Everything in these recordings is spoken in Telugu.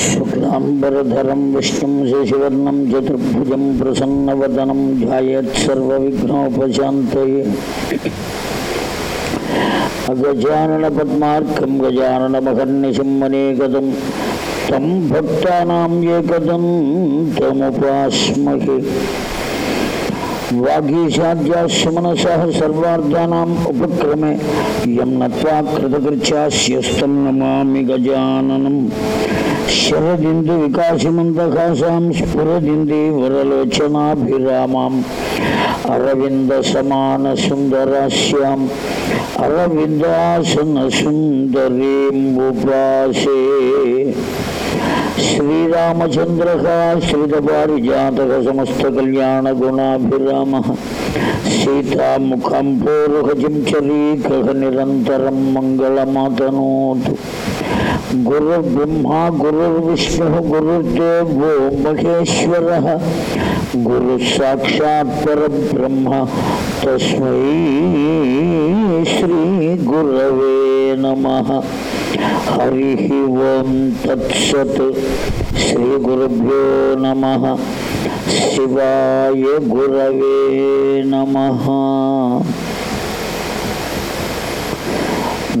शुक्लाम्बरधरं विष्णुं शशिवर्णं चतुर्भुजं प्रसन्नवदनं ध्यायेत्सर्वविघ्नोपशान्तये अगजाननपद्मार्कं गजाननमहर्निशं मनेकदं तं भक्तानां एकदं तमुपास्महे। वागीशाद्याश्रमनसः सर्वार्थानाम् उपक्रमे, यं नत्वा कृतकृच्छास्यस्तं नमामि గజాననం వికాసమంతకాశాం వికాసమందకాశాం స్ఫురదింది వరలోచనాభిరామాం. అరవింద సమాన సుందరాస్యాం అరవిందాసన సుందరీంబుపాసే ఉపాసే శ్రీరామచంద్ర శ్రితపారిజాతక సమస్త కళ్యాణ గుణాభిరామ సీతాముఖం పూర్వకం చరీక నిరంతరం మంగళమాతనోతు. గురుర్బ్రహ్మ గురుర్విష్ణు గురుర్దేవో మహేశ్వర గురు సాక్షాత్ పరబ్రహ్మ తస్మై శ్రీ గురవే నమ హరి ఓం తత్సత్ శ్రీ గురుభ్యో నమ శివాయ గురవే నమ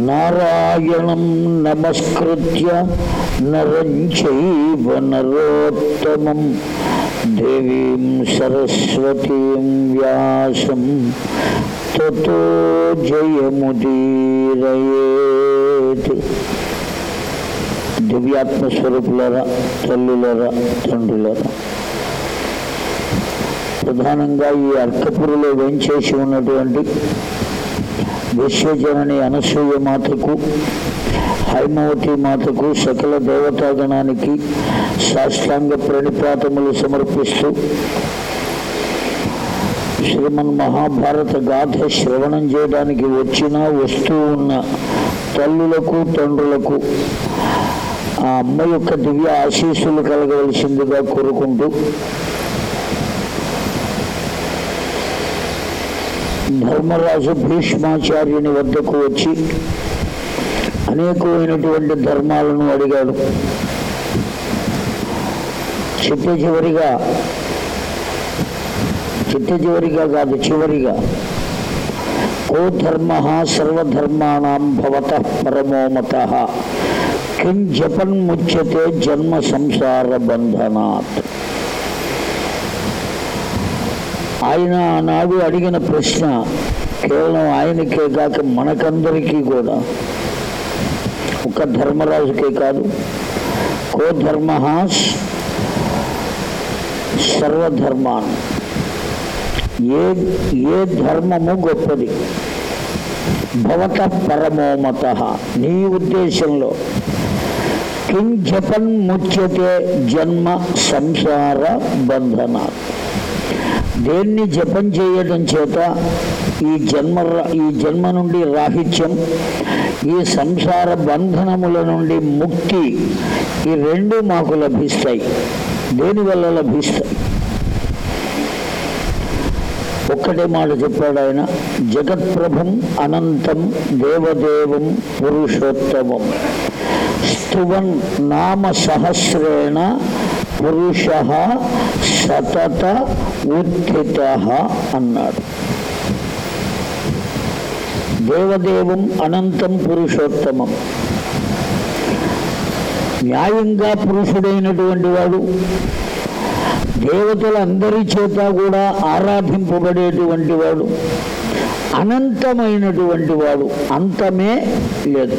నారాయణం నమస్కృత్య నరం చైవ నరోత్తమం. దేవీం సరస్వతీం వ్యాసం. తతో జయముదీరయేత్. దివ్యాత్మస్వరూపులరా తల్లులరా తండ్రులరా. ప్రధానంగా ఈ అర్కపురిలో వేంచేసి ఉన్నటువంటి విశ్వజనని అనసూయ మాతకు హైమవతి మాతకు సకల దేవతాగణానికి సాష్టాంగ ప్రణిపాతములు సమర్పిస్తూ శ్రీమన్ మహాభారత గాథ శ్రవణం చేయడానికి వచ్చిన వస్తూ ఉన్న తల్లులకు తండ్రులకు ఆ అమ్మ యొక్క దివ్య ఆశీస్సులు కలగవలసిందిగా కోరుకుంటూ ధర్మరాజు భీష్మాచార్యుని వద్దకు వచ్చి అనేకమైనటువంటి ధర్మాలను అడిగాడు. చిట్ట చివరిగా చిట్ట చివరిగా కాదు చివరిగా. కో ధర్మ సర్వధర్మాణం భవత పరమోమత. కిం జపన్ముచ్యతే జన్మ సంసార బంధనాత్. ఆయన ఆనాడు అడిగిన ప్రశ్న కేవలం ఆయనకే కాక మనకందరికీ కూడా. ఒక ధర్మరాజుకే కాదు కో ధర్మ సర్వధర్మాన్. ఏ ఏ ధర్మము గొప్పది? భవత పరమోమత నీ ఉద్దేశంలో. కిం జపన్ ముచ్యతే జన్మ సంసార బంధనాలు దేన్ని జపం చేయడం చేత ఈ జన్మ ఈ జన్మ నుండి రాహిత్యం ఈ సంసార బంధనముల నుండి ముక్తి ఈ రెండు మాకు లభిస్తాయి. దేనివల్ల లభిస్తాయి? ఒక్కటే మాట చెప్పాడు ఆయన జగత్ప్రభం అనంతం దేవదేవం పురుషోత్తమం. స్తువన్ నామ సహస్రేణ పురుష సతత ఉత్థిత అన్నాడు. దేవదేవం అనంతం పురుషోత్తమం. న్యాయంగా పురుషుడైనటువంటి వాడు దేవతలందరి చేత కూడా ఆరాధింపబడేటువంటి వాడు అనంతమైనటువంటి వాడు అంతమే లేదు.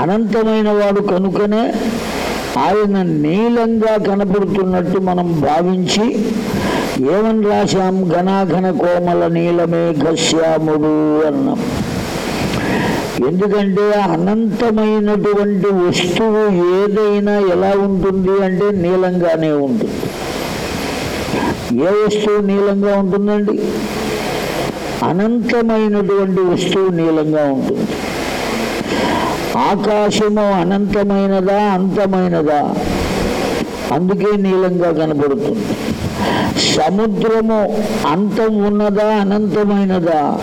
అనంతమైన వాడు కనుకనే ఆయన నీలంగా కనపడుతున్నట్టు మనం భావించి ఏమని రాశాం? ఘనాఘన కోమల నీలమే ఘశ్యాముడు అన్నాం. ఎందుకంటే అనంతమైనటువంటి వస్తువు ఏదైనా ఎలా ఉంటుంది అంటే నీలంగానే ఉంటుంది. ఏ వస్తువు నీలంగా ఉంటుందండి? అనంతమైనటువంటి వస్తువు నీలంగా ఉంటుంది. ఆకాశము అనంతమైనదా అంతమైనదా? అందుకే నీలంగా కనబడుతుంది. సముద్రము అంతం ఉన్నదా అనంతమైనదా?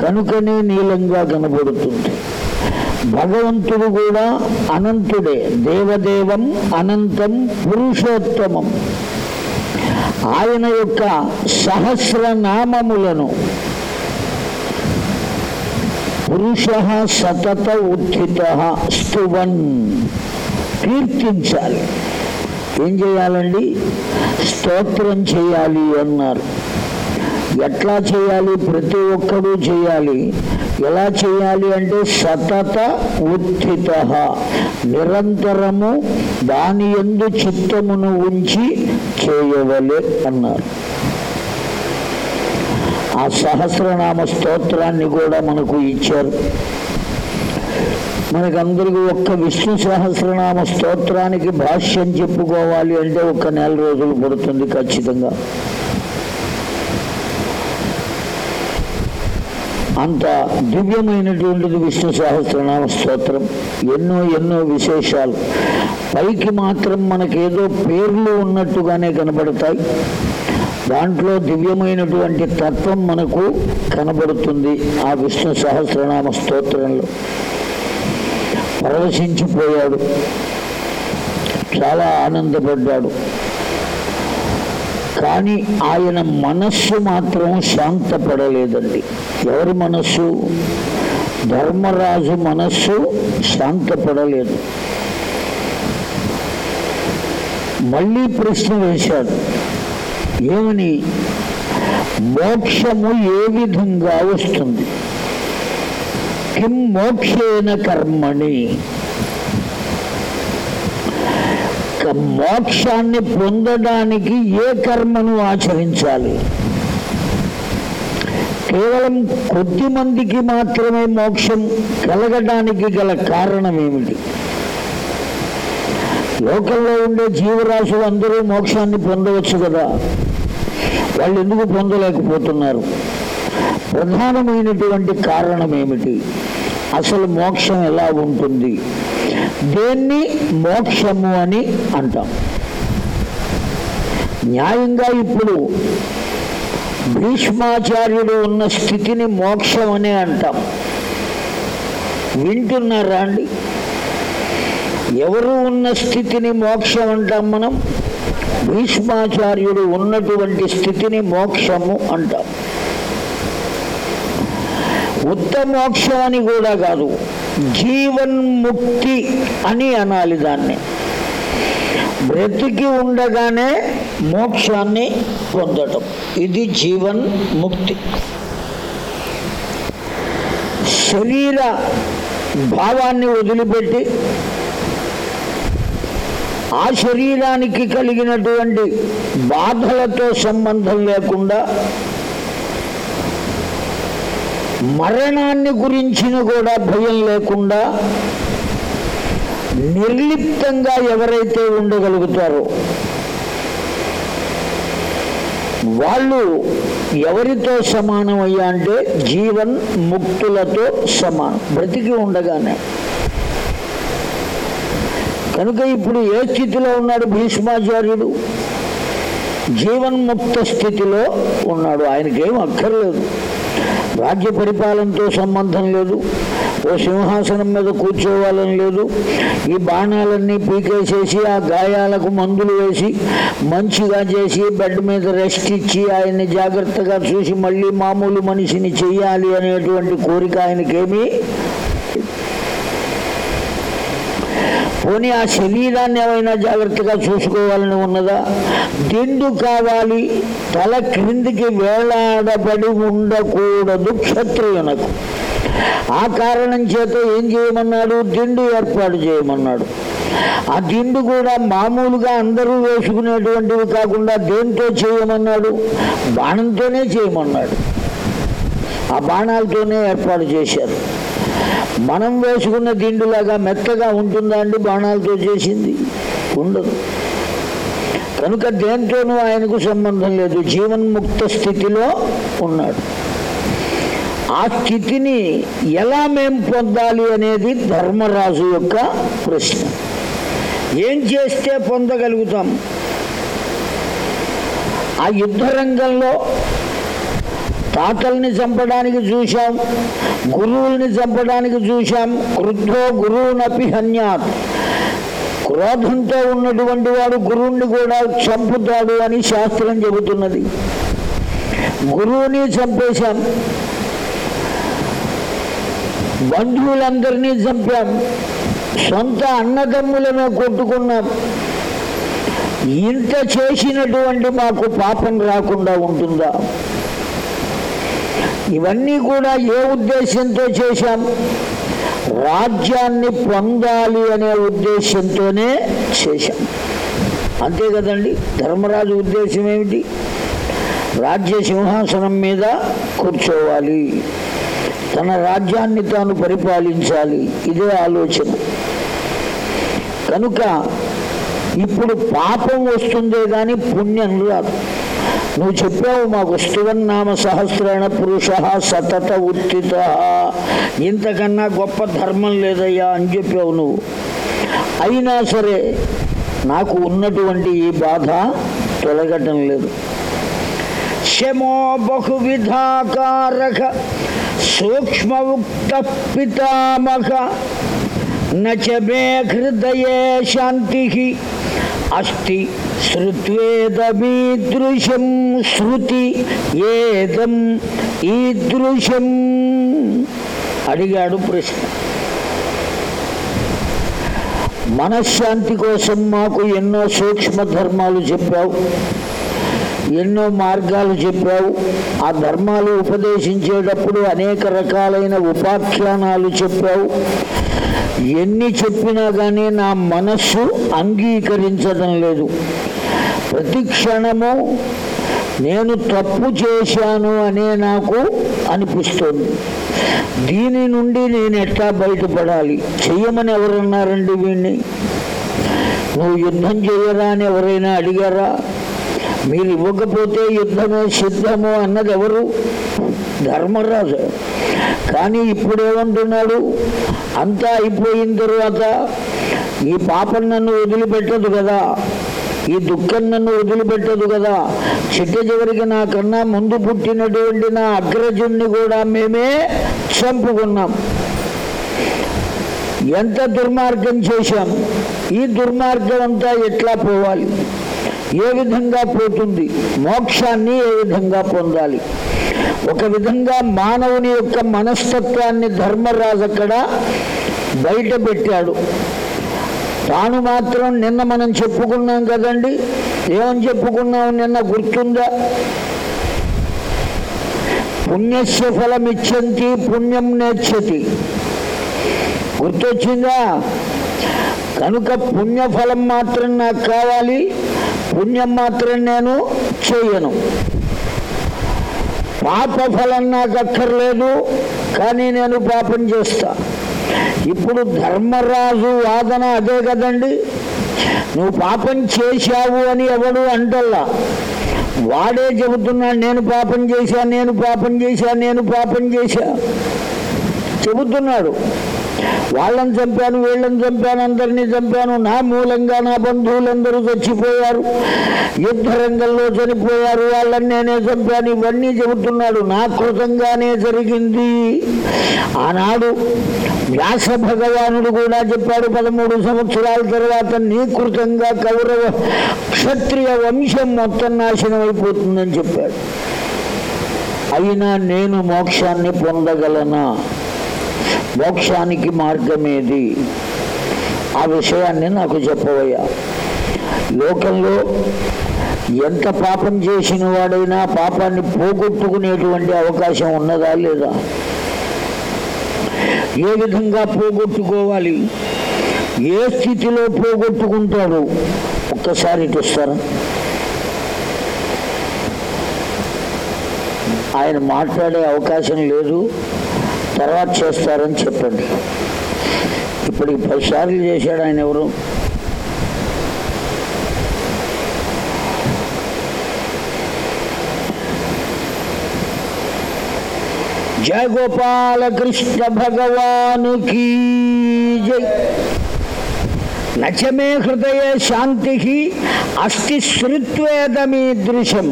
కనుకనే నీలంగా కనబడుతుంది. భగవంతుడు కూడా అనంతుడే. దేవదేవం అనంతం పురుషోత్తమం. ఆయన యొక్క సహస్రనామములను పురుష సతత ఉత్థిత స్తువన్. కీర్తించాలి. ఏం చేయాలండి? స్తోత్రం చేయాలి అన్నారు. ఎట్లా చేయాలి? ప్రతి ఒక్కరూ చేయాలి. ఎలా చేయాలి అంటే సతత ఉత్థిత నిరంతరము దాని ఎందు చిత్తమును ఉంచి చేయవలే అన్నారు. ఆ సహస్రనామ స్తోత్రాన్ని కూడా మనకు ఇచ్చారు. మనకందరికీ ఒక్క విష్ణు సహస్రనామ స్తోత్రానికి భాష్యం చెప్పుకోవాలి అంటే ఒక నెల రోజులు పడుతుంది ఖచ్చితంగా. అంత దివ్యమైనటువంటిది విష్ణు సహస్రనామ స్తోత్రం. ఎన్నో ఎన్నో విశేషాలు. పైకి మాత్రం మనకేదో పేర్లు ఉన్నట్టుగానే కనబడతాయి దాంట్లో దివ్యమైనటువంటి తత్వం మనకు కనబడుతుంది ఆ విష్ణు సహస్రనామ స్తోత్రంలో. ప్రవశించిపోయాడు. చాలా ఆనందపడ్డాడు. కానీ ఆయన మనస్సు మాత్రం శాంతపడలేదండి. ఎవరి మనస్సు? ధర్మరాజు మనస్సు శాంతపడలేదు. మళ్ళీ ప్రశ్న వేశాడు. ఏమని? మోక్షము ఏ విధంగా వస్తుంది? కిం మోక్షేన కర్మణి? మోక్షాన్ని పొందడానికి ఏ కర్మను ఆచరించాలి? కేవలం కొద్ది మందికి మాత్రమే మోక్షం కలగడానికి గల కారణం ఏమిటి? లోకంలో ఉండే జీవరాశులు అందరూ మోక్షాన్ని పొందవచ్చు కదా? వాళ్ళు ఎందుకు పొందలేకపోతున్నారు? ప్రధానమైనటువంటి కారణం ఏమిటి? అసలు మోక్షం ఎలా ఉంటుంది? దేన్ని మోక్షము అని అంటాం. న్యాయంగా ఇప్పుడు భీష్మాచార్యుడు ఉన్న స్థితిని మోక్షం అనే అంటాం. వింటున్నారా అండి? ఎవరు ఉన్న స్థితిని మోక్షం అంటాం మనం? భీష్మాచార్యుడు ఉన్నటువంటి స్థితిని మోక్షము అంటాం. ఉత్తమోక్షం అని కూడా కాదు జీవన్ముక్తి అని అనాలి దాన్ని. బ్రతికి ఉండగానే మోక్షాన్ని పొందటం. ఇది జీవన్ ముక్తి. శరీర భావాన్ని వదిలిపెట్టి ఆ శరీరానికి కలిగినటువంటి బాధలతో సంబంధం లేకుండా మరణాన్ని గురించిన కూడా భయం లేకుండా నిర్లిప్తంగా ఎవరైతే ఉండగలుగుతారో వాళ్ళు ఎవరితో సమానం అయ్యా అంటే జీవన్ ముక్తులతో సమానం బ్రతికి ఉండగానే. కనుక ఇప్పుడు ఏ స్థితిలో ఉన్నాడు భీష్మాచార్యుడు? జీవన్ముక్త స్థితిలో ఉన్నాడు. ఆయనకేం అక్కర్లేదు. రాజ్య పరిపాలనతో సంబంధం లేదు. ఓ సింహాసనం మీద కూర్చోవాలని లేదు. ఈ బాణాలన్నీ పీకేసేసి ఆ గాయాలకు మందులు వేసి మంచిగా చేసి బెడ్ మీద రెస్ట్ ఇచ్చి ఆయన్ని జాగ్రత్తగా చూసి మళ్ళీ మామూలు మనిషిని చెయ్యాలి అనేటువంటి కోరిక ఆయనకేమీ పోనీ ఆ శరీరాన్ని ఏమైనా జాగ్రత్తగా చూసుకోవాలని ఉన్నదా? దిండు కావాలి తల క్రిందికి వేలాడబడి ఉండకూడదు క్షత్రియునకు. ఆ కారణం చేత ఏం చేయమన్నాడు? దిండు ఏర్పాటు చేయమన్నాడు. ఆ దిండు కూడా మామూలుగా అందరూ వేసుకునేటువంటివి కాకుండా దేంతో చేయమన్నాడు? బాణంతోనే చేయమన్నాడు. ఆ బాణాలతోనే ఏర్పాటు చేశారు. మనం వేసుకున్న దిండులాగా మెత్తగా ఉంటుందా అండి బాణాలతో చేసింది? ఉండదు. కనుక దేంతోనూ ఆయనకు సంబంధం లేదు. జీవన్ముక్త స్థితిలో ఉన్నాడు. ఆ స్థితిని ఎలా మేం పొందాలి అనేది ధర్మరాజు యొక్క ప్రశ్న. ఏం చేస్తే పొందగలుగుతాం? ఆ యుద్ధ రంగంలో తాతల్ని చంపడానికి చూశాం గురువుల్ని చంపడానికి చూశాం. క్రుద్ధో గురువునపి హన్యాత్. క్రోధంతో ఉన్నటువంటి వాడు గురువుని కూడా చంపుతాడు అని శాస్త్రం చెబుతున్నది. గురువుని చంపేశాం. బంధువులందరినీ చంపాం. సొంత అన్నదమ్ములను కొట్టుకున్నాం. ఇంత చేసినటువంటి మాకు పాపం రాకుండా ఉంటుందా? ఇవన్నీ కూడా ఏ ఉద్దేశంతో చేశాం? రాజ్యాన్ని పొందాలి అనే ఉద్దేశంతోనే చేశాం. అంతే కదండి? ధర్మరాజు ఉద్దేశం ఏమిటి? రాజ్య సింహాసనం మీద కూర్చోవాలి. తన రాజ్యాన్ని తాను పరిపాలించాలి. ఇదే ఆలోచన. కనుక ఇప్పుడు పాపం వస్తుందే కానీ పుణ్యం రాదు. నువ్వు చెప్పావు మాకు స్థివన్నామ సహస్రణ పురుష సతత ఉత్తిత. ఇంతకన్నా గొప్ప ధర్మం లేదయ్యా అని చెప్పావు నువ్వు. అయినా సరే నాకు ఉన్నటువంటి ఈ బాధ తొలగటం లేదు. శమో బహువిధాకారక సూక్ష్మ ఉక్త పితామహ నచ హృదయే శాంతి. అస్తి శృత్వేదమీదృశం శృతి ఏదం ఈదృశం. అడిగాడు ప్రశ్న మనశ్శాంతి కోసం మాకు ఎన్నో సూక్ష్మ ధర్మాలు చెప్పావు. ఎన్నో మార్గాలు చెప్పావు. ఆ ధర్మాలు ఉపదేశించేటప్పుడు అనేక రకాలైన ఉపాఖ్యానాలు చెప్పావు. ఎన్ని చెప్పినా కానీ నా మనస్సు అంగీకరించడం లేదు. ప్రతి క్షణము నేను తప్పు చేశాను అనే నాకు అనిపిస్తుంది. దీని నుండి నేను ఎట్లా బయటపడాలి? చెయ్యమని ఎవరన్నారండి వీణ్ణి? నువ్వు యుద్ధం చేయరా అని ఎవరైనా అడిగారా? మీరు ఇవ్వకపోతే యుద్ధమే సిద్ధము అన్నది ఎవరు ధర్మరాజు. కానీ ఇప్పుడు ఏమంటున్నాడు అంతా అయిపోయిన తర్వాత ఈ పాపం నన్ను వదిలిపెట్టదు కదా. ఈ దుఃఖం నన్ను వదిలిపెట్టదు కదా. చిట్ట చివరికి నాకన్నా ముందు పుట్టినటువంటి నా అగ్రజుణ్ణి కూడా మేమే చంపుకున్నాం. ఎంత దుర్మార్గం చేశాం? ఈ దుర్మార్గం అంతా ఎట్లా పోవాలి? ఏ విధంగా పోతుంది? మోక్షాన్ని ఏ విధంగా పొందాలి? ఒక విధంగా మానవుని యొక్క మనస్తత్వాన్ని ధర్మరాజు అక్కడ బయట పెట్టాడు. తాను మాత్రం నిన్న మనం చెప్పుకున్నాం కదండి. ఏమని చెప్పుకున్నాం? నిన్న గుర్తుందా? పుణ్యస్య ఫలమిచ్చంతి పుణ్యం నేర్చతి. గుర్తొచ్చిందా? కనుక పుణ్యఫలం మాత్రం నాకు కావాలి. పుణ్యం మాత్రం నేను చేయను. పాపఫలం నాకు అక్కర్లేదు కానీ నేను పాపం చేస్తా. ఇప్పుడు ధర్మరాజు వాదన అదే కదండి. నువ్వు పాపం చేశావు అని ఎవడు అంటల్లా? వాడే చెబుతున్నాడు నేను పాపం చేశా నేను పాపం చేశా నేను పాపం చేశా. చెబుతున్నాడు. వాళ్ళని చంపాను వీళ్ళని చంపాను అందరినీ చంపాను. నా మూలంగా నా బంధువులందరూ చచ్చిపోయారు. యుద్ధ రంగంలో చనిపోయారు. వాళ్ళని నేనే చంపాను. ఇవన్నీ చెబుతున్నాడు. నా కృతంగానే జరిగింది. ఆనాడు వ్యాస భగవానుడు కూడా చెప్పాడు పదమూడు సంవత్సరాల తర్వాత నీ కృతంగా కౌరవ క్షత్రియ వంశం మొత్తం నాశనం అయిపోతుందని చెప్పాడు. అయినా నేను మోక్షాన్ని పొందగలనా? మోక్షానికి మార్గమేది? ఆ విషయాన్ని నాకు చెప్పవయ్యా. లోకంలో ఎంత పాపం చేసిన వాడైనా పాపాన్ని పోగొట్టుకునేటువంటి అవకాశం ఉన్నదా లేదా? ఏ విధంగా పోగొట్టుకోవాలి? ఏ స్థితిలో పోగొట్టుకుంటాడు? ఒక్కసారి ఇటు ఆయన మాట్లాడే అవకాశం లేదు. తర్వాత చేస్తారని చెప్పండి. ఇప్పుడు ఈ పది సార్లు చేశాడు ఆయన ఎవరు? జయగోపాల కృష్ణ భగవానుకి జై. నచమే హృదయ శాంతి అస్థి శ్రుత్వేదమీదృశం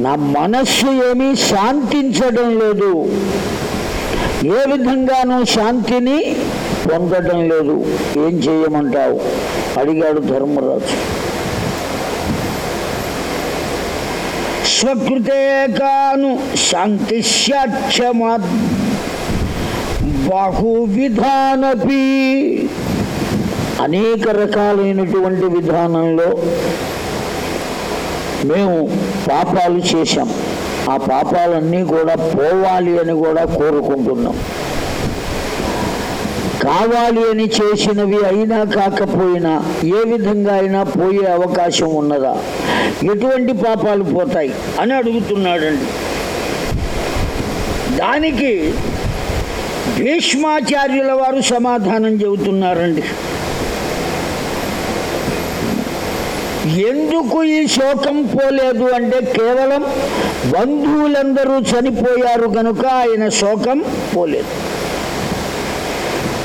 నా మనస్సు ఏమీ శాంతించడం లేదు. ఏ విధంగానూ శాంతిని పొందడం లేదు. ఏం చేయమంటావు? అడిగాడు ధర్మరాజు. స్వకృతే కాను శాంతి బహువిధానపి. అనేక రకాలైనటువంటి విధానంలో మేము పాపాలు చేశాం. ఆ పాపాలన్నీ కూడా పోవాలి అని కూడా కోరుకుంటున్నాం. కావాలి అని చేసినవి అయినా కాకపోయినా ఏ విధంగా అయినా పోయే అవకాశం ఉన్నదా? ఎటువంటి పాపాలు పోతాయి అని అడుగుతున్నాడండి. దానికి భీష్మాచార్యుల వారు సమాధానం చెబుతున్నారండి. ఎందుకు ఈ శోకం పోలేదు అంటే కేవలం బంధువులందరూ చనిపోయారు కనుక ఆయన శోకం పోలేదు.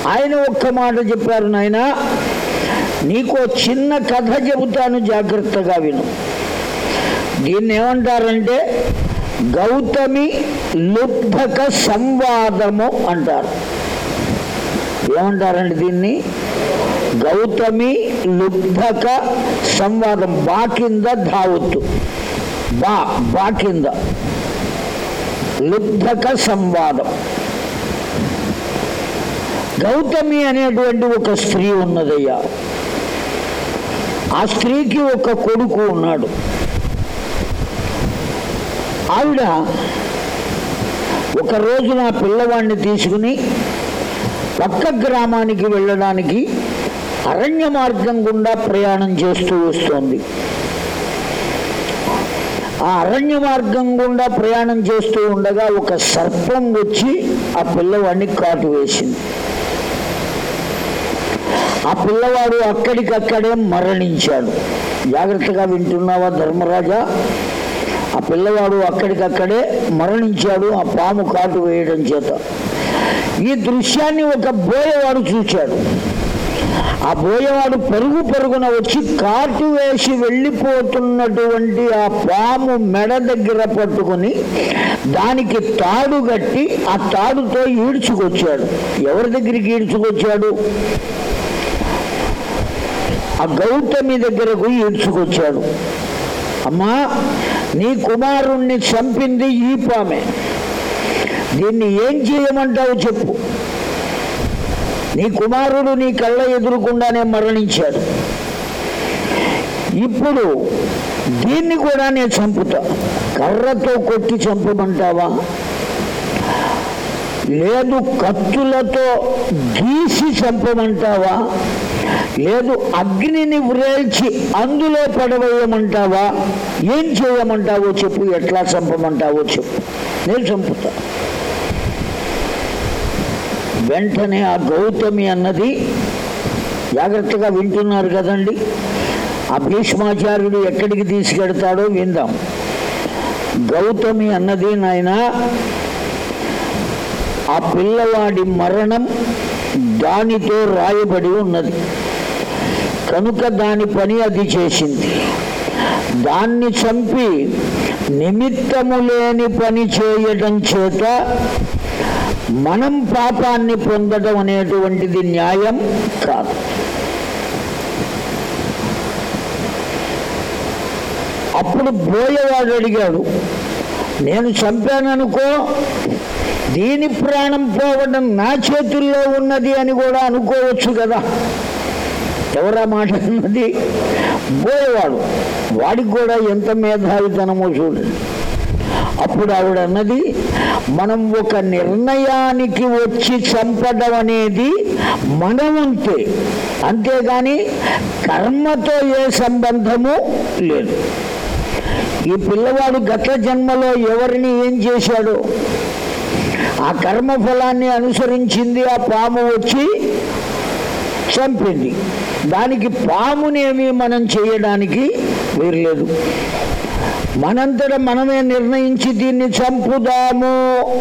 ఆయన ఒక్క మాట చెప్పారు నాయన నీకు చిన్న కథ చెబుతాను జాగ్రత్తగా విను. దీన్ని ఏమంటారంటే గౌతమి లుబ్ధక సంవాదము అంటారు. ఏమంటారండి దీన్ని? గౌతమి లుబ్ధక సంవాదం. బా కింద ధావత్తు. బా బా కింద లుబ్ధక సంవాదం. గౌతమి అనేటువంటి ఒక స్త్రీ ఉన్నదయ్యా. ఆ స్త్రీకి ఒక కొడుకు ఉన్నాడు. ఆవిడ ఒక రోజు నా పిల్లవాడిని తీసుకుని పక్క గ్రామానికి వెళ్ళడానికి అరణ్య మార్గం గుండా ప్రయాణం చేస్తూ వస్తోంది. ఆ అరణ్య మార్గం గుండా ప్రయాణం చేస్తూ ఉండగా ఒక సర్పం వచ్చి ఆ పిల్లవాడిని కాటు వేసింది. ఆ పిల్లవాడు అక్కడికక్కడే మరణించాడు. జాగ్రత్తగా వింటున్నావా ధర్మరాజా? ఆ పిల్లవాడు అక్కడికక్కడే మరణించాడు ఆ పాము కాటు వేయడం చేత. ఈ దృశ్యాన్ని ఒక బోయవాడు చూశాడు ఆ బోయవాడు పరుగు పరుగున వచ్చి కాటు వేసి వెళ్ళిపోతున్నటువంటి ఆ పాము మెడ దగ్గర పట్టుకుని దానికి తాడు కట్టి ఆ తాడుతో ఈడ్చుకొచ్చాడు. ఎవరి దగ్గరికి ఈడ్చుకొచ్చాడు? ఆ గౌతమి దగ్గరకు ఈడ్చుకొచ్చాడు. అమ్మా నీ కుమారుణ్ణి చంపింది ఈ పామే. దీన్ని ఏం చేయమంటావు చెప్పు. నీ కుమారుడు నీ కళ్ళ ఎదురుకుండానే మరణించాడు. ఇప్పుడు దీన్ని కూడా నేను చంపుతా. కర్రతో కొట్టి చంపమంటావా? లేదు కత్తులతో గీసి చంపమంటావా? లేదు అగ్నిని వ్రేల్చి అందులో పడవేయమంటావా? ఏం చేయమంటావో చెప్పు ఎట్లా చంపమంటావో చెప్పు. నేను చంపుతా. వెంటనే ఆ గౌతమి అన్నది జాగ్రత్తగా వింటున్నారు కదండి. ఆ భీష్మాచార్యుడు ఎక్కడికి తీసుకెడతాడో విందాం. గౌతమి అన్నది నాయన ఆ పిల్లవాడి మరణం దానితో రాయబడి ఉన్నది. కనుక దాని పని అది చేసింది. దాన్ని చంపి నిమిత్తము లేని పని చేయడం చేత మనం పాపాన్ని పొందడం అనేటువంటిది న్యాయం కాదు. అప్పుడు బోయవాడు అడిగాడు నేను చంపాననుకో దీని ప్రాణం పోవడం నా చేతుల్లో ఉన్నది అని కూడా అనుకోవచ్చు కదా. ఎవరా మాట అన్నది? బోయవాడు. వాడికి కూడా ఎంత మేధావితనమో చూడండి. అప్పుడు ఆవిడ అన్నది మనం ఒక నిర్ణయానికి వచ్చి చంపడం అనేది మనముంతే అంతేగాని కర్మతో ఏ సంబంధము లేదు. ఈ పిల్లవాడు గత జన్మలో ఎవరిని ఏం చేశాడో? ఆ కర్మ ఫలాన్ని అనుసరించింది ఆ పాము వచ్చి చంపింది. దానికి పామునేమి మనం చేయడానికి వీరలేదు మనంతట మనమే నిర్ణయించి దీన్ని చంపుదాము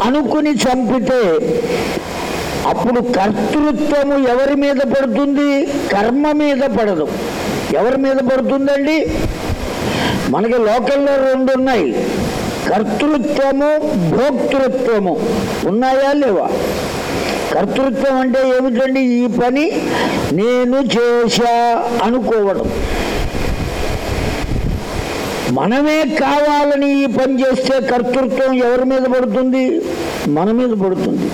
అనుకుని చంపితే అప్పుడు కర్తృత్వము ఎవరి మీద పడుతుంది? కర్మ మీద పడదు. ఎవరి మీద పడుతుందండి? మనకి లోకల్లో రెండు ఉన్నాయి కర్తృత్వము భోక్తృత్వము. ఉన్నాయా లేవా? కర్తృత్వం అంటే ఏమిటండి? ఈ పని నేను చేశా అనుకోవడం. మనమే కావాలని ఈ పని చేస్తే కర్తృత్వం ఎవరి మీద పడుతుంది? మన మీద పడుతుంది.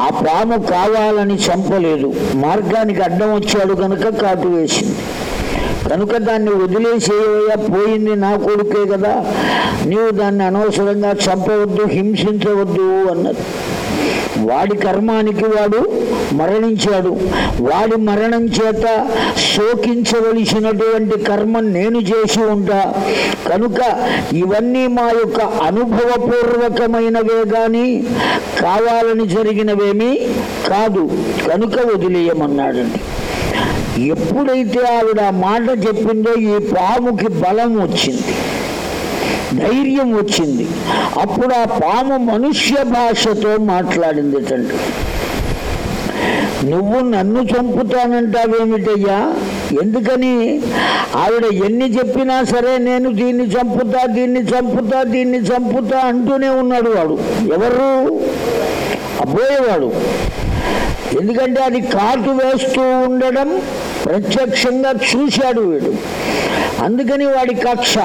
ఆ పాము కావాలని చంపలేదు. మార్గానికి అడ్డం వచ్చాడు కనుక కాటు వేసింది. కనుక దాన్ని వదిలేసేయ పోయింది నా కొడుకే కదా. నీవు దాన్ని అనవసరంగా చంపవద్దు హింసించవద్దు అన్నది. వాడి కర్మానికి వాడు మరణించాడు. వాడి మరణం చేత శోకించవలసినటువంటి కర్మ నేను చేసి ఉంటా. కనుక ఇవన్నీ మా యొక్క అనుభవపూర్వకమైనవే కానీ కావాలని జరిగినవేమీ కాదు. కనుక వదిలేయమన్నాడండి. ఎప్పుడైతే ఆవిడ ఆ మాట చెప్పిందో ఈ పాముకి బలం వచ్చింది. ధైర్యం వచ్చింది. అప్పుడు ఆ పాము మనుష్య భాషతో మాట్లాడింది తండ్రి. నువ్వు నన్ను చంపుతానంటావేమిటయ్యా? ఎందుకని? ఆవిడ ఎన్ని చెప్పినా సరే నేను దీన్ని చంపుతా దీన్ని చంపుతా దీన్ని చంపుతా అంటూనే ఉన్నాడు వాడు. ఎవరు? అబ్బోయేవాడు ఎందుకంటే అది కాటు వేస్తూ ఉండడం ప్రత్యక్షంగా చూశాడు వీడు. అందుకని వాడి కక్ష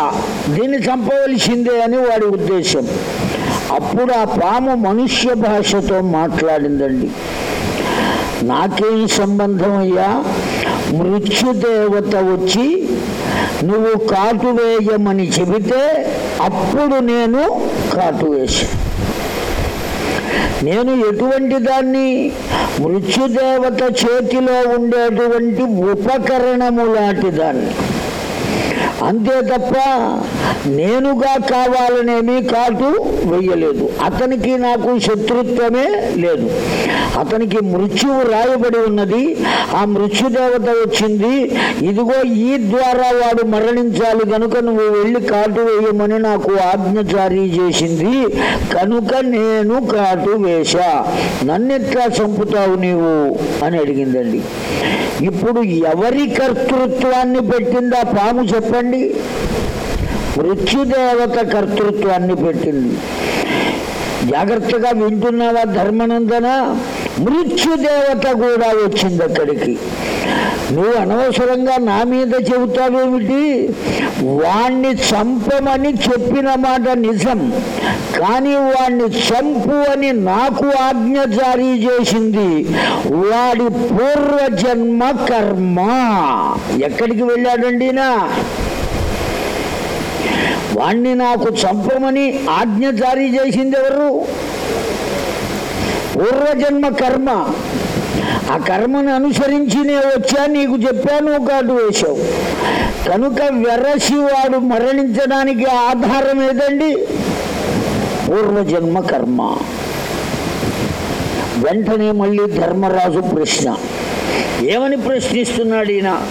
దీన్ని చంపవలసిందే అని వాడి ఉద్దేశం. అప్పుడు ఆ పాము మనుష్య భాషతో మాట్లాడిందండి. నాకేం సంబంధం అయ్యా? మృత్యుదేవత వచ్చి నువ్వు కాటు వేయమని చెబితే అప్పుడు నేను కాటు వేశాను నేను ఎటువంటి దాన్ని మృత్యుదేవత చేతిలో ఉండేటువంటి ఉపకరణము లాంటి దాన్ని అంతే తప్ప నేనుగా కావాలనేమీ కాటు వెయ్యలేదు. అతనికి నాకు శత్రుత్వమే లేదు. అతనికి మృత్యువు రాయబడి ఉన్నది. ఆ మృత్యుదేవత వచ్చింది. ఇదిగో ఈ ద్వారా వాడు మరణించాలి కనుక నువ్వు వెళ్ళి కాటు వేయమని నాకు ఆజ్ఞ జారీ చేసింది. కనుక నేను కాటు వేశా. నన్నెట్లా చంపుతావు నీవు? అని అడిగిందండి. ఇప్పుడు ఎవరి కర్తృత్వాన్ని పెట్టిందా? పాము చెప్పండి. మృత్యుదేవత కర్తృత్వాన్ని పెట్టింది. జాగ్రత్తగా వింటున్నావా ధర్మనందన? మృత్యుదేవత కూడా వచ్చింది అక్కడికి. నువ్వు అనవసరంగా నా మీద చెబుతావేమిటి? వాణ్ణి చంపమని చెప్పిన మాట నిజం. కానీ వాణ్ణి చంపు అని నాకు ఆజ్ఞ జారీ చేసింది. వాడి పూర్వజన్మ కర్మ. ఎక్కడికి వెళ్ళాడండి నా వాణ్ణి నాకు చంపమని ఆజ్ఞ జారీ చేసింది ఎవరు పూర్వజన్మ కర్మ. ఆ కర్మను అనుసరించి నేను వచ్చా నీకు చెప్పాను కాటు వేశావు. కనుక వెరసి వాడు మరణించడానికి ఆధారం ఏదండి? పూర్వజన్మ కర్మ. వెంటనే మళ్ళీ ధర్మరాజు ప్రశ్న. ఏమని ప్రశ్నిస్తున్నాడు ఈయన?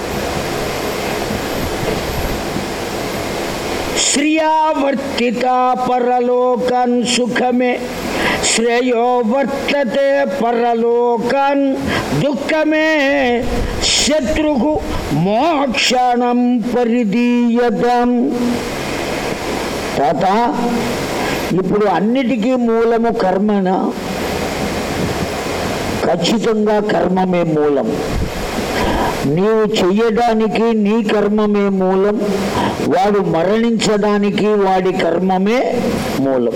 శ్రియావర్తిత పరలోకన్ సుఖమే. శ్రేయో వర్తతే పరలోకన్ దుఃఖమే. శత్రుకు మోక్షణం పరిదీయతం తాత ఇప్పుడు అన్నిటికీ మూలము కర్మనా? ఖచ్చితంగా కర్మమే మూలం. నీవు చెయ్యడానికి నీ కర్మమే మూలం వాడు మరణించడానికి వాడి కర్మమే మూలం.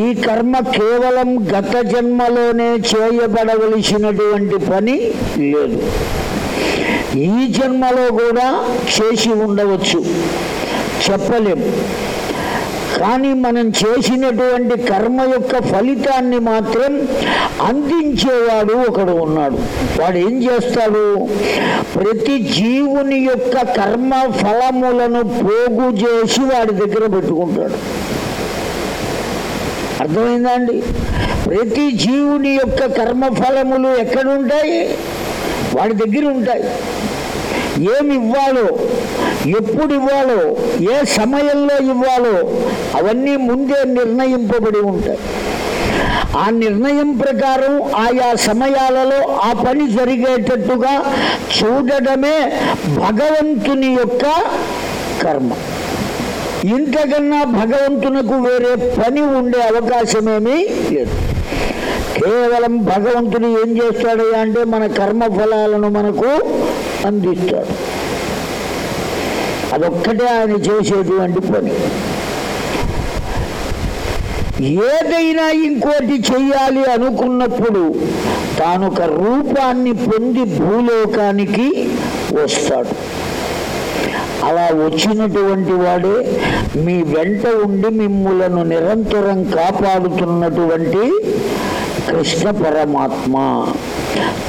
ఈ కర్మ కేవలం గత జన్మలోనే చేయబడవలసినటువంటి పని లేదు. ఈ జన్మలో కూడా చేసి ఉండవచ్చు. చెప్పలేం. కానీ మనం చేసినటువంటి కర్మ యొక్క ఫలితాన్ని మాత్రం అందించేవాడు ఒకడు ఉన్నాడు. వాడు ఏం చేస్తాడు? ప్రతి జీవుని యొక్క కర్మ ఫలములను పోగు చేసి వాడి దగ్గర పెట్టుకుంటాడు. అర్థమైందా అండి? ప్రతి జీవుని యొక్క కర్మ ఫలములు ఎక్కడుంటాయి? వాడి దగ్గర ఉంటాయి. ఏమి ఇవ్వాలో ఎప్పుడు ఇవ్వాలో ఏ సమయంలో ఇవ్వాలో? అవన్నీ ముందే నిర్ణయింపబడి ఉంటాయి. ఆ నిర్ణయం ప్రకారం ఆయా సమయాలలో ఆ పని జరిగేటట్టుగా చూడడమే భగవంతుని యొక్క కర్మ. ఇంతకన్నా భగవంతునకు వేరే పని ఉండే అవకాశమేమీ లేదు. కేవలం భగవంతుడు ఏం చేస్తాడు అంటే మన కర్మ ఫలాలను మనకు అందిస్తాడు అదొక్కటే ఆయన చేసేటువంటి పని. ఏదైనా ఇంకోటి చెయ్యాలి అనుకున్నప్పుడు తాను ఒక రూపాన్ని పొంది భూలోకానికి వస్తాడు. అలా వచ్చినటువంటి వాడే మీ వెంట ఉండి మిమ్ములను నిరంతరం కాపాడుతున్నటువంటి కృష్ణ పరమాత్మ.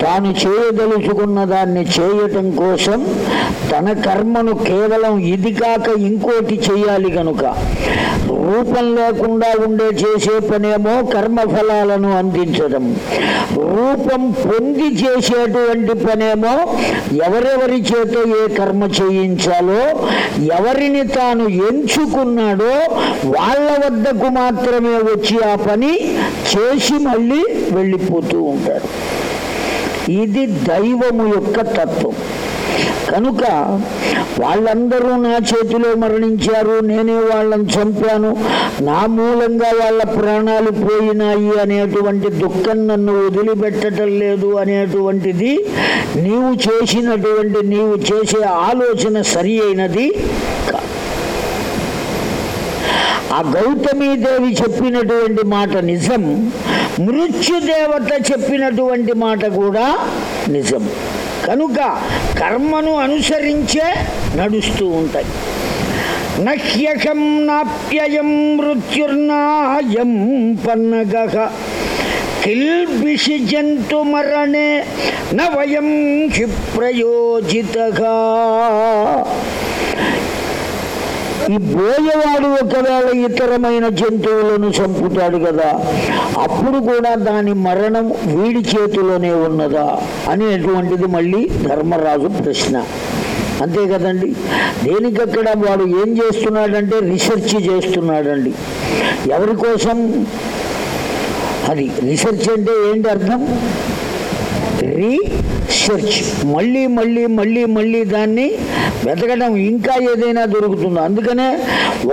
తాను చేయదలుచుకున్న దాన్ని చేయటం కోసం తన కర్మను కేవలం ఇది కాక ఇంకోటి చేయాలి గనుక. రూపం లేకుండా ఉండే చేసే పనేమో కర్మఫలాలను అందించడం రూపం పొంది చేసేటువంటి పనేమో ఎవరెవరి చేత ఏ కర్మ చేయించాలో ఎవరిని తాను ఎంచుకున్నాడో వాళ్ళ వద్దకు మాత్రమే వచ్చి ఆ పని చేసి మళ్ళీ వెళ్ళిపోతూ ఉంటాడు. ఇది దైవము యొక్క తత్వం. కనుక వాళ్ళందరూ నా చేతిలో మరణించారు నేనే వాళ్ళని చంపాను నా మూలంగా వాళ్ళ ప్రాణాలు పోయినాయి అనేటువంటి దుఃఖం నన్ను వదిలిపెట్టడం లేదు అనేటువంటిది నీవు చేసినటువంటి నీవు చేసే ఆలోచన సరి అయినది ఆ గౌతమీదేవి చెప్పినటువంటి మాట నిజం మృత్యుదేవత చెప్పినటువంటి మాట కూడా నిజం. కనుక కర్మను అనుసరించే నడుస్తూ ఉంటాయి. నహ్యకం నాప్యయం మృత్యుర్నాయం పన్నగ. కిల్బిషి జంతు మరణే నవయం క్షిప్రయోజితగా ఈ బోయవాడు ఒకవేళ ఇతరమైన జంతువులను చంపుతాడు కదా అప్పుడు కూడా దాని మరణం వీడి చేతిలోనే ఉన్నదా అనేటువంటిది మళ్ళీ ధర్మరాజు ప్రశ్న. అంతే కదండి? దేనికక్కడ వాడు ఏం చేస్తున్నాడంటే రీసెర్చ్ చేస్తున్నాడండి. ఎవరి కోసం? అది రీసెర్చ్ అంటే ఏంటి అర్థం? రీసెర్చ్ మళ్ళీ మళ్ళీ మళ్ళీ మళ్ళీ దాన్ని వెతకడం ఇంకా ఏదైనా దొరుకుతుంది? అందుకనే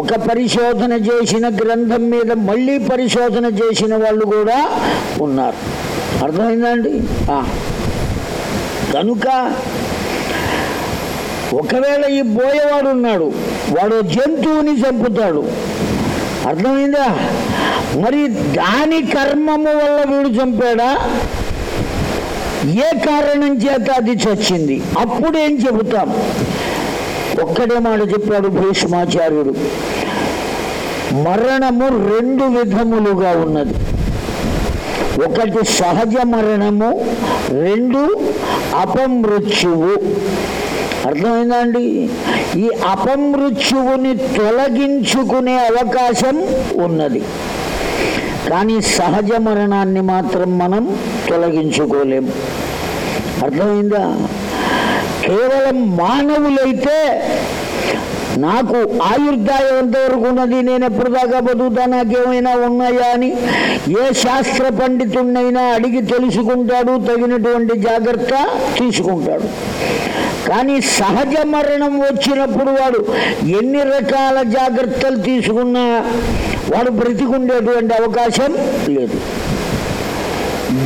ఒక పరిశోధన చేసిన గ్రంథం మీద మళ్ళీ పరిశోధన చేసిన వాళ్ళు కూడా ఉన్నారు. అర్థమైందండి కనుక ఒకవేళ ఈ బోయేవాడు ఉన్నాడు వాడు జంతువుని చంపుతాడు. అర్థమైందా? మరి దాని కర్మము వల్ల వీడు చంపాడా? ఏ కారణం చేత అది చచ్చింది? అప్పుడేం చెబుతాం? ఒక్కడే మాట చెప్పాడు భీష్మాచార్యుడు మరణము రెండు విధములుగా ఉన్నది. ఒకటి సహజ మరణము రెండు అపమృత్యువు. అర్థమైందండి? ఈ అపమృత్యువుని తొలగించుకునే అవకాశం ఉన్నది. కానీ సహజ మరణాన్ని మాత్రం మనం తొలగించుకోలేం. అర్థమైందా? కేవలం మానవులైతే నాకు ఆయుర్దాయం ఎంతవరకు ఉన్నది నేను ఎప్పుడు దాకా బతుకుతా నాకేమైనా ఉన్నాయా అని ఏ శాస్త్ర పండితుడినైనా అడిగి తెలుసుకుంటాడు తగినటువంటి జాగ్రత్త తీసుకుంటాడు. కానీ సహజ మరణం వచ్చినప్పుడు వాడు ఎన్ని రకాల జాగ్రత్తలు తీసుకున్నా వాడు బ్రతికుండేటువంటి అవకాశం లేదు.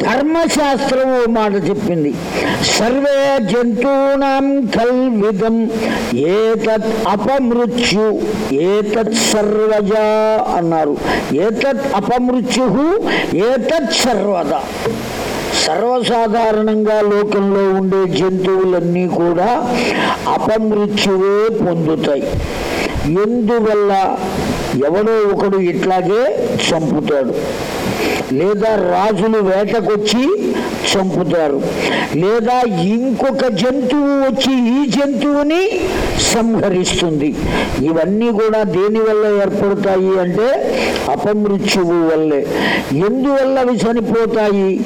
ధర్మశాస్త్రం మాట చెప్పింది. సర్వే జంతూనాం కల్విదం ఏతత్ అపమృత్యు ఏతత్ సర్వజా అన్నారు. ఏతత్ అపమృత్యు ఏతత్ సర్వద. సర్వసాధారణంగా లోకంలో ఉండే జంతువులన్నీ కూడా అపమృత్యువే పొందుతాయి. ఎందువల్ల? ఎవడో ఒకడు ఇట్లాగే చంపుతాడు. లేదా రాజులు వేటకొచ్చి చంపుతారు లేదా ఇంకొక జంతువు వచ్చి ఈ జంతువుని సంహరిస్తుంది. ఇవన్నీ కూడా దేని వల్ల ఏర్పడతాయి అంటే అపమృత్యువు వల్లే. ఎందువల్ల అవి చనిపోతాయి?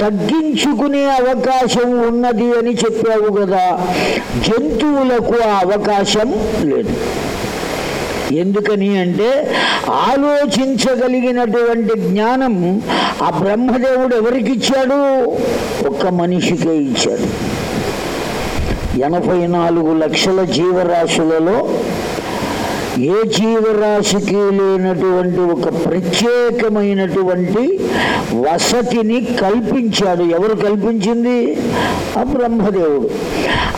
తగ్గించుకునే అవకాశం ఉన్నది అని చెప్పావు కదా. జంతువులకు ఆ అవకాశం లేదు. ఎందుకని అంటే ఆలోచించగలిగినటువంటి జ్ఞానం ఆ బ్రహ్మదేవుడు ఎవరికి ఇచ్చాడు ఒక్క మనిషికే ఇచ్చాడు. ఎనభై నాలుగు లక్షల జీవరాశులలో ఏ జీవరాశికి లేనటువంటి ఒక ప్రత్యేకమైనటువంటి వసతిని కల్పించాడు. ఎవరు కల్పించింది? ఆ బ్రహ్మదేవుడు.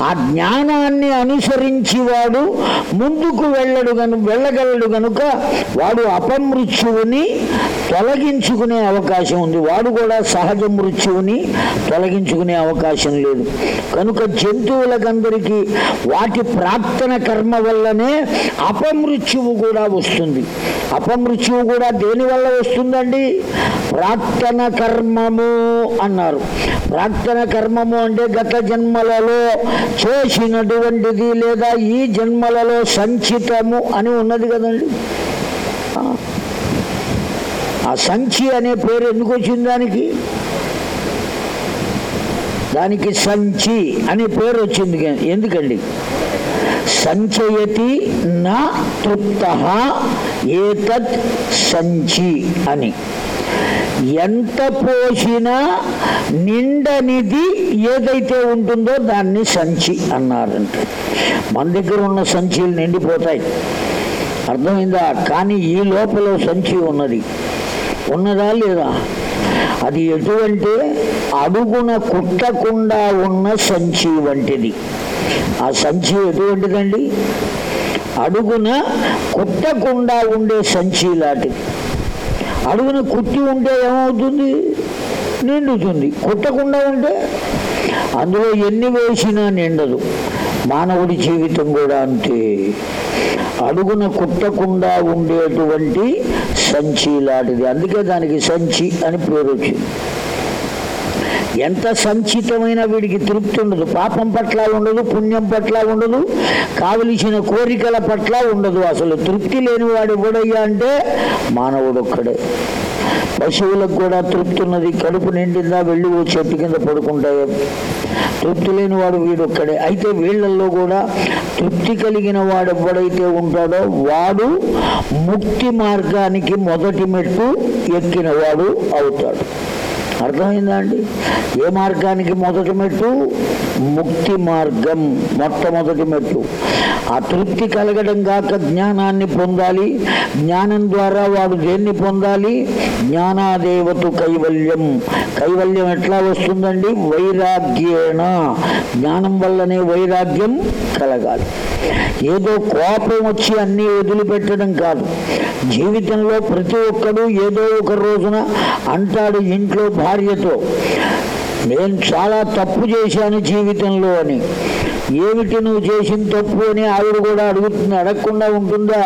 ఆ జ్ఞానాన్ని అనుసరించి వాడు ముందుకు వెళ్ళడు గను వెళ్ళగలడు గనుక వాడు అపమృత్యువుని తొలగించుకునే అవకాశం ఉంది. వాడు కూడా సహజ మృత్యువుని తొలగించుకునే అవకాశం లేదు. కనుక జంతువులకందరికీ వాటి ప్రార్థన కర్మ వల్లనే అపమృత్యువు కూడా వస్తుంది. అపమృత్యువు కూడా దేనివల్ల వస్తుందండి? ప్రార్థన కర్మము అన్నారు. ప్రార్థన కర్మము అంటే గత జన్మలలో చేసినటువంటిది లేదా ఈ జన్మలలో సంచితము అని ఉన్నది కదండి. ఆ. సంచి అనే పేరు ఎందుకు వచ్చింది దానికి? దానికి సంచి అనే పేరు వచ్చింది ఎందుకండి? సంచయతి నా తృప్త ఏతత్ సంచి అని. ఎంత పోసినా నిండనిది ఏదైతే ఉంటుందో దాన్ని సంచి అన్నారంట. మన దగ్గర ఉన్న సంచీలు నిండిపోతాయి. అర్థమైందా? కానీ ఈ లోపల సంచి ఉన్నది. ఉన్నదా లేదా? అది ఎటువంటి అడుగున కుట్టకుండా ఉన్న సంచి వంటిది. ఆ సంచి ఎటువంటిదండి? అడుగున కుట్టకుండా ఉండే సంచి లాంటిది. అడుగున కుట్టి ఉంటే ఏమవుతుంది? నిండుతుంది. కుట్టకుండా ఉంటే అందులో ఎన్ని వేసినా నిండదు. మానవుడి జీవితం కూడా అంతే. అడుగున కుట్టకుండా ఉండేటువంటి సంచి లాంటిది. అందుకే దానికి సంచి అని పేరు వచ్చింది ఎంత సంచితమైన వీడికి తృప్తి ఉండదు. పాపం పట్ల ఉండదు పుణ్యం పట్ల ఉండదు కావలసిన కోరికల పట్ల ఉండదు. అసలు తృప్తి లేనివాడు ఎవడయ్యా అంటే మానవుడు ఒక్కడే పశువులకు కూడా తృప్తి ఉన్నది. కడుపు నిండిందా వెళ్ళి ఓ చెట్టు కింద పడుకుంటాయి తృప్తి లేని వాడు వీడొక్కడే. అయితే వీళ్ళల్లో కూడా తృప్తి కలిగిన వాడు ఎవడైతే ఉంటాడో వాడు ముక్తి మార్గానికి మొదటి మెట్టు ఎక్కిన వాడు అవుతాడు. అర్థమైందా అండి? ఏ మార్గానికి మొదటి మెట్టు? ముక్తి మార్గం మొట్టమొదటి మెట్టు. ఆ తృప్తి కలగడం కాక జ్ఞానాన్ని పొందాలి. జ్ఞానం ద్వారా వాడు దేన్ని పొందాలి? జ్ఞానాదేవతు కైవల్యం. కైవల్యం ఎట్లా వస్తుందండి? వైరాగ్యేణ. జ్ఞానం వల్లనే వైరాగ్యం కలగాలి. ఏదో కోపం వచ్చి అన్నీ వదిలిపెట్టడం కాదు. జీవితంలో ప్రతి ఒక్కడు ఏదో ఒక రోజున అంటాడు ఇంట్లో భార్యతో నేను చాలా తప్పు చేశాను జీవితంలో అని. ఏమిటి నువ్వు చేసిన తప్పు అని ఆవిడ కూడా అడుగుతుంది అడగకుండా ఉంటుందా?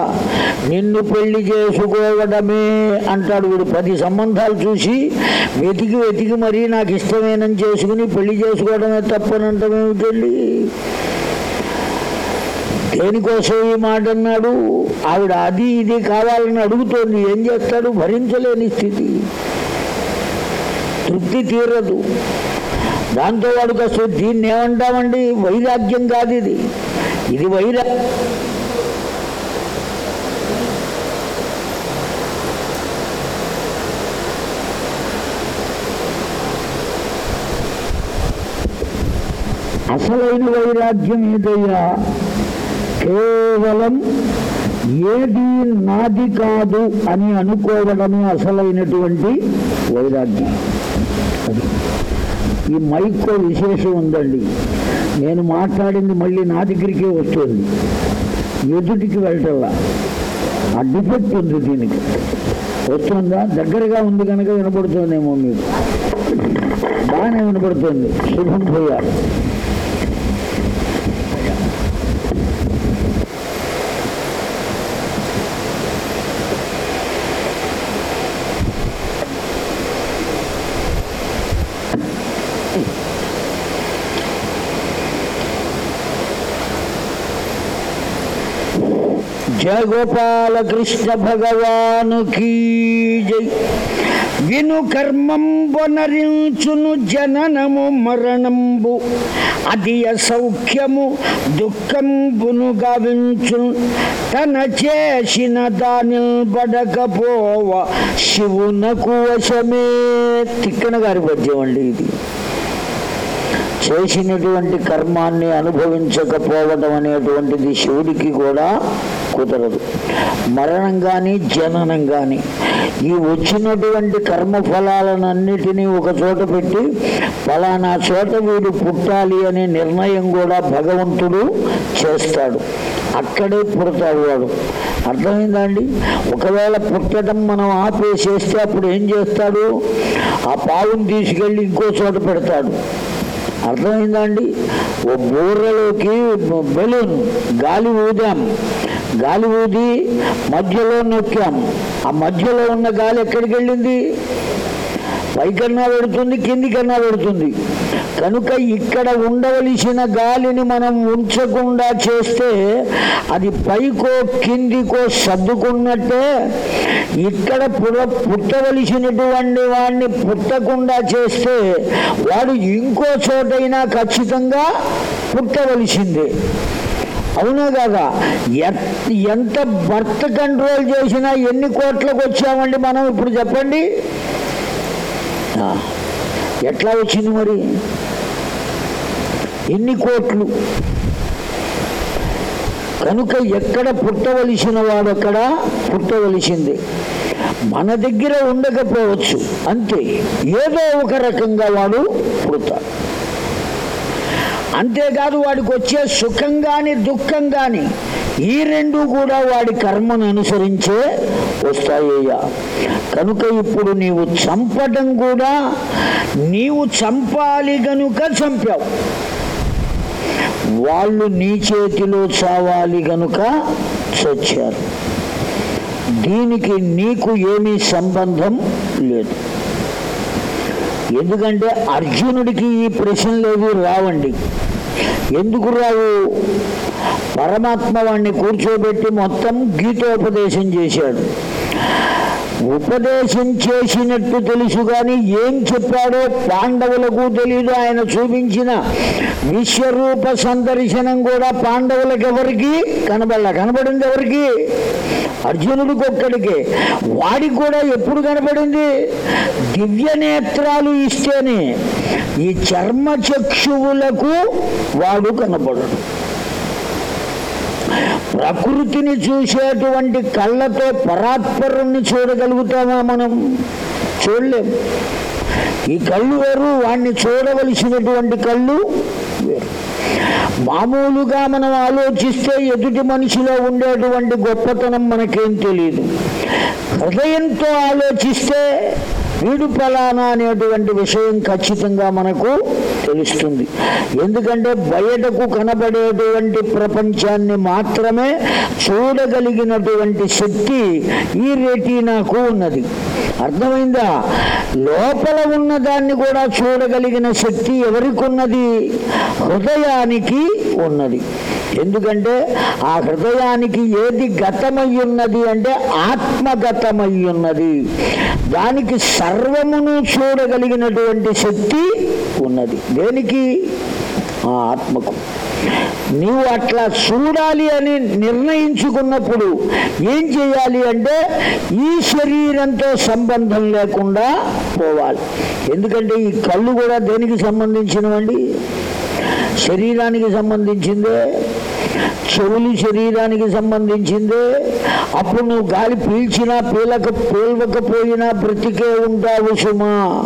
నిన్ను పెళ్ళి చేసుకోవడమే అంటాడు వీడు. పది సంబంధాలు చూసి వెతికి వెతికి మరీ నాకు ఇష్టమేనని చేసుకుని పెళ్ళి చేసుకోవడమే తప్పని అంటాం దేనికోసం ఈ మాట? అన్నాడు. ఆవిడ అది ఇది కావాలని అడుగుతోంది. ఏం చేస్తాడు? భరించలేని స్థితి. తృప్తి తీరదు. దాంతో వాడు కాస్త దీన్ని ఏమంటామండి వైరాగ్యం కాదు ఇది. ఇది వైరా అసలైన వైరాగ్యం ఏదయ్యా? కేవలం ఏది నాది కాదు అని అనుకోవడమే అసలైనటువంటి వైరాగ్యం. ఈ మైక్లో విశేషం ఉందండి. నేను మాట్లాడింది మళ్ళీ నా దగ్గరికే వస్తుంది ఎదుటికి వెళ్ళటల్లా. ఆ డిఫెక్ట్ ఉంది దీనికి. వస్తుందా? దగ్గరగా ఉంది కనుక వినపడుతుందేమో మీకు. బాగానే వినపడుతుంది. శుభం పోయారు జగోపాలకృష్ణ గోపాల కృష్ణ భగవానుకి జై విను కర్మం వనరించును జననము మరణంబు. అది అసౌఖ్యము దుఃఖంబును గవించు తన చేసిన దాని బడకపోవ శివునకు వశమే. తిక్కన గారి పద్యం అండి ఇది. చేసినటువంటి కర్మాన్ని అనుభవించకపోవడం అనేటువంటిది శివుడికి కూడా కుదరదు. మరణం కానీ జననం కానీ ఈ వచ్చినటువంటి కర్మ ఫలాలన్నిటినీ ఒక చోట పెట్టి ఫలానా చోట వీడు పుట్టాలి అనే నిర్ణయం కూడా భగవంతుడు చేస్తాడు. అక్కడే పుడతాడు వాడు. అర్థమైందండి? ఒకవేళ పుట్టడం మనం ఆపేసేస్తే అప్పుడు ఏం చేస్తాడు? ఆ పావును తీసుకెళ్ళి ఇంకో చోట పెడతాడు. అర్థమైందా అండి ఓ బూర్రలోకి బెలూన్ గాలి ఊదాం. గాలి ఊది మధ్యలో నొక్కాం. ఆ మధ్యలో ఉన్న గాలి ఎక్కడికి వెళ్ళింది పైకన్నా పెడుతుంది కిందికన్నా పెడుతుంది. కనుక ఇక్కడ ఉండవలసిన గాలిని మనం ఉంచకుండా చేస్తే అది పైకో కిందికో సర్దుకున్నట్టే ఇక్కడ పుర పుట్టవలసినటువంటి వాడిని పుట్టకుండా చేస్తే వాడు ఇంకో చోటైనా ఖచ్చితంగా పుట్టవలసిందే. అవునా కాదా? ఎంత బర్త్ కంట్రోల్ చేసినా ఎన్ని కోట్లకు వచ్చామండి మనం ఇప్పుడు చెప్పండి? ఎట్లా వచ్చింది మరి? ఎన్ని కోట్లు? కనుక ఎక్కడ పుట్టవలసిన వాడు అక్కడ పుట్టవలసిందే. మన దగ్గర ఉండకపోవచ్చు. అంతే. ఏదో ఒక రకంగా వాడు పుడతాడు. అంతేకాదు వాడికి వచ్చే సుఖం కానీ దుఃఖం కానీ ఈ రెండు కూడా వాడి కర్మను అనుసరించే వస్తాయ్యా? కనుక ఇప్పుడు నీవు చంపటం కూడా నీవు చంపాలి గనుక చంపావు. వాళ్ళు నీ చేతిలో చావాలి గనుక చచ్చారు. దీనికి నీకు ఏమీ సంబంధం లేదు. ఎందుకంటే అర్జునుడికి ఈ ప్రశ్నలు ఏవి రావండి. ఎందుకు రావు? పరమాత్మ వాణ్ణి కూర్చోబెట్టి మొత్తం గీతోపదేశం చేశాడు. ఉపదేశం చేసినట్టు తెలుసు కానీ ఏం చెప్పాడో పాండవులకు తెలియదు ఆయన చూపించిన విశ్వరూప సందర్శనం కూడా పాండవులకు ఎవరికి? కనబడలా. కనబడింది ఎవరికి? అర్జునుడికి ఒక్కడికి. వాడికి కూడా ఎప్పుడు కనబడింది? దివ్య నేత్రాలు ఇస్తేనే ఈ చర్మ చక్షువులకు వాడు కనబడడు. ప్రకృతిని చూసేటువంటి కళ్ళతో పరాత్పరుణ్ణి చూడగలుగుతామా మనం? చూడలేం. ఈ కళ్ళు వేరు వాణ్ణి చూడవలసినటువంటి కళ్ళు వేరు. మామూలుగా మనం ఆలోచిస్తే ఎదుటి మనిషిలో ఉండేటువంటి గొప్పతనం మనకేం తెలియదు హృదయంతో ఆలోచిస్తే వీడు ఫలానా అనేటువంటి విషయం ఖచ్చితంగా మనకు తెలుస్తుంది. ఎందుకంటే బయటకు కనబడేటువంటి ప్రపంచాన్ని మాత్రమే చూడగలిగినటువంటి శక్తి ఈ రెటీనాకు ఉన్నది. అర్థమైందా? లోపల ఉన్నదాన్ని కూడా చూడగలిగిన శక్తి ఎవరికి ఉన్నది హృదయానికి ఉన్నది. ఎందుకంటే ఆ హృదయానికి ఏది గతమయ్యున్నది ఉన్నది అంటే ఆత్మగతమై ఉన్నది. దానికి సర్వమును చూడగలిగినటువంటి శక్తి ఉన్నది. దేనికి? ఆ ఆత్మకు. నీవు అట్లా చూడాలి అని నిర్ణయించుకున్నప్పుడు ఏం చేయాలి అంటే ఈ శరీరంతో సంబంధం లేకుండా పోవాలి. ఎందుకంటే ఈ కళ్ళు కూడా దేనికి సంబంధించినవండి? శరీరానికి సంబంధించిందే. చెవులు శరీరానికి సంబంధించిందే. అప్పుడు నువ్వు గాలి పీల్చినా పీలక పీల్వకపోయినా బ్రతికే ఉంటావు సుమా.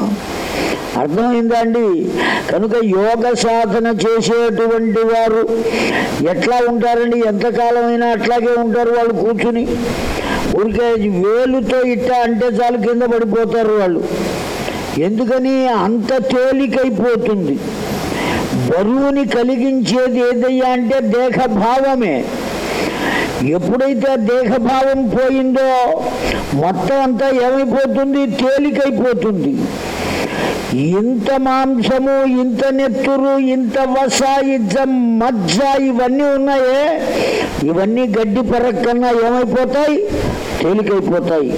అర్థమైందా అండి? కనుక యోగ సాధన చేసేటువంటి వారు ఎట్లా ఉంటారండి? ఎంతకాలమైనా అట్లాగే ఉంటారు వాళ్ళు కూర్చుని. ఊరికే వేలుతో ఇట్ట అంటే చాలు కింద పడిపోతారు వాళ్ళు. ఎందుకని? అంత తేలికైపోతుంది. బరువుని కలిగించేది ఏదయ్యా అంటే దేహభావమే. ఎప్పుడైతే దేహభావం పోయిందో మొత్తం అంతా ఏమైపోతుంది? తేలికైపోతుంది. ఇంత మాంసము ఇంత నెత్తురు ఇంత వస ఇజ్జ మజ్జ ఇవన్నీ ఉన్నాయే? ఇవన్నీ గడ్డి పెరక్కన్నా ఏమైపోతాయి? తేలికైపోతాయి.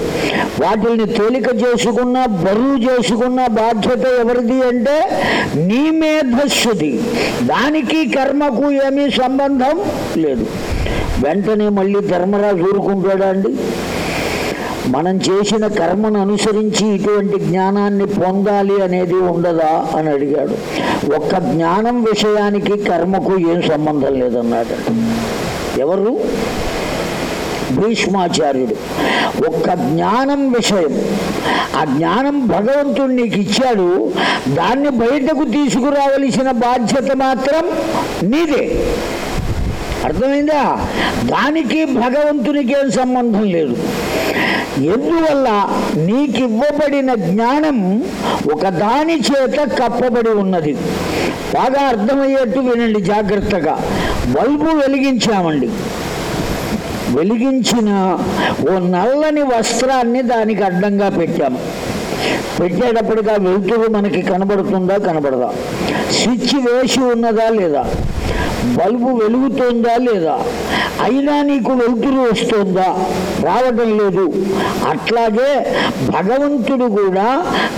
వాటిని తేలిక చేసుకున్న బరువు చేసుకున్న బాధ్యత ఎవరిది అంటే నీ మేధస్సుది. దానికి కర్మకు ఏమీ సంబంధం లేదు. వెంటనే మళ్ళీ ధర్మరాజు ఊరుకుంటాడా అండి? మనం చేసిన కర్మను అనుసరించి ఇటువంటి జ్ఞానాన్ని పొందాలి అనేది ఉండదా అని అడిగాడు. ఒక్క జ్ఞానం విషయానికి కర్మకు ఏం సంబంధం లేదన్నాడు. ఎవరు? భీష్మాచార్యుడు. ఒక్క జ్ఞానం విషయం ఆ జ్ఞానం భగవంతుడు నీకు ఇచ్చాడు దాన్ని బయటకు తీసుకురావలసిన బాధ్యత మాత్రం నీదే. అర్థమైందా? దానికి భగవంతునికి ఏం సంబంధం లేదు. ఎందువల్ల నీకు ఇవ్వబడిన జ్ఞానం ఒక దాని చేత కప్పబడి ఉన్నది? బాగా అర్థమయ్యేట్టు వినండి జాగ్రత్తగా. బల్బు వెలిగించామండి. వెలిగించిన ఓ నల్లని వస్త్రాన్ని దానికి అడ్డంగా పెట్టాము పెట్టేటప్పటికి ఆ వెలుతురు మనకి కనబడుతుందా కనబడదా? స్విచ్ వేసి ఉన్నదా లేదా? బల్బు వెలుగుతోందా లేదా? అయినా నీకు వెలుతురు వస్తుందా? రావటం లేదు. అట్లాగే భగవంతుడు కూడా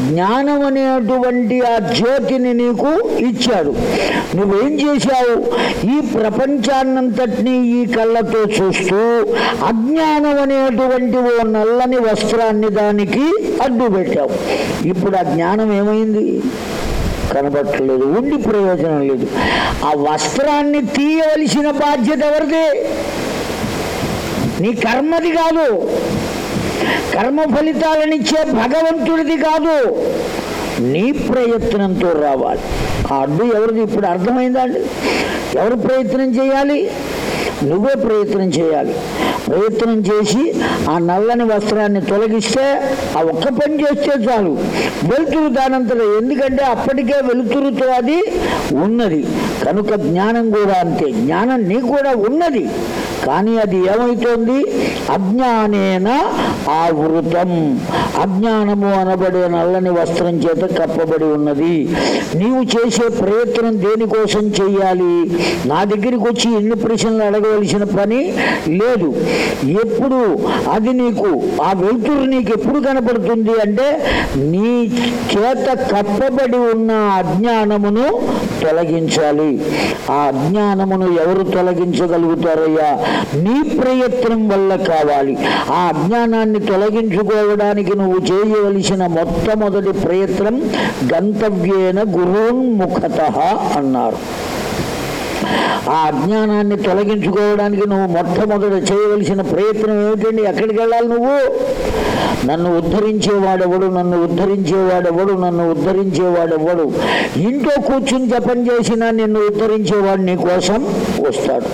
జ్ఞానం అనేటువంటి ఆ జ్యోతిని నీకు ఇచ్చాడు. నువ్వేం చేశావు? ఈ ప్రపంచాన్నంతటినీ ఈ కళ్ళతో చూస్తూ అజ్ఞానం అనేటువంటి ఓ నల్లని వస్త్రాన్ని దానికి అడ్డు పెట్టావు ఇప్పుడు ఆ జ్ఞానం ఏమైంది? కనబట్టలేదు ఉండి ప్రయోజనం లేదు. ఆ వస్త్రాన్ని తీయవలసిన బాధ్యత ఎవరిది? నీ కర్మది కాదు. కర్మ ఫలితాలనిచ్చే భగవంతుడిది కాదు. నీ ప్రయత్నంతో రావాలి. ఆ అడ్డు ఎవరిది? ఇప్పుడు అర్థమైందా అండి? ఎవరు ప్రయత్నం చేయాలి? నువ్వే ప్రయత్నం చేయాలి. ప్రయత్నం చేసి ఆ నల్లని వస్త్రాన్ని తొలగిస్తే ఆ ఒక్క పని చేస్తే చాలు. వెలుతురు దానంతట ఎందుకంటే అప్పటికే వెలుతురుతో అది ఉన్నది. కనుక జ్ఞానం కూడా అంతే. జ్ఞానం నీకు కూడా ఉన్నది. కానీ అది ఏమవుతోంది అజ్ఞానేన ఆవృతం. అజ్ఞానము అనబడే నల్లని వస్త్రం చేత కప్పబడి ఉన్నది. నీవు చేసే ప్రయత్నం దేనికోసం చెయ్యాలి? నా దగ్గరికి వచ్చి ఎన్ని ప్రశ్నలు అడగవలసిన పని లేదు. ఎప్పుడు అది నీకు ఆ వెలుతురు నీకు ఎప్పుడు కనపడుతుంది అంటే నీ చేత కప్పబడి ఉన్న అజ్ఞానమును తొలగించాలి. ఆ అజ్ఞానమును ఎవరు తొలగించగలుగుతారయ్యా? నీ ప్రయత్నం వల్ల కావాలి. ఆ అజ్ఞానాన్ని తొలగించుకోవడానికి నువ్వు చేయవలసిన మొట్టమొదటి ప్రయత్నం గంతవ్యేన గురోన్ముఖత అన్నారు. ఆ అజ్ఞానాన్ని తొలగించుకోవడానికి నువ్వు మొట్టమొదట చేయవలసిన ప్రయత్నం ఏమిటండి? ఎక్కడికి వెళ్ళాలి నువ్వు? నన్ను ఉద్ధరించేవాడెవడు? నన్ను ఉద్ధరించేవాడెవడు? నన్ను ఉద్ధరించేవాడెవడు? ఇంట్లో కూర్చుని జపం చేసినా నిన్ను ఉద్ధరించేవాడు నీ కోసం వస్తాడు.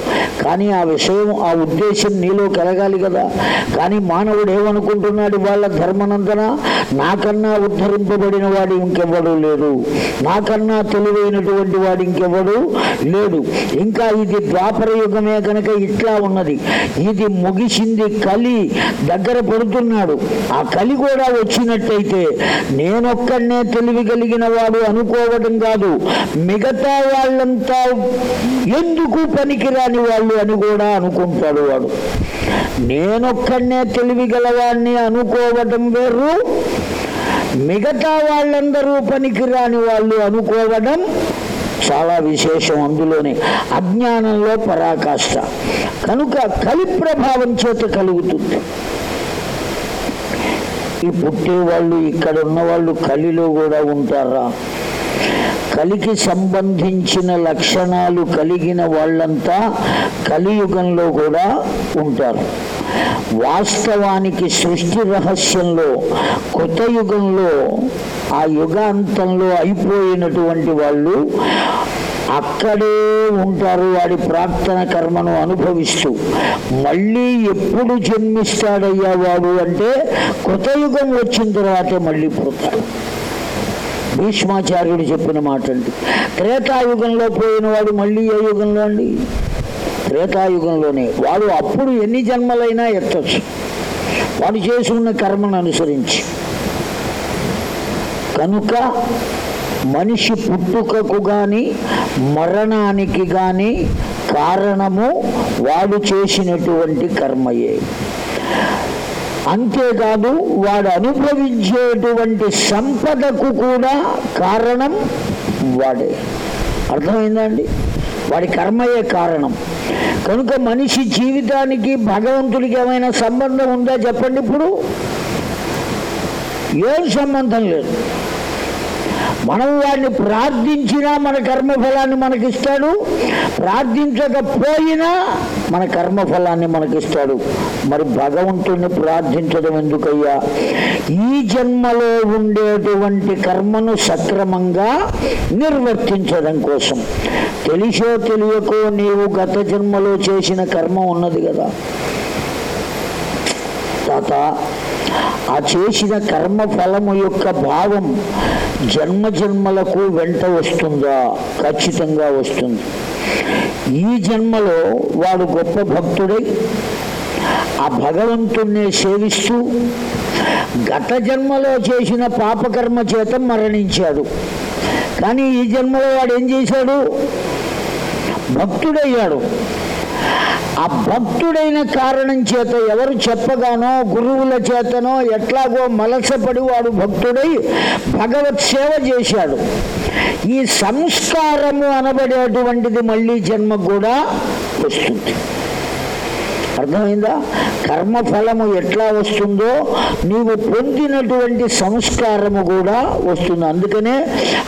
కానీ ఆ విషయం ఆ ఉద్దేశం నీలో కలగాలి కదా. కానీ మానవుడు ఏమనుకుంటున్నాడు? వాళ్ళ ధర్మనందన నాకన్నా ఉద్ధరింపబడిన వాడు ఇంకెవ్వడు లేడు. నాకన్నా తెలివైనటువంటి వాడు ఇంకెవ్వడు లేడు. ఇంకా ఇది ద్వాపర యుగమే కనుక ఇట్లా ఉన్నది. ఇది ముగిసింది కలి దగ్గర పడుతున్నాడు. ఆ కలి కూడా వచ్చినట్టయితే నేనొక్కడనే తెలివి కలిగిన వాడు అనుకోవడం కాదు. మిగతా వాళ్ళంతా ఎందుకు పనికిరాని వాళ్ళు అని కూడా అనుకుంటాడు వాడు. నేనొక్కడనే తెలివి గలవాడిని అనుకోవడం వేరు. మిగతా వాళ్ళందరూ పనికిరాని వాళ్ళు అనుకోవడం చాలా విశేషం అందులోనే. అజ్ఞానంలో పరాకాష్ట. కనుక కలి ప్రభావం చేత కలుగుతుంది. ఈ పుట్టేవాళ్ళు ఇక్కడ ఉన్న వాళ్ళు కలిలో కూడా ఉంటారా? కలికి సంబంధించిన లక్షణాలు కలిగిన వాళ్ళంతా కలియుగంలో కూడా ఉంటారు. వాస్తవానికి సృష్టి రహస్యంలో కొత్త యుగంలో ఆ యుగాంతంలో అయిపోయినటువంటి వాళ్ళు అక్కడే ఉంటారు వాడి ప్రార్థన కర్మను అనుభవిస్తూ. మళ్ళీ ఎప్పుడు జన్మిస్తాడయ్యా వాడు అంటే కృతయుగం వచ్చిన తర్వాతే మళ్ళీ పోతారు భీష్మాచార్యుడు చెప్పిన మాట అండి త్రేతాయుగంలో పోయిన వాడు మళ్ళీ ఏ యుగంలో అండి? త్రేతాయుగంలోనే వాడు అప్పుడు ఎన్ని జన్మలైనా ఎత్తచ్చు. వాడు చేసి ఉన్న కర్మను అనుసరించి. కనుక మనిషి పుట్టుకకు గాని మరణానికి గాని కారణము వాడు చేసినటువంటి కర్మయే. అంతేకాదు వాడు అనుభవించేటువంటి సంపదకు కూడా కారణం వాడే. అర్థమైందండి వాడి కర్మయే కారణం. కనుక మనిషి జీవితానికి భగవంతుడికి ఏమైనా సంబంధం ఉందా చెప్పండి ఇప్పుడు? ఏం సంబంధం లేదు. మనం వాడిని ప్రార్థించినా మన కర్మఫలాన్ని మనకిస్తాడు ప్రార్థించకపోయినా మన కర్మఫలాన్ని మనకిస్తాడు. మరి భగవంతుణ్ణి ప్రార్థించడం ఎందుకయ్యా? ఈ జన్మలో ఉండేటువంటి కర్మను సక్రమంగా నిర్వర్తించడం కోసం. తెలిసో తెలియకో నీవు గత జన్మలో చేసిన కర్మ ఉన్నది కదా. తాత ఆ చేసిన కర్మ ఫలము యొక్క భావం జన్మ జన్మలకు వెంట వస్తుందా? ఖచ్చితంగా వస్తుంది. ఈ జన్మలో వాడు గొప్ప భక్తుడై ఆ భగవంతుణ్ణి సేవిస్తూ గత జన్మలో చేసిన పాపకర్మ చేత మరణించాడు. కానీ ఈ జన్మలో వాడు ఏం చేశాడు? భక్తుడయ్యాడు. ఆ భక్తుడైన కారణం చేత ఎవరు చెప్పగానో గురువుల చేతనో ఎట్లాగో మలసపడి వాడు భక్తుడై భగవత్ సేవ చేశాడు. ఈ సంస్కారము అనబడేటువంటిది మళ్ళీ జన్మ కూడా వస్తుంది. అర్థమైందా? కర్మఫలము ఎట్లా వస్తుందో నీవు పొందినటువంటి సంస్కారము కూడా వస్తుంది. అందుకనే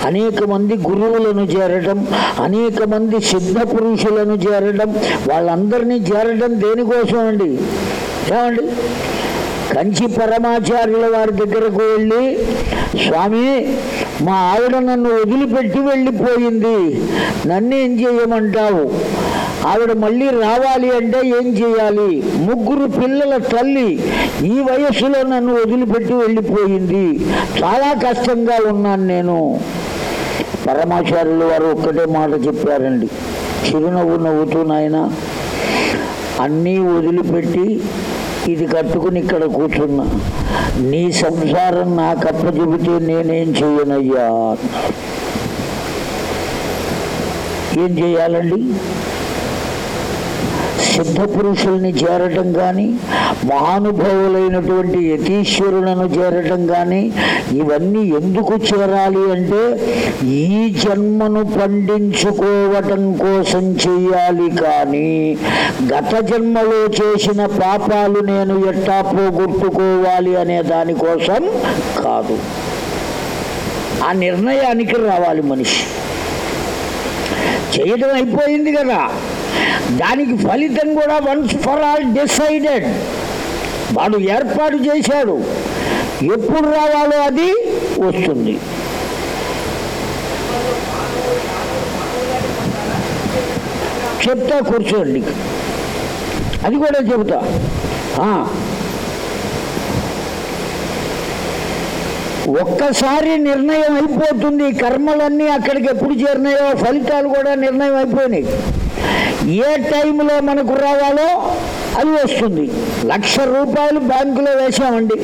అనేక మంది గురువులను చేరడం అనేక మంది సిద్ధ పురుషులను చేరడం వాళ్ళందరినీ చేరడం దేనికోసం అండి ఏమండి? కంచి పరమాచార్యుల వారి దగ్గరకు వెళ్ళి స్వామి మా ఆవిడ నన్ను వదిలిపెట్టి వెళ్ళిపోయింది. నన్నేం చేయమంటావు? ఆవిడ మళ్ళీ రావాలి అంటే ఏం చేయాలి? ముగ్గురు పిల్లల తల్లి ఈ వయస్సులో నన్ను వదిలిపెట్టి వెళ్ళిపోయింది. చాలా కష్టంగా ఉన్నాను నేను. పరమాచార్యులు వారు ఒక్కటే మాట చెప్పారండి. చిరునవ్వు నవ్వుతూ నాయన అన్నీ వదిలిపెట్టి ఇది కట్టుకుని ఇక్కడ కూర్చున్నా. నీ సంసారం నాకు అప్పచెబితే నేనేం చేయనయ్యా ఏం చేయాలండి? సిద్ధ పురుషుల్ని చేరటం కానీ మహానుభావులైనటువంటి యతీశ్వరులను చేరటం కానీ ఇవన్నీ ఎందుకు చేరాలి అంటే ఈ జన్మను పండించుకోవటం కోసం చెయ్యాలి కానీ గత జన్మలో చేసిన పాపాలు నేను ఎట్టా పోగొట్టుకోవాలి అనే దానికోసం కాదు. ఆ నిర్ణయానికి రావాలి మనిషి. చేయడం అయిపోయింది కదా. దానికి ఫలితం కూడా వన్స్ ఫర్ ఆల్ డిసైడెడ్ వాడు ఏర్పాటు చేశాడు. ఎప్పుడు రావాలో అది వస్తుంది. చెప్తా కూర్చోండి. అది కూడా చెబుతా. ఒక్కసారి నిర్ణయం అయిపోతుంది. కర్మలన్నీ అక్కడికి ఎప్పుడు చేరినాయో ఫలితాలు కూడా నిర్ణయం అయిపోయినాయి. ఏ టైంలో మనకు రావాలో అది వస్తుంది. లక్ష రూపాయలు బ్యాంకులో వేసామండి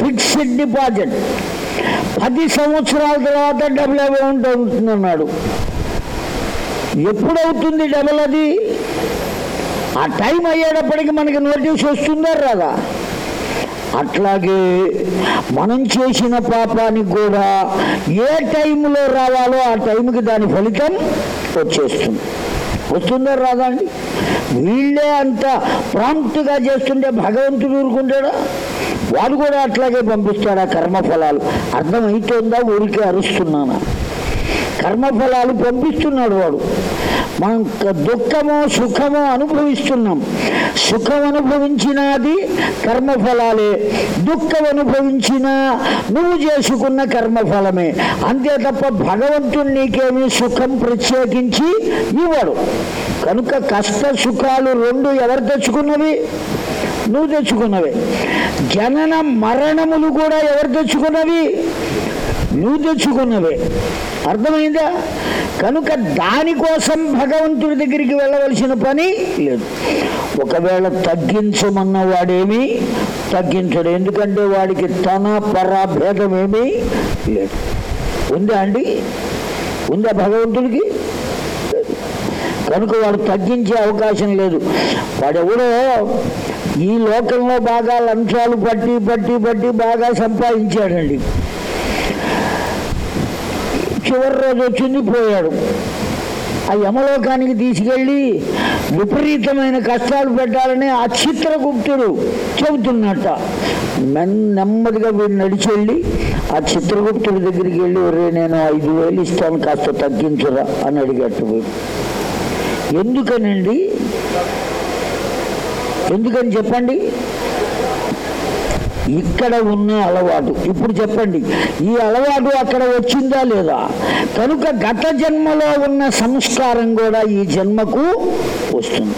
ఫిక్స్డ్ డిపాజిట్. పది సంవత్సరాల తర్వాత డబుల్ అమౌంట్ అవుతుందన్నాడు ఎప్పుడవుతుంది డబుల్ అది ఆ టైం అయ్యేటప్పటికి మనకి నోటీస్ వస్తుందో రాదా? అట్లాగే మనం చేసిన పాపానికి కూడా ఏ టైంలో రావాలో ఆ టైంకి దాని ఫలితం వచ్చేస్తుంది. వస్తుందా రాదా వీళ్ళే అంత ప్రాంప్ట్గా చేస్తుంటే భగవంతుడు ఊరుకుంటాడా? వాడు కూడా అట్లాగే పంపిస్తాడా కర్మఫలాలు? అర్థమైతుందా? ఊరికే అరుస్తున్నానా? కర్మఫలాలు పంపిస్తున్నాడు వాడు. మనం దుఃఖము సుఖము అనుభవిస్తున్నాం. సుఖం అనుభవించినది కర్మఫలాలే. దుఃఖం అనుభవించిన నువ్వు చేసుకున్న కర్మఫలమే. అంతే తప్ప భగవంతుడు నీకేమి సుఖం ప్రత్యేకించి ఇవ్వడు. కనుక కష్ట సుఖాలు రెండు ఎవరు తెచ్చుకున్నవి? నువ్వు తెచ్చుకున్నవి. జనన మరణములు కూడా ఎవరు తెచ్చుకున్నవి? నువ్వు తెచ్చుకున్నవే. అర్థమైందా? కనుక దానికోసం భగవంతుడి దగ్గరికి వెళ్ళవలసిన పని లేదు. ఒకవేళ తగ్గించమన్న వాడేమీ తగ్గించడు. ఎందుకంటే వాడికి తన పరభేదమేమి లేదు. ఉందా అండి? ఉందా భగవంతుడికి? కనుక వాడు తగ్గించే అవకాశం లేదు. వాడెవడో ఈ లోకంలో బాగా లంచాలు పట్టి పట్టి పట్టి బాగా సంపాదించాడండి. చివరి రోజు వచ్చింది పోయాడు. ఆ యమలోకానికి తీసుకెళ్ళి విపరీతమైన కష్టాలు పెట్టాలని ఆ చిత్రగుప్తుడు చెబుతున్నట్ట. మెన్ నెమ్మదిగా వీడు నడిచెళ్ళి ఆ చిత్రగుప్తుడి దగ్గరికి వెళ్ళి ఒరే నేను ఐదు వేలు ఇస్తాను కాస్త తగ్గించురా అని అడిగట్టు ఎందుకనండి? ఎందుకని చెప్పండి? ఇక్కడ ఉన్న అలవాటు. ఇప్పుడు చెప్పండి ఈ అలవాటు అక్కడ వచ్చిందా లేదా? కనుక గత జన్మలో ఉన్న సంస్కారం కూడా ఈ జన్మకు వస్తుంది.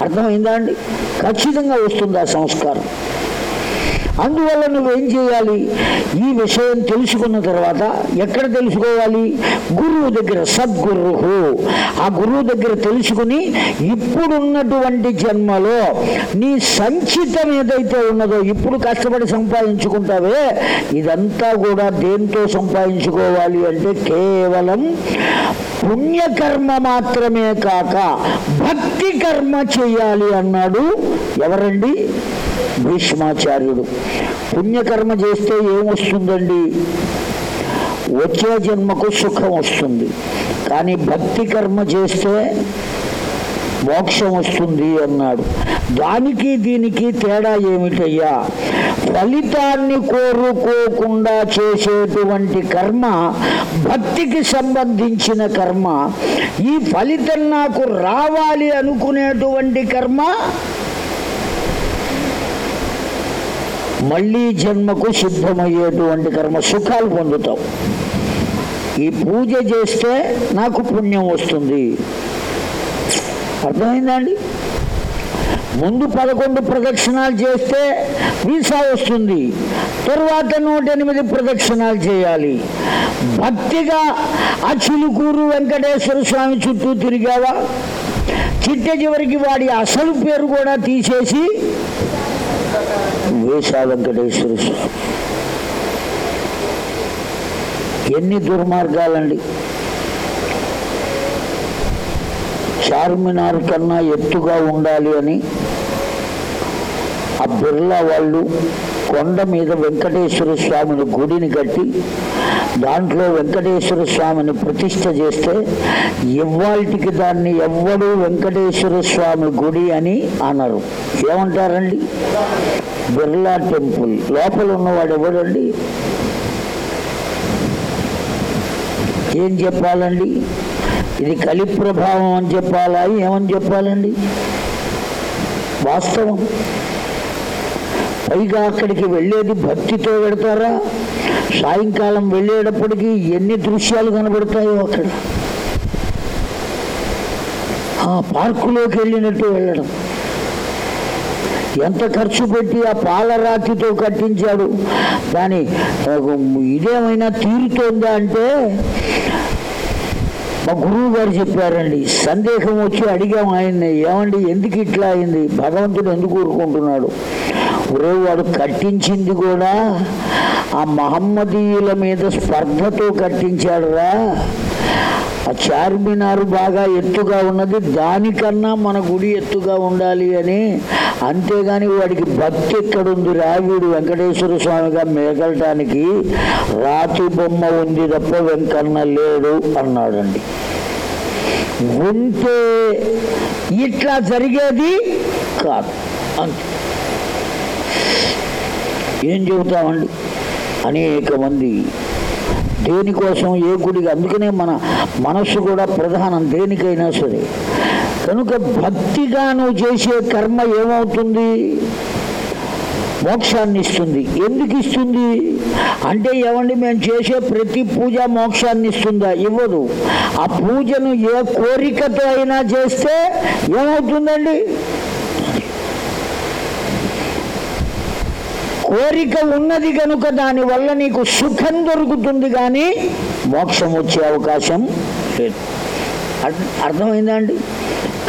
అర్థమైందా అండి? ఖచ్చితంగా వస్తుంది ఆ సంస్కారం. అందువల్ల నువ్వేం చేయాలి? ఈ విషయం తెలుసుకున్న తర్వాత ఎక్కడ తెలుసుకోవాలి? గురువు దగ్గర సద్గురు ఆ గురువు దగ్గర తెలుసుకుని ఇప్పుడున్నటువంటి జన్మలో నీ సంచితం ఏదైతే ఉన్నదో ఇప్పుడు కష్టపడి సంపాదించుకుంటావే ఇదంతా కూడా దేంతో సంపాదించుకోవాలి అంటే కేవలం పుణ్యకర్మ మాత్రమే కాక భక్తి కర్మ చేయాలి అన్నాడు ఎవరండి? భీష్మాచార్యుడు పుణ్యకర్మ చేస్తే ఏమొస్తుందండి వచ్చే జన్మకు సుఖం వస్తుంది. కానీ భక్తి కర్మ చేస్తే మోక్షం వస్తుంది అన్నాడు. దానికి దీనికి తేడా ఏమిటయ్యా? ఫలితాన్ని కోరుకోకుండా చేసేటువంటి కర్మ భక్తికి సంబంధించిన కర్మ ఈ ఫలితం నాకు రావాలి అనుకునేటువంటి కర్మ మళ్ళీ జన్మకు సిద్ధమయ్యేటువంటి కర్మ సుఖాలు పొందుతాం. ఈ పూజ చేస్తే నాకు పుణ్యం వస్తుంది. అర్థమైందండి? ముందు పదకొండు ప్రదక్షిణాలు చేస్తే వీసా వస్తుంది. తర్వాత నూట ఎనిమిది ప్రదక్షిణాలు చేయాలి. భక్తిగా ఆ చిలుకూరు వెంకటేశ్వర స్వామి చుట్టూ తిరిగావా? చిట్ట చివరికి వాడి అసలు పేరు కూడా తీసేసి వేశా వెంకటేశ్వర స్వామి ఎన్ని దుర్మార్గాలండి. చార్మినార్ కన్నా ఎత్తుగా ఉండాలి అని ఆ బిర్లా వాళ్ళు కొండ మీద వెంకటేశ్వర స్వామిని గుడిని కట్టి దాంట్లో వెంకటేశ్వర స్వామిని ప్రతిష్ట చేస్తే ఇవాళకి దాన్ని ఎవ్వడు వెంకటేశ్వర స్వామి గుడి అని అనరు. ఏమంటారండి? బిర్లా టెంపుల్. లోపల ఉన్నవాడు ఎవడండి ఏం చెప్పాలండి? ఇది కలి ప్రభావం అని చెప్పాలా? ఏమని చెప్పాలండి? వాస్తవం. పైగా అక్కడికి వెళ్ళేది భక్తితో పెడతారా సాయంకాలం వెళ్ళేటప్పటికీ ఎన్ని దృశ్యాలు కనబడతాయో అక్కడ ఆ పార్కులోకి వెళ్ళినట్టు వెళ్ళడం. ఎంత ఖర్చు పెట్టి ఆ పాలరాతితో కట్టించాడు. దాని ఇదేమైనా తీరుతోందా అంటే మా గురువు గారు చెప్పారండి సందేహం వచ్చి అడిగాం ఆయన్ని ఏమండి ఎందుకు ఇట్లా అయింది? భగవంతుడు ఎందుకు ఊరుకుంటున్నాడు ఒరే వాడు కట్టించింది కూడా ఆ మహమ్మదీయుల మీద స్పర్ధతో కట్టించాడురా. ఆ చార్మినారు బాగా ఎత్తుగా ఉన్నది దానికన్నా మన గుడి ఎత్తుగా ఉండాలి అని. అంతేగాని వాడికి భక్తి ఎక్కడుంది రావీడు వెంకటేశ్వర స్వామిగా మేగలటానికి రాతి బొమ్మ ఉంది తప్ప వెంకన్న లేడు అన్నాడండి. ఉంటే ఇట్లా జరిగేది కాదు. అంతే. ఏం చెబుతామండి? అనేక మంది. దేనికోసం ఏ గుడికి? అందుకనే మన మనస్సు కూడా ప్రధానం దేనికైనా సరే. కనుక భక్తిగా నువ్వు చేసే కర్మ ఏమవుతుంది? మోక్షాన్ని ఇస్తుంది. ఎందుకు ఇస్తుంది? అంటే ఏమండి మేము చేసే ప్రతి పూజ మోక్షాన్ని ఇస్తుందా? ఇవ్వదు. ఆ పూజను ఏ కోరికతో అయినా చేస్తే ఏమవుతుందండి? కోరిక ఉన్నది కనుక దానివల్ల నీకు సుఖం దొరుకుతుంది కానీ మోక్షం వచ్చే అవకాశం లేదు. అర్థ- అర్థమైందా అండి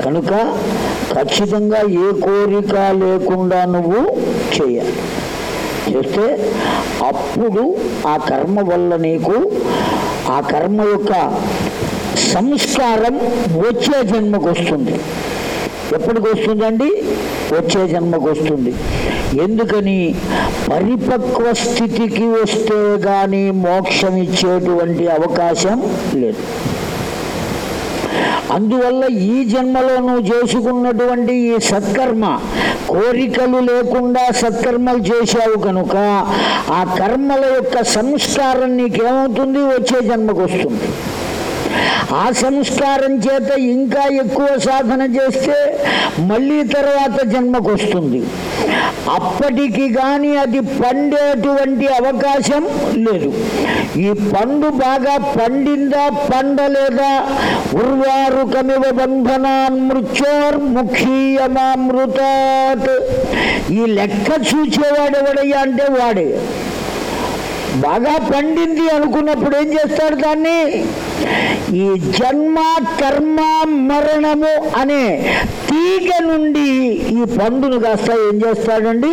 కనుక ఖచ్చితంగా ఏ కోరిక లేకుండా నువ్వు చేయాలి. చేస్తే అప్పుడు ఆ కర్మ వల్ల నీకు ఆ కర్మ యొక్క సంస్కారం వచ్చే జన్మకు వస్తుంది. ఎప్పటికి వస్తుందండి? వచ్చే జన్మకు వస్తుంది. ఎందుకని? పరిపక్వ స్థితికి వస్తే గాని మోక్షం ఇచ్చేటువంటి అవకాశం లేదు. అందువల్ల ఈ జన్మలో నువ్వు చేసుకున్నటువంటి ఈ సత్కర్మ కోరికలు లేకుండా సత్కర్మలు చేశావు కనుక ఆ కర్మల యొక్క సంస్కారం నీకేమవుతుంది? వచ్చే జన్మకు వస్తుంది ఆ సంస్కారం చేత ఇంకా ఎక్కువ సాధన చేస్తే మళ్ళీ తర్వాత జన్మకు వస్తుంది అప్పటికి కానీ అది పండేటువంటి అవకాశం లేదు. ఈ పండు బాగా పండిందా పండలేదా? ఉర్వారుకమివ బంధనాన్ మృత్యోర్ముఖీయమామృతాత్ ఈ లెక్క చూచేవాడెవడయ్యా అంటే వాడే. బాగా పండింది అనుకున్నప్పుడు ఏం చేస్తాడు దాన్ని? ఈ జన్మ కర్మ మరణము అనే తీగ నుండి ఈ పండును కాస్త ఏం చేస్తాడండి?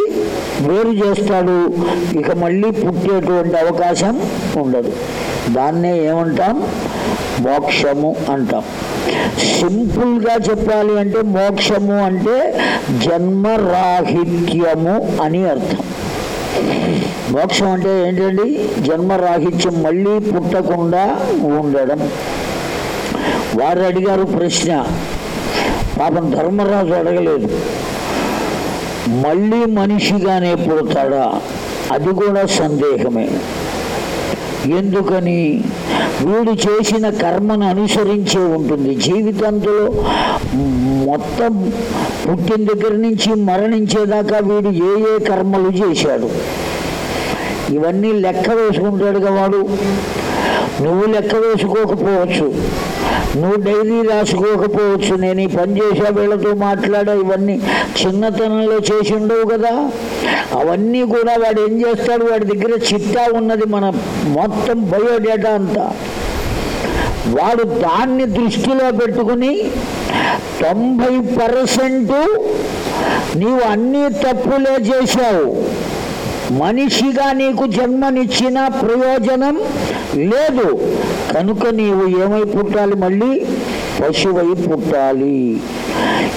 వేరు చేస్తాడు. ఇక మళ్ళీ పుట్టేటువంటి అవకాశం ఉండదు. దాన్నే ఏమంటాం? మోక్షము అంటాం. సింపుల్గా చెప్పాలి అంటే మోక్షము అంటే జన్మరాహిత్యము అని అర్థం. మోక్షం అంటే ఏంటండి? జన్మరాహిత్యం మళ్ళీ పుట్టకుండా ఉండడం. వారు అడిగారు ప్రశ్న. పాపం ధర్మరాజు అడగలేదు. మళ్ళీ మనిషిగానే పుడతాడా? అది కూడా సందేహమే. ఎందుకని? వీడు చేసిన కర్మను అనుసరించే ఉంటుంది. జీవితంతో మొత్తం పుట్టిన దగ్గర నుంచి మరణించేదాకా వీడు ఏ ఏ కర్మలు చేశాడు? ఇవన్నీ లెక్క వేసుకుంటాడుగా వాడు. నువ్వు లెక్క వేసుకోకపోవచ్చు. నువ్వు డైరీ రాసుకోకపోవచ్చు. నేను ఈ పని చేసే వీళ్ళతో మాట్లాడా ఇవన్నీ చిన్నతనంలో చేసి ఉండవు కదా. అవన్నీ కూడా వాడు ఏం చేస్తాడు? వాడి దగ్గర చిట్టా ఉన్నది మన మొత్తం బయోడేటా అంతా. వాడు దాన్ని దృష్టిలో పెట్టుకుని తొంభై పర్సెంట్ నీవు అన్నీ తప్పులే చేశావు. మనిషిగా నీకు జన్మనిచ్చిన ప్రయోజనం లేదు. కనుక నీవు ఏమై పుట్టాలి మళ్ళీ? పశువై పుట్టాలి.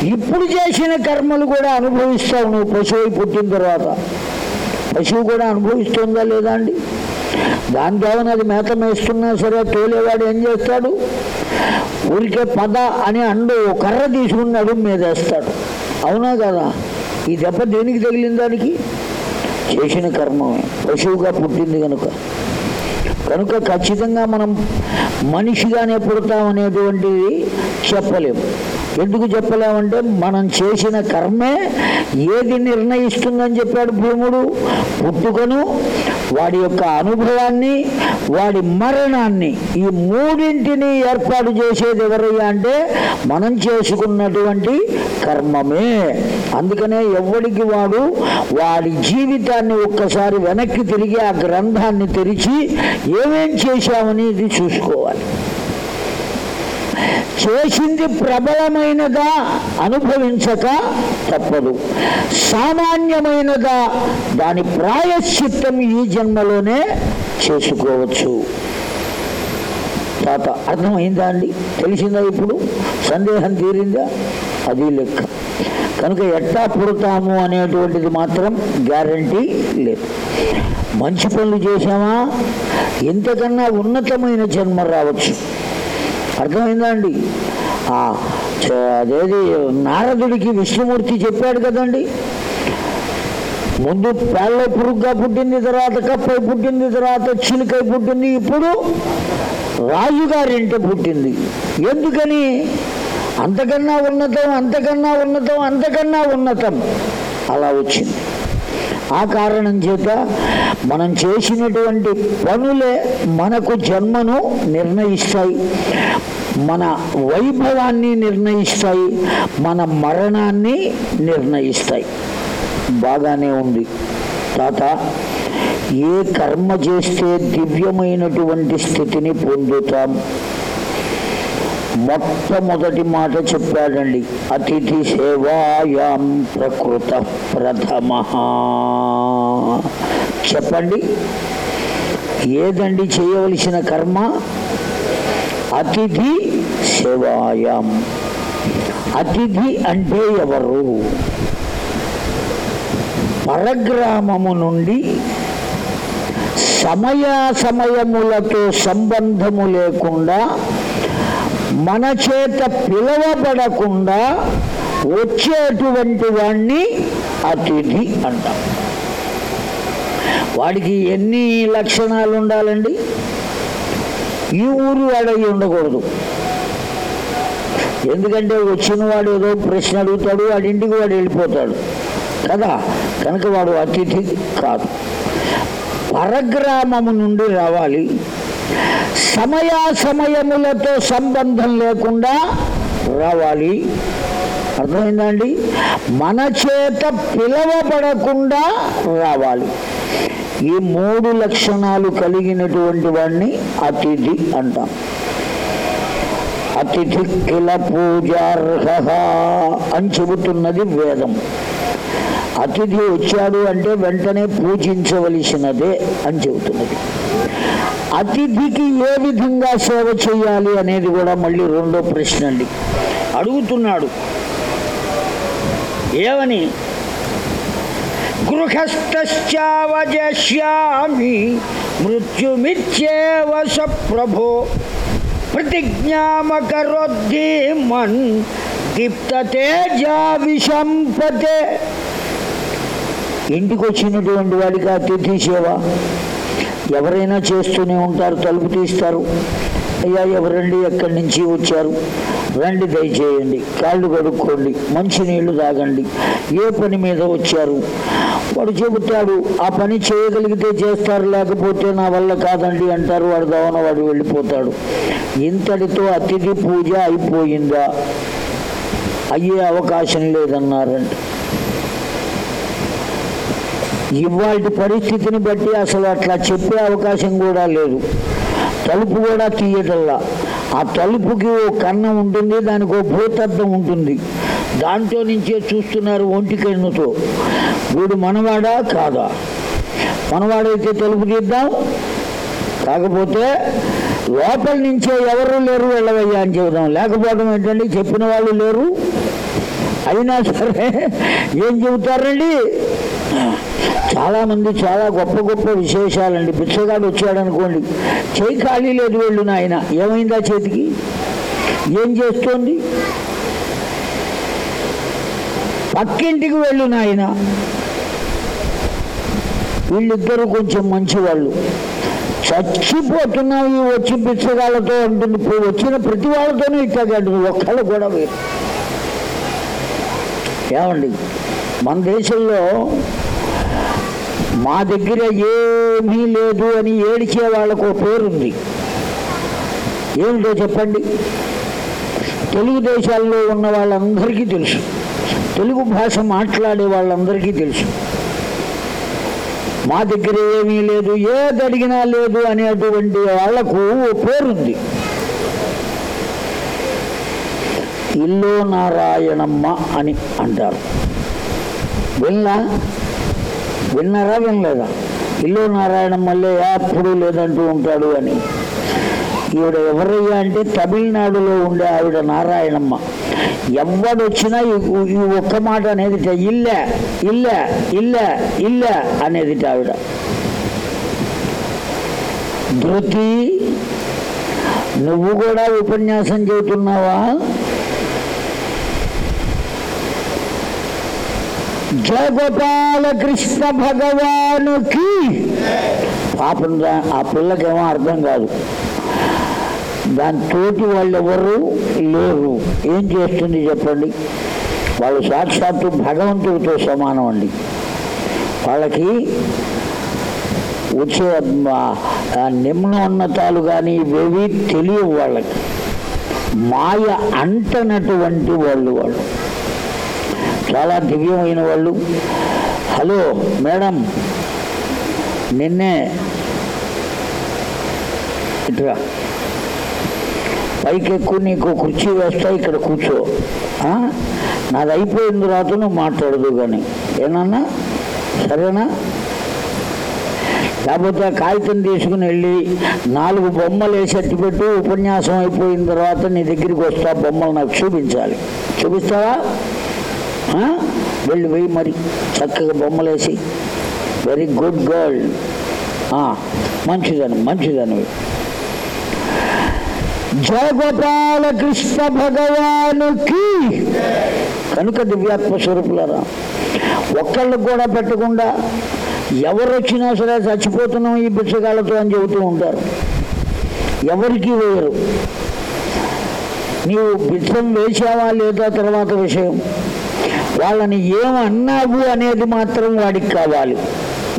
ఇప్పుడు చేసిన కర్మలు కూడా అనుభవిస్తావు నువ్వు. పశువై పుట్టిన తర్వాత పశువు కూడా అనుభవిస్తుందా లేదా అండి? దాని ద్వారా అది మేత మేస్తున్నా సరే తోలేవాడు ఏం చేస్తాడు? ఊరికే పద అని అండు కర్ర తీసుకుని నడుము మీద వేస్తాడు. అవునా కదా? ఈ దెబ్బ దేనికి తగిలిన దానికి? చేసిన కర్మమే. పశువుగా పుట్టింది కనుక కనుక ఖచ్చితంగా మనం మనిషిగానే పుడతామనేటువంటిది చెప్పలేము ఎందుకు చెప్పలేమంటే మనం చేసిన కర్మే ఏది నిర్ణయిస్తుందని చెప్పాడు భీముడు. పుట్టుకను వాడి యొక్క అనుభవాన్ని వాడి మరణాన్ని ఈ మూడింటిని ఏర్పాటు చేసేది ఎవరయ్యా అంటే మనం చేసుకున్నటువంటి కర్మమే. అందుకనే ఎవడికి వాడు వాడి జీవితాన్ని ఒక్కసారి వెనక్కి తిరిగి ఆ గ్రంథాన్ని తెరిచి ఏమేం చేశామని ఇది చూసుకోవాలి. చేసింది ప్రబలమైనదా అనుభవించక తప్పదు. సామాన్యమైనదా దాని ప్రాయశ్చిత్తం ఈ జన్మలోనే చేసుకోవచ్చు. తాత అర్థమైందా అండి? తెలిసిందా ఇప్పుడు? సందేహం తీరిందా? అది లెక్క. కనుక ఎట్టా పుడతాము అనేటువంటిది మాత్రం గ్యారంటీ లేదు. మంచి పనులు చేశామా? ఎంతకన్నా ఉన్నతమైన జన్మ రావచ్చు. అర్థమైందా అండి ఆ, అదేది నారదుడికి విష్ణుమూర్తి చెప్పాడు కదండి? ముందు పేళ్ళ పురుగ్గా పుట్టింది తర్వాత కప్పై పుట్టింది తర్వాత చిలుకై పుట్టింది ఇప్పుడు రాజుగారింట పుట్టింది. ఎందుకని? అంతకన్నా ఉన్నతం అంతకన్నా ఉన్నతం అంతకన్నా ఉన్నతం. అలా వచ్చింది. ఆ కారణం చేత మనం చేసినటువంటి పనులే మనకు జన్మను నిర్ణయిస్తాయి. మన వైభవాన్ని నిర్ణయిస్తాయి. మన మరణాన్ని నిర్ణయిస్తాయి. బాగానే ఉంది. తాత ఏ కర్మ చేస్తే దివ్యమైనటువంటి స్థితిని పొందుతాం? మొట్టమొదటి మాట చెప్పాడండి. అతిథి సేవాయాం ప్రకృత ప్రథమ. చెప్పండి. ఏదండి చేయవలసిన కర్మ? అతిథి సేవాయాం. అతిథి అంటే ఎవరు? పరగ్రామము నుండి సమయాసమయములతో సంబంధము లేకుండా మన చేత పిలవబడకుండా వచ్చేటువంటి వాణ్ణి అతిథి అంటాం. వాడికి ఎన్ని లక్షణాలు ఉండాలండి? ఈ ఊరు వాడయి ఉండకూడదు. ఎందుకంటే వచ్చిన వాడు ఏదో ప్రశ్న అడుగుతాడు వాడి ఇంటికి వాడు వెళ్ళిపోతాడు. కదా? కనుక వాడు అతిథి కాదు. పరగ్రామము నుండి రావాలి. సమయాసమయములతో సంబంధం లేకుండా రావాలి. అర్థమైందండి? మన చేత పిలవబడకుండా రావాలి. ఈ మూడు లక్షణాలు కలిగినటువంటి వాడిని అతిథి అంటాం. అతిథి కిల పూజార్హ అని చెబుతున్నది వేదం. అతిథి వచ్చాడు అంటే వెంటనే పూజించవలసినదే అని చెబుతున్నది. అతిథికి ఏ విధంగా సేవ చేయాలి అనేది కూడా మళ్ళీ రెండో ప్రశ్న అండి. అడుగుతున్నాడు. ఏమని? గృహస్థశ్చావజశ్యామి మృత్యుమిచ్చేవ స ప్రభో ప్రతిజ్ఞామకరోద్ధీమన్ దీప్తతేజా విషంపతే ఇంటికి వచ్చినటువంటి వాడికి అతిథి సేవ? ఎవరైనా చేస్తూనే ఉంటారు తలుపు తీస్తారు. అయ్యా ఎవరండి ఎక్కడి నుంచి వచ్చారు? రండి దయచేయండి. కాళ్ళు కడుక్కోండి. మంచి నీళ్ళు తాగండి. ఏ పని మీద వచ్చారు? వాడు చెబుతాడు ఆ పని చేయగలిగితే చేస్తారు లేకపోతే నా వల్ల కాదండి అంటారు. వాడు దవన వాడు వెళ్ళిపోతాడు. ఇంతటితో అతిథి పూజ అయిపోయిందా? అయ్యే అవకాశం లేదన్నారండి ఇవాటి పరిస్థితిని బట్టి అసలు అట్లా చెప్పే అవకాశం కూడా లేదు. తలుపు కూడా తీయటల్లా. ఆ తలుపుకి ఓ కన్నం ఉంటుంది దానికి ఓ భూతత్వం ఉంటుంది. దాంట్లో నుంచే చూస్తున్నారు ఒంటి కన్నుతో. వీడు మనవాడా కాదా? మనవాడైతే తలుపు తీద్దాం. కాకపోతే లోపల నుంచే ఎవరు లేరు వెళ్ళవయ్యా అని చెబుదాం. లేకపోవడం ఏంటండి? చెప్పిన వాళ్ళు లేరు. అయినా సరే ఏం చెబుతారండి? చాలామంది చాలా గొప్ప గొప్ప విశేషాలండి. బిచ్చగాడు వచ్చాడనుకోండి. చేయి ఖాళీ లేదు వెళ్ళు నాయన. ఏమైందా చేతికి? ఏం చేస్తోంది? పక్కింటికి వెళ్ళు నాయన. వీళ్ళిద్దరూ కొంచెం మంచివాళ్ళు. చచ్చిపోతున్నావు ఈ వచ్చి పిచ్చగాళ్ళతో అంటుంది. వచ్చిన ప్రతి వాళ్ళతోనే ఇట్లాగంటుంది ఒక్కళ్ళు కూడా వేరు. ఏమండి? మన దేశంలో మా దగ్గర ఏమీ లేదు అని ఏడిచే వాళ్ళకు పేరుంది ఏమిటో చెప్పండి? తెలుగు దేశాల్లో ఉన్న వాళ్ళందరికీ తెలుసు. తెలుగు భాష మాట్లాడే వాళ్ళందరికీ తెలుసు. మా దగ్గర ఏమీ లేదు ఏది అడిగినా లేదు అనేటువంటి వాళ్ళకు ఓ పేరుంది ఇల్లు నారాయణమ్మ అని అంటారు. వెళ్ళా విన్నారా వినలేదా ఇల్లు నారాయణ మల్లయ్య అప్పుడు లేదంటూ ఉంటాడు అని. ఈవిడ ఎవరయ్యా అంటే తమిళనాడులో ఉండే ఆవిడ నారాయణమ్మ. ఎవడొచ్చినా ఈ- ఈ ఒక్క మాట అనేది ఇల్లే ఇల్లే ఇల్లే ఇల్లే అనేది ఆవిడ. ధృతి నువ్వు కూడా ఉపన్యాసం చెబుతున్నావా? జయగోపాల కృష్ణ భగవానుకి పాపంగా ఆ పిల్లకేమో అర్థం కాదు. దాని తోటి వాళ్ళు ఎవరు లేరు. ఏం చేస్తుంది చెప్పండి? వాళ్ళు సాక్షాత్తు భగవంతుడితో సమానం అండి. వాళ్ళకి వచ్చే నిమ్న ఉన్నతాలు కానీ ఇవేవి తెలియవు వాళ్ళకి. మాయ అంటనటువంటి వాళ్ళు వాళ్ళు. చాలా దివ్యమైన వాళ్ళు. హలో మేడం నిన్నే ఇట్రా. పైకి ఎక్కువ నీకు కుర్చీ వేస్తా ఇక్కడ కూర్చో. నాది అయిపోయిన తర్వాత నువ్వు మాట్లాడదు కానీ ఏనన్నా సరేనా? లేకపోతే కాగితం తీసుకుని వెళ్ళి నాలుగు బొమ్మలు వేసి పెట్టు ఉపన్యాసం అయిపోయిన తర్వాత నీ దగ్గరికి వస్తా బొమ్మలు నాకు చూపించాలి. చూపిస్తావా? వెళ్ళి వేయి మరి చక్కగా బొమ్మలేసి వెరీ గుడ్ గర్ల్ మంచిదని మంచిదని జయగోపాల కృష్ణ భగవానుకి కనుక దివ్యాత్మ స్వరూపులరా ఒక్కళ్ళు కూడా పెట్టకుండా ఎవరు వచ్చినా సరే చచ్చిపోతున్నాం ఈ బిచ్చగాళ్ళతో అని చెబుతూ ఉంటారు. ఎవరికి వేయరు నీవు బిచ్చం వేసావా లేదా తర్వాత విషయం. వాళ్ళని ఏమన్నావు అనేది మాత్రం వాడికి కావాలి.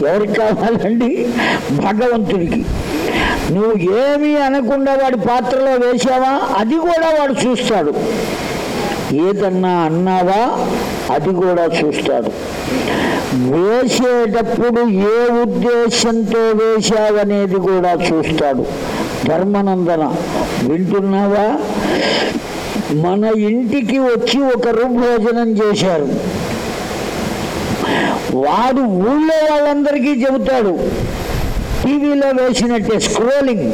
ఎవరికి కావాలండి? భగవంతుడికి. నువ్వు ఏమీ అనకుండా వాడి పాత్రలో వేసావా అది కూడా వాడు చూస్తాడు. ఏదన్నా అన్నావా? అది కూడా చూస్తాడు. వేసేటప్పుడు ఏ ఉద్దేశంతో వేశావనేది కూడా చూస్తాడు. ధర్మనందన వింటున్నావా? మన ఇంటికి వచ్చి ఒకరు భోజనం చేశారు. వాడు ఊళ్ళో వాళ్ళందరికీ చెబుతాడు. టీవీలో వేసినట్టే స్క్రోలింగ్.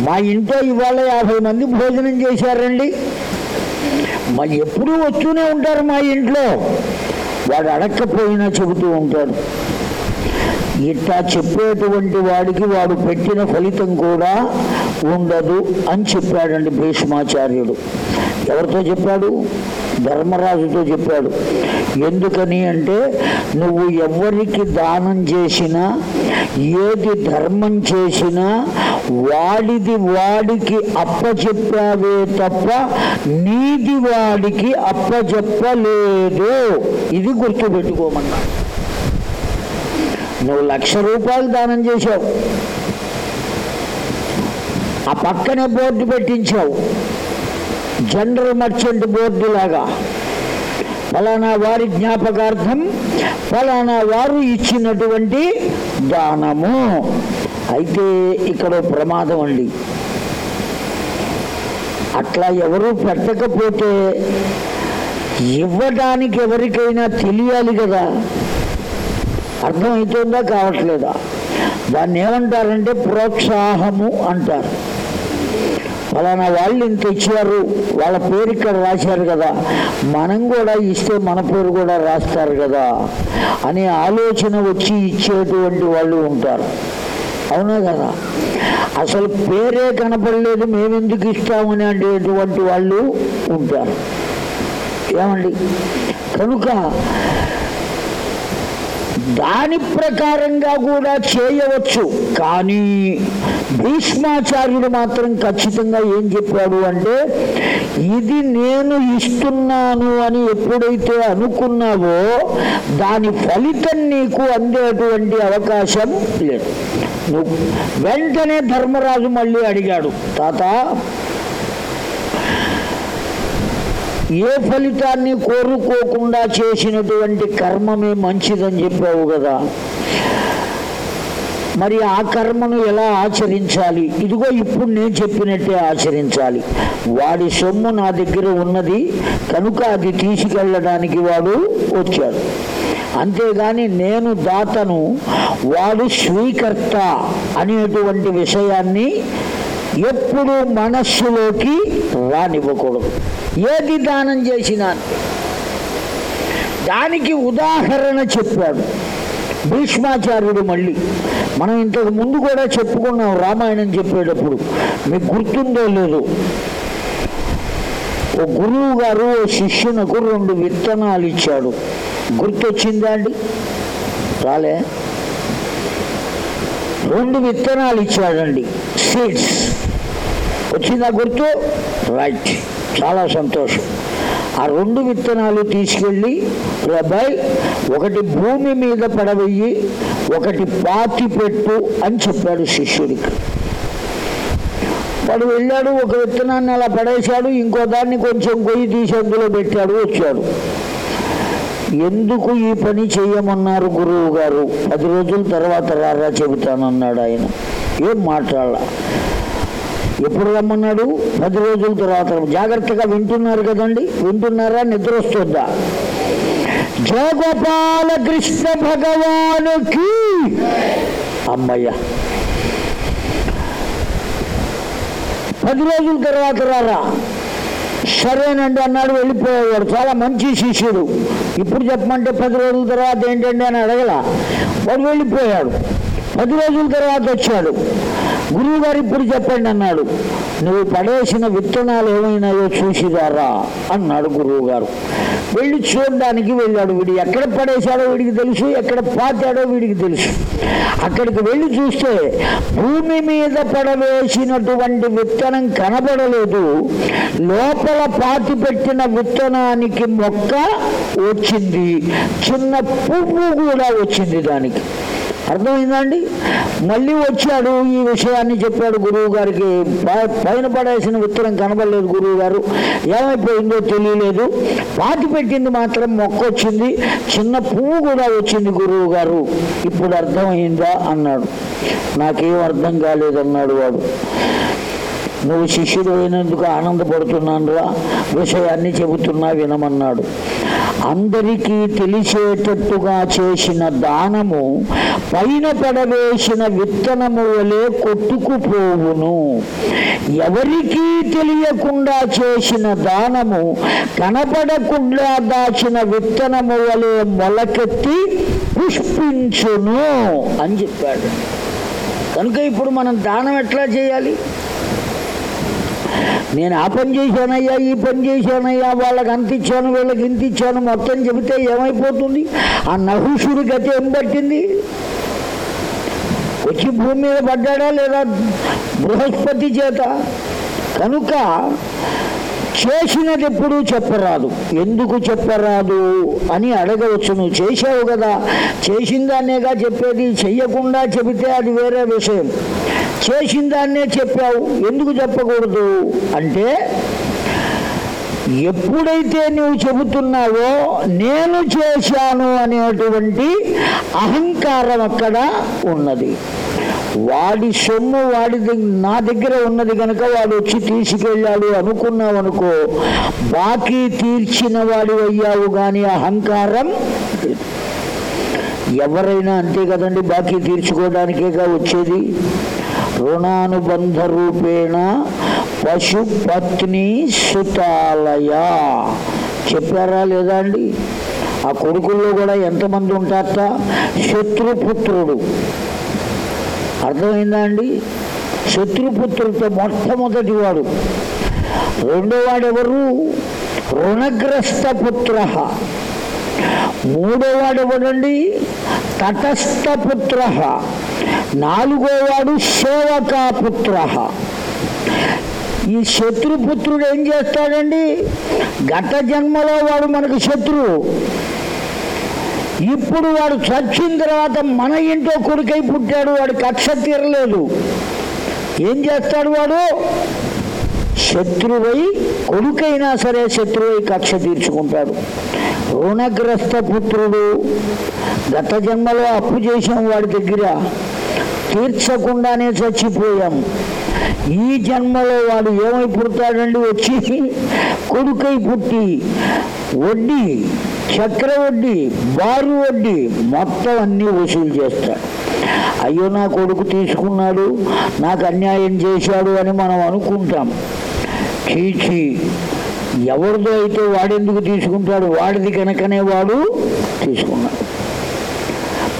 మా ఇంట్లో ఇవాళ యాభై మంది భోజనం చేశారండి. మా ఎప్పుడూ వస్తూనే ఉంటారు మా ఇంట్లో. వాడు అడక్కపోయినా చెబుతూ ఉంటాడు. ఇట్లా చెప్పేటువంటి వాడికి వాడు పెట్టిన ఫలితం కూడా ఉండదు అని చెప్పాడండి భీష్మాచార్యుడు. ఎవరితో చెప్పాడు? ధర్మరాజుతో చెప్పాడు. ఎందుకని అంటే నువ్వు ఎవరికి దానం చేసినా ఏది ధర్మం చేసినా వాడిది వాడికి అప్పచెప్పావే తప్ప నీది వాడికి అప్పచెప్పలేదు. ఇది గుర్తుపెట్టుకోమన్నాడు. నువ్వు లక్ష రూపాయలు దానం చేశావు. ఆ పక్కనే బోర్డు పెట్టించావు. జనరల్ మర్చెంట్ బోర్డు లాగా. ఫలానా వారి జ్ఞాపకార్థం ఫలానా వారు ఇచ్చినటువంటి దానము. అయితే ఇక్కడ ప్రమాదం అండి. అట్లా ఎవరు పెట్టకపోతే ఇవ్వడానికి ఎవరికైనా తెలియాలి కదా. అర్థమవుతుందా కావట్లేదా? దాన్ని ఏమంటారంటే ప్రోత్సాహము అంటారు. ఫలానా వాళ్ళు ఇంత ఇచ్చారు వాళ్ళ పేరు ఇక్కడ రాశారు కదా మనం కూడా ఇస్తే మన పేరు కూడా రాస్తారు కదా అనే ఆలోచన వచ్చి ఇచ్చేటువంటి వాళ్ళు ఉంటారు. అవునా కదా? అసలు పేరే కనపడలేదు మేమెందుకు ఇస్తామని అనేటువంటి వాళ్ళు ఉంటారు. ఏమండి? కనుక దాని ప్రకారంగా కూడా చేయవచ్చు. కానీ భీష్మాచార్యుడు మాత్రం ఖచ్చితంగా ఏం చెప్పాడు అంటే ఇది నేను ఇస్తున్నాను అని ఎప్పుడైతే అనుకున్నావో దాని ఫలితం నీకు అందేటువంటి అవకాశం లేదు. వెంటనే ధర్మరాజు మళ్ళీ అడిగాడు తాత ఏ ఫలితాన్ని కోరుకోకుండా చేసినటువంటి కర్మమే మంచిదని చెప్పావు కదా. మరి ఆ కర్మను ఎలా ఆచరించాలి? ఇదిగో ఇప్పుడు నేను చెప్పినట్టే ఆచరించాలి. వాడి సొమ్ము నా దగ్గర ఉన్నది కనుక అది తీసుకెళ్ళడానికి వాడు వచ్చాడు. అంతేగాని నేను దాతను వాడు స్వీకర్త అనేటువంటి విషయాన్ని ఎప్పుడూ మనస్సులోకి రానివ్వకూడదు. ఏది దానం చేసినా దానికి ఉదాహరణ చెప్పాడు. భీష్మాచార్యుడు మళ్ళీ. మనం ఇంతకు ముందు కూడా చెప్పుకున్నాం రామాయణం చెప్పేటప్పుడు. మీకు గుర్తుందో లేదు. ఓ గురువు గారు ఓ శిష్యునకు రెండు విత్తనాలు ఇచ్చాడు. గుర్తొచ్చిందా అండి? రాలే. రెండు విత్తనాలు ఇచ్చాడండి. సీడ్స్. వచ్చిందా గుర్తు? రైట్. చాలా సంతోషం. ఆ రెండు విత్తనాలు తీసుకెళ్ళి అబ్బాయి ఒకటి భూమి మీద పడవెయ్యి ఒకటి పాతి పెట్టు అని చెప్పాడు శిష్యుడికి. వాడు వెళ్ళాడు ఒక విత్తనాన్ని అలా పడేశాడు ఇంకో దాన్ని కొంచెం కొయ్యి తీసి అందులో పెట్టాడు వచ్చాడు. ఎందుకు ఈ పని చేయమన్నారు గురువు గారు? పది రోజుల తర్వాత రారా చెబుతానన్నాడు ఆయన. ఏం మాట్లాడాల? ఎప్పుడు రమ్మన్నాడు? పది రోజుల తర్వాత. జాగ్రత్తగా వింటున్నారు కదండి? వింటున్నారా? నిద్ర వస్తుందా? జయగోపాల కృష్ణ భగవానుకి. అమ్మయ్య. పది రోజుల తర్వాత రారా? సరేనండి అన్నాడు వెళ్ళిపోయేవాడు. చాలా మంచి శిష్యుడు. ఇప్పుడు చెప్పమంటే పది రోజుల తర్వాత ఏంటండి అని అడగల. వాడు వెళ్ళిపోయాడు. పది రోజుల తర్వాత వచ్చాడు. గురువు గారు ఇప్పుడు చెప్పండి అన్నాడు. నువ్వు పడేసిన విత్తనాలు ఏమైనాయో చూసిదారా అన్నాడు గురువు గారు వెళ్ళి చూడడానికి వెళ్ళాడు వీడు. ఎక్కడ పడేశాడో వీడికి తెలుసు ఎక్కడ పాతాడో వీడికి తెలుసు. అక్కడికి వెళ్ళి చూస్తే భూమి మీద పడవేసినటువంటి విత్తనం కనబడలేదు. లోపల పాతి పెట్టిన విత్తనానికి మొక్క వచ్చింది. చిన్న పువ్వు కూడా వచ్చింది దానికి. అర్థమైందండి? మళ్ళీ వచ్చాడు ఈ విషయాన్ని చెప్పాడు గురువు గారికి పైన పడేసిన ఉత్తరం కనబడలేదు గురువు గారు ఏమైపోయిందో తెలియలేదు. పాతి పెట్టింది మాత్రం మొక్క వచ్చింది. చిన్న పువ్వు కూడా వచ్చింది గురువు గారు ఇప్పుడు అర్థమైందా? అన్నాడు. నాకేం అర్థం కాలేదన్నాడు వాడు. నువ్వు శిష్యుడు అయినందుకు ఆనందపడుతున్నానురా. విషయాన్ని చెబుతున్నా వినమన్నాడు. అందరికీ తెలిసేటట్టుగా చేసిన దానము పైన పడవేసిన విత్తనము వలె కొట్టుకుపోవును. ఎవరికీ తెలియకుండా చేసిన దానము కనపడకుండా దాచిన విత్తనము వలె మొలకెత్తి పుష్పించును అని చెప్పాడు. కనుక ఇప్పుడు మనం దానం ఎట్లా చేయాలి? నేను ఆ పని చేశానయ్యా ఈ పని చేశానయ్యా వాళ్ళకి అంత ఇచ్చాను వీళ్ళకి ఇంత ఇచ్చాను మొత్తం చెబితే ఏమైపోతుంది? ఆ నహుషుడి గతి ఏం పట్టింది? వచ్చి భూమి మీద పడ్డాడా లేదా బృహస్పతి చేత? కనుక చేసినది ఎప్పుడు చెప్పరాదు. ఎందుకు చెప్పరాదు అని అడగవచ్చు. నువ్వు చేసావు కదా. చేసిందానేగా చెప్పేది చెయ్యకుండా చెబితే అది వేరే విషయం. చేసిందాన్నే చెప్పావు. ఎందుకు చెప్పకూడదు? అంటే ఎప్పుడైతే నువ్వు చెబుతున్నావో నేను చేశాను అనేటువంటి అహంకారం అక్కడ ఉన్నది. వాడి సొమ్ము వాడి నా దగ్గర ఉన్నది కనుక వాడు వచ్చి తీసుకెళ్ళాడు అనుకున్నావు అనుకో బాకీ తీర్చిన వాడి అయ్యావు కానీ అహంకారం ఎవరైనా అంతే కదండి బాకీ తీర్చుకోవడానికేగా వచ్చేది? ఋణానుబంధ రూపేణ పశుపత్ని సుతాలయ. చెప్పారా లేదా అండి? ఆ కొడుకుల్లో కూడా ఎంతమంది ఉంటారట? శత్రుపుత్రుడు. అర్థమైందా అండి? శత్రుపుత్రుడితో మొట్టమొదటి వాడు రెండో రుణగ్రస్త పుత్ర. మూడో తటస్థ పుత్ర నాలుగో వాడు ఈ శత్రుపుత్రుడు ఏం చేస్తాడండి? గత జన్మలో వాడు మనకు శత్రువు ఇప్పుడు వాడు చచ్చిన తర్వాత మన ఇంట్లో కొడుకై పుట్టాడు వాడు కక్ష తీరలేదు. ఏం చేస్తాడు వాడు? శత్రువై కొడుకైనా సరే శత్రువై కక్ష తీర్చుకుంటాడు. రుణగ్రస్త పుత్రుడు. గత జన్మలో అప్పు చేసాం వాడి దగ్గర తీర్చకుండానే చచ్చిపోయాం. ఈ జన్మలో వాడు ఏమై పుడతాడండి? వచ్చి కొడుకై పుట్టి వడ్డీ చక్ర వడ్డీ బారు వడ్డీ మొత్తం అన్నీ వసూలు చేస్తాడు అయ్యో నా కొడుకు తీసుకున్నాడు నాకు అన్యాయం చేశాడు అని మనం అనుకుంటాం. చీచి ఎవరిదో అయితే వాడెందుకు తీసుకుంటాడు? వాడిది కనుకనే వాడు తీసుకున్నాడు.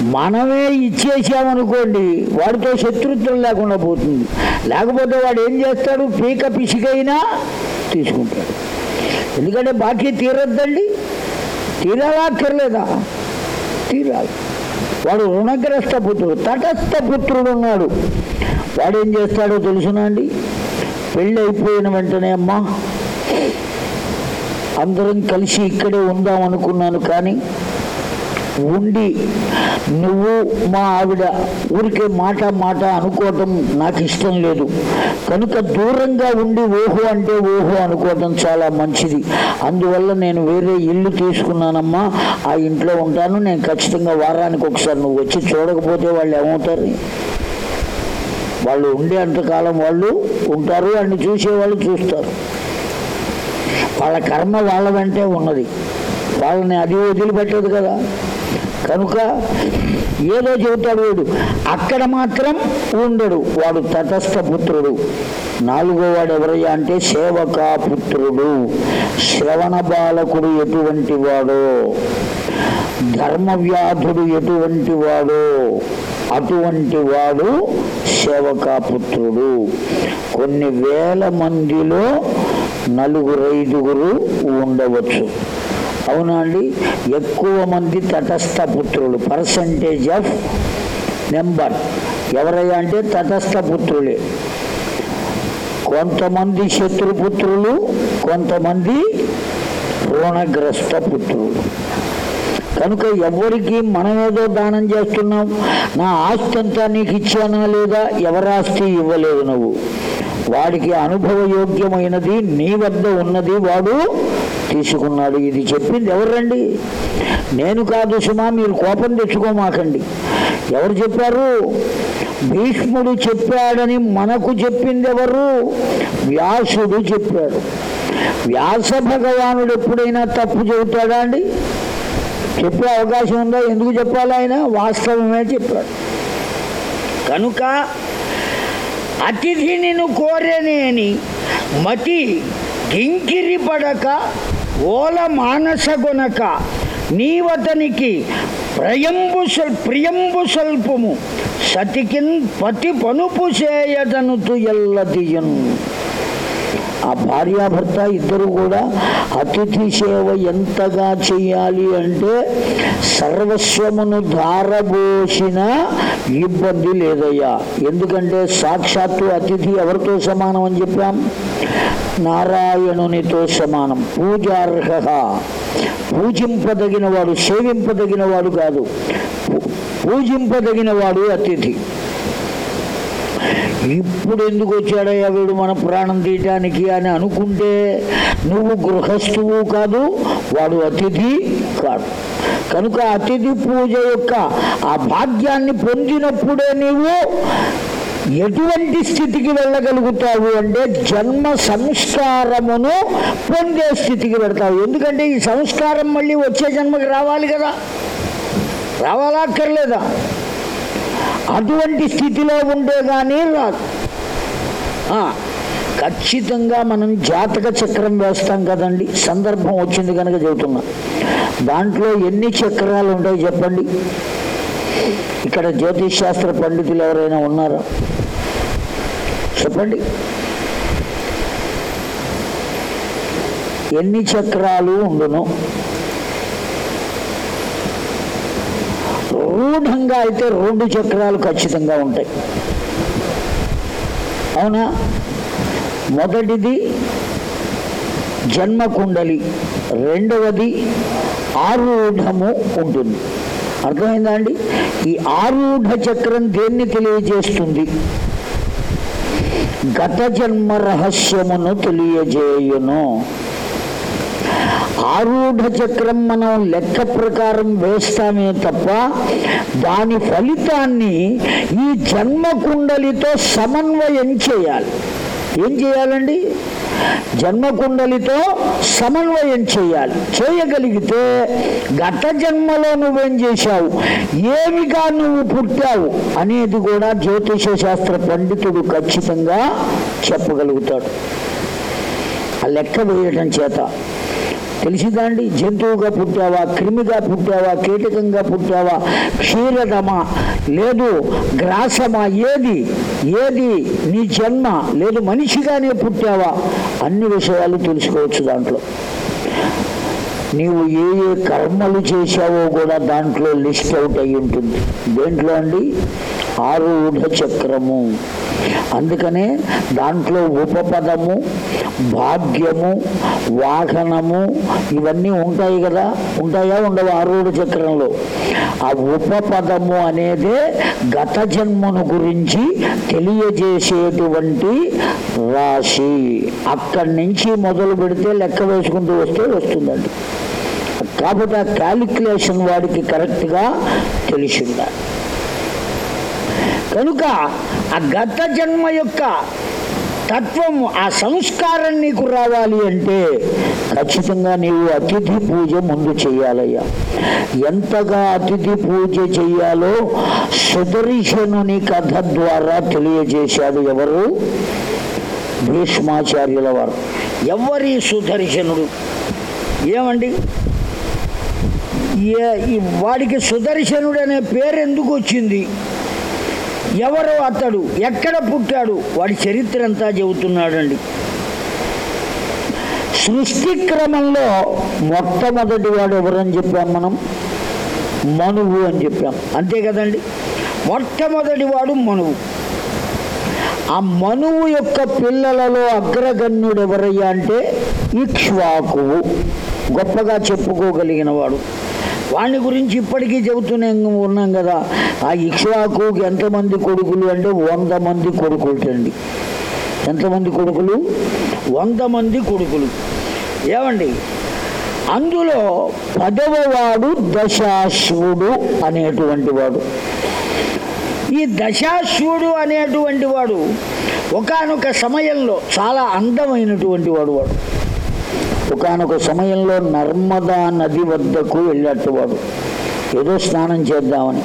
మనమే ఇచ్చేసామనుకోండి వాడితో శత్రుత్వం లేకుండా పోతుంది. లేకపోతే వాడు ఏం చేస్తాడు? పీక పిసికైనా తీసుకుంటాడు. ఎందుకంటే బాకీ తీరద్దండి. తీరాలా తీరలేదా తీరాలి. వాడు రుణగ్రస్త పుత్రుడు తటస్థ పుత్రుడు ఉన్నాడు. వాడు ఏం చేస్తాడో తెలుసునా అండి? పెళ్ళి అయిపోయిన వెంటనే అమ్మా అందరం కలిసి ఇక్కడే ఉందాం అనుకున్నాను కానీ ఉండి నువ్వు మా ఆవిడ ఊరికే మాట మాట అనుకోవటం నాకు ఇష్టం లేదు. కనుక దూరంగా ఉండి ఓహో అంటే ఓహో అనుకోవటం చాలా మంచిది. అందువల్ల నేను వేరే ఇల్లు తీసుకున్నానమ్మా. ఆ ఇంట్లో ఉంటాను. నేను ఖచ్చితంగా వారానికి ఒకసారి నువ్వు వచ్చి చూడకపోతే వాళ్ళు ఏమవుతారు? వాళ్ళు ఉండే అంతకాలం వాళ్ళు ఉంటారు. అన్ని చూసేవాళ్ళు చూస్తారు. వాళ్ళ కర్మ వాళ్ళ వెంటే ఉన్నది. వాళ్ళని అది వదిలిపెట్టదు కదా. కనుక ఏదో చెబుతాడు వీడు? అక్కడ మాత్రం ఉండడు. వాడు తటస్థ పుత్రుడు. నాలుగో వాడు ఎవరయ్యా అంటే సేవకా పుత్రుడు. శ్రవణ బాలకుడు ఎటువంటి వాడో? ధర్మవ్యాధుడు ఎటువంటి వాడో? అటువంటి వాడు సేవకాపుత్రుడు కొన్ని వేల మందిలో నలుగురు ఐదుగురు ఉండవచ్చు. అవునా అండి? ఎక్కువ మంది తటస్థ పుత్రులు పర్సంటేజ్ ఆఫ్ నెంబర్ ఎవరయ్యా అంటే తటస్థ పుత్రులే. కొంతమంది శత్రుపుత్రులు కొంతమంది రుణగ్రస్త పుత్రులు. కనుక ఎవరికి మనమేదో దానం చేస్తున్నాం? నా ఆస్తి అంతా నీకు ఇచ్చానా లేదా? ఎవరాస్తి ఇవ్వలేదు నువ్వు. వాడికి అనుభవయోగ్యమైనది నీ వద్ద ఉన్నది వాడు తీసుకున్నాడు ఇది చెప్పింది ఎవరండి నేను కాదు సుమా మీరు కోపం తెచ్చుకోమాకండి. ఎవరు చెప్పారు? భీష్ముడు చెప్పాడని మనకు చెప్పింది ఎవరు? వ్యాసుడు చెప్పాడు. వ్యాస భగవానుడు ఎప్పుడైనా తప్పు చెబుతాడా అండి? చెప్పే అవకాశం ఉందా? ఎందుకు చెప్పాలి ఆయన? వాస్తవమే చెప్పాడు. కనుక అతిథిని కోరనేని మతి కింకిరి పడక ఓల మానసగొనక నీవతనికి ప్రయంబు సల్ ప్రియంబు స్వల్పము సతికిన్ పతి పనుపు చేయదనుతు ఎల్లదియన్. ఆ భార్యాభర్త ఇద్దరు కూడా అతిథి సేవ ఎంతగా చేయాలి అంటే సర్వస్వమును ధారబోసిన ఇబ్బంది లేదయ్యా. ఎందుకంటే సాక్షాత్తు అతిథి ఎవరితో సమానం అని చెప్పాం? నారాయణునితో సమానం. పూజార్హ పూజింపదగిన వాడు సేవింపదగిన వాడు కాదు. పూజింపదగిన వాడు అతిథి. ఇప్పుడు ఎందుకు వచ్చాడయ్యా వీడు మన ప్రాణం తీయటానికి అని అనుకుంటే నువ్వు గృహస్థువు కాదు వాడు అతిథి కాదు. కనుక అతిథి పూజ యొక్క ఆ భాగ్యాన్ని పొందినప్పుడే నీవు ఎటువంటి స్థితికి వెళ్ళగలుగుతావు అంటే జన్మ సంస్కారమును పొందే స్థితికి పెడతావు ఎందుకంటే ఈ సంస్కారం మళ్ళీ వచ్చే జన్మకి రావాలి కదా. రావాలా అక్కర్లేదా? అటువంటి స్థితిలో ఉండే కానీ రాదు. ఖచ్చితంగా మనం జాతక చక్రం వేస్తాం కదండి. సందర్భం వచ్చింది కనుక చెబుతున్నా. దాంట్లో ఎన్ని చక్రాలు ఉంటాయి చెప్పండి? ఇక్కడ జ్యోతిష్ శాస్త్ర పండితులు ఎవరైనా ఉన్నారా? చెప్పండి. ఎన్ని చక్రాలు ఉండును? రూఢంగా అయితే రెండు చక్రాలు ఖచ్చితంగా ఉంటాయి. అవునా? మొదటిది జన్మకుండలి రెండవది ఆరుఢము ఉంటుంది. అర్థమైందా అండి? ఈ ఆరూఢ చక్రం దేన్ని తెలియజేస్తుంది? గత జన్మ రహస్యమును తెలియజేయును. ఆరూఢ చక్రం మనం లెక్క ప్రకారం వేస్తామే తప్ప దాని ఫలితాన్ని ఈ జన్మ కుండలితో సమన్వయం చేయాలి. ఏం చేయాలండి? జన్మ కుండలితో సమన్వయం చేయాలి. చేయగలిగితే గత జన్మలో నువ్వేం చేశావు? ఏమిగా నువ్వు పుట్టావు? అనేది కూడా జ్యోతిష శాస్త్ర పండితుడు ఖచ్చితంగా చెప్పగలుగుతాడు. ఆ లెక్క వేయడం చేత. తెలిసిందా అండి జంతువుగా పుట్టావా క్రిమిగా పుట్టావా కీటకంగా పుట్టావా? క్షీరదమా లేదు గ్రాసమా ఏది? ఏది నీ జన్మ? లేదు మనిషిగానే పుట్టావా? అన్ని విషయాలు తెలుసుకోవచ్చు దాంట్లో. నీవు ఏ ఏ కర్మలు చేశావో కూడా దాంట్లో లిస్ట్ అవుట్ అయి ఉంటుంది దేంట్లో అండి? ఆరూఢ చక్రము అందుకనే దాంట్లో ఉపపదము భాగ్యము వాహనము ఇవన్నీ ఉంటాయి కదా. ఉంటాయా ఉండవు ఆరూఢ చక్రంలో ఆ ఉపపదము అనేదే గత జన్మను గురించి తెలియజేసేటువంటి రాశి. అక్కడి నుంచి మొదలు పెడితే లెక్క వేసుకుంటూ వస్తే వస్తుందండి. కాబట్టి ఆ క్యాలిక్యులేషన్ వాడికి కరెక్ట్గా తెలిసిందా? కనుక ఆ గత జన్మ యొక్క తత్వం ఆ సంస్కారం నీకు రావాలి అంటే ఖచ్చితంగా నీవు అతిథి పూజ ముందు చేయాలయ్యా. ఎంతగా అతిథి పూజ చేయాలో సుదర్శనుని కథ ద్వారా తెలియజేశాడు ఎవరు? భీష్మాచార్యుల వారు. ఎవరి సుదర్శనుడు? ఏమండి? ఈ వాడికి సుదర్శనుడు అనే పేరు ఎందుకు వచ్చింది? ఎవరు అతడు ఎక్కడ పుట్టాడు? వాడి చరిత్ర అంతా చెబుతున్నాడండి. సృష్టి క్రమంలో మొట్టమొదటి వాడు ఎవరని చెప్పాం మనం? మనువు అని చెప్పాం. అంతే కదండి? మొట్టమొదటి వాడు మనువు. ఆ మనువు యొక్క పిల్లలలో అగ్రగణ్యుడు ఎవరయ్యా అంటే? ఇక్ష్వాకువు. గొప్పగా చెప్పుకోగలిగిన వాడు. వాడిని గురించి ఇప్పటికీ చెబుతూనే ఉన్నాం కదా. ఆ ఇక్ష్వాకుకి ఎంతమంది కొడుకులు అంటే వంద మంది కొడుకులటండి. ఎంతమంది కొడుకులు? వంద మంది కొడుకులు. ఏమండి? అందులో పదవ వాడు దశాశ్వుడు అనేటువంటి వాడు. ఈ దశాశ్వుడు అనేటువంటి వాడు ఒకానొక సమయంలో చాలా అందమైనటువంటి వాడు వాడు. ఒకానొక సమయంలో నర్మదా నది వద్దకు వెళ్ళట్టు వాడు. ఏదో స్నానం చేద్దామని.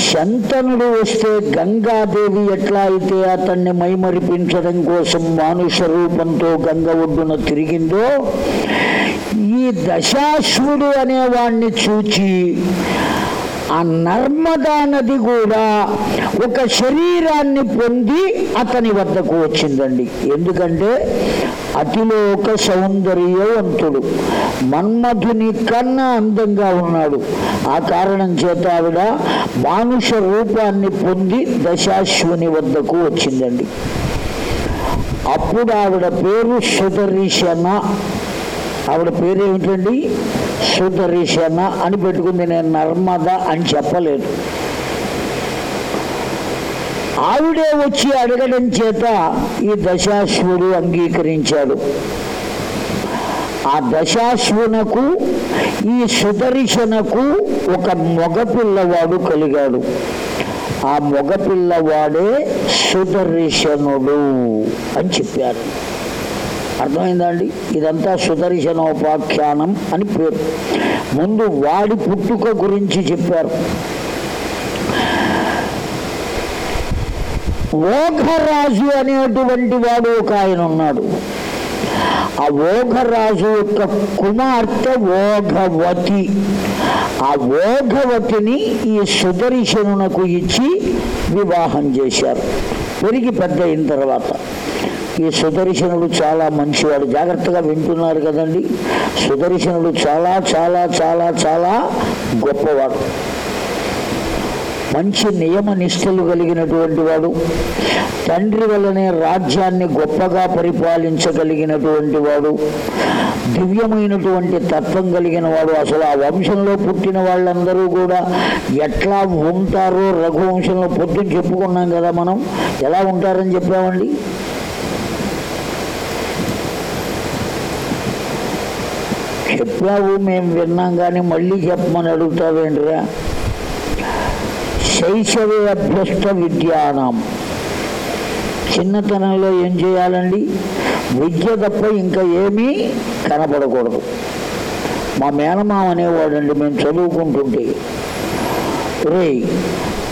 శంతనుడు వస్తే గంగాదేవి ఎట్లా అయితే అతన్ని మైమరిపించడం కోసం మానుష రూపంతో గంగ ఒడ్డున తిరిగిందో ఈ దశాశ్వుడు అనేవాణ్ణి చూచి ఆ నర్మదా నది కూడా ఒక శరీరాన్ని పొంది అతని వద్దకు వచ్చిందండి. ఎందుకంటే అతిలోక సౌందర్యవంతుడు మన్మధుని కన్నా అందంగా ఉన్నాడు. ఆ కారణం చేత ఆవిడ మానుష రూపాన్ని పొంది దశాశ్వని వద్దకు వచ్చిందండి. అప్పుడు ఆవిడ పేరు సుదర్శన ఆవిడ పేరు ఏమిటండి? సుదర్శన అని పెట్టుకుంది నేను నర్మద అని చెప్పలేదు. ఆవిడే వచ్చి అడగడం చేత ఈ దశాశ్వుడు అంగీకరించాడు. ఆ దశాశ్వనకు ఈ సుదర్శనకు ఒక మగపిల్లవాడు కలిగాడు. ఆ మగపిల్లవాడే సుదర్శనుడు అని చెప్పారు. అర్థమైందా అండి ఇదంతా సుదర్శనోపాఖ్యానం అని పేరు. ముందు వాడి పుట్టుక గురించి చెప్పారు. ఓఘరాజు అనేటువంటి వాడు ఒక ఆయన ఉన్నాడు. ఆ ఓఘరాజు యొక్క కుమార్తె ఓఘవతి ఆ ఓఘవతిని ఈ సుదర్శనునకు ఇచ్చి వివాహం చేశారు. పెరిగి పెద్ద అయిన తర్వాత. ఈ సుదర్శనుడు చాలా మంచివాడు జాగ్రత్తగా వింటున్నారు కదండి. సుదర్శనుడు చాలా చాలా చాలా చాలా గొప్పవాడు మంచి నియమ నిష్ఠలు కలిగినటువంటి వాడు. తండ్రి వల్లనే రాజ్యాన్ని గొప్పగా పరిపాలించగలిగినటువంటి వాడు. దివ్యమైనటువంటి తత్వం కలిగిన వాడు. అసలు ఆ వంశంలో పుట్టిన వాళ్ళందరూ కూడా ఎట్లా ఉంటారో రఘువంశంలో పొద్దున్న చెప్పుకున్నాం కదా మనం. ఎలా ఉంటారని చెప్పామండి? చెప్పావు మేము విన్నాం కానీ మళ్ళీ చెప్పమని అడుగుతావేంటిరా? శైశవే అభ్యస్త విద్యానం. చిన్నతనంలో ఏం చేయాలండి? విద్య తప్ప ఇంకా ఏమీ కనపడకూడదు. మా మేనమామ అనేవాడండి మేము చదువుకుంటుంటే. రే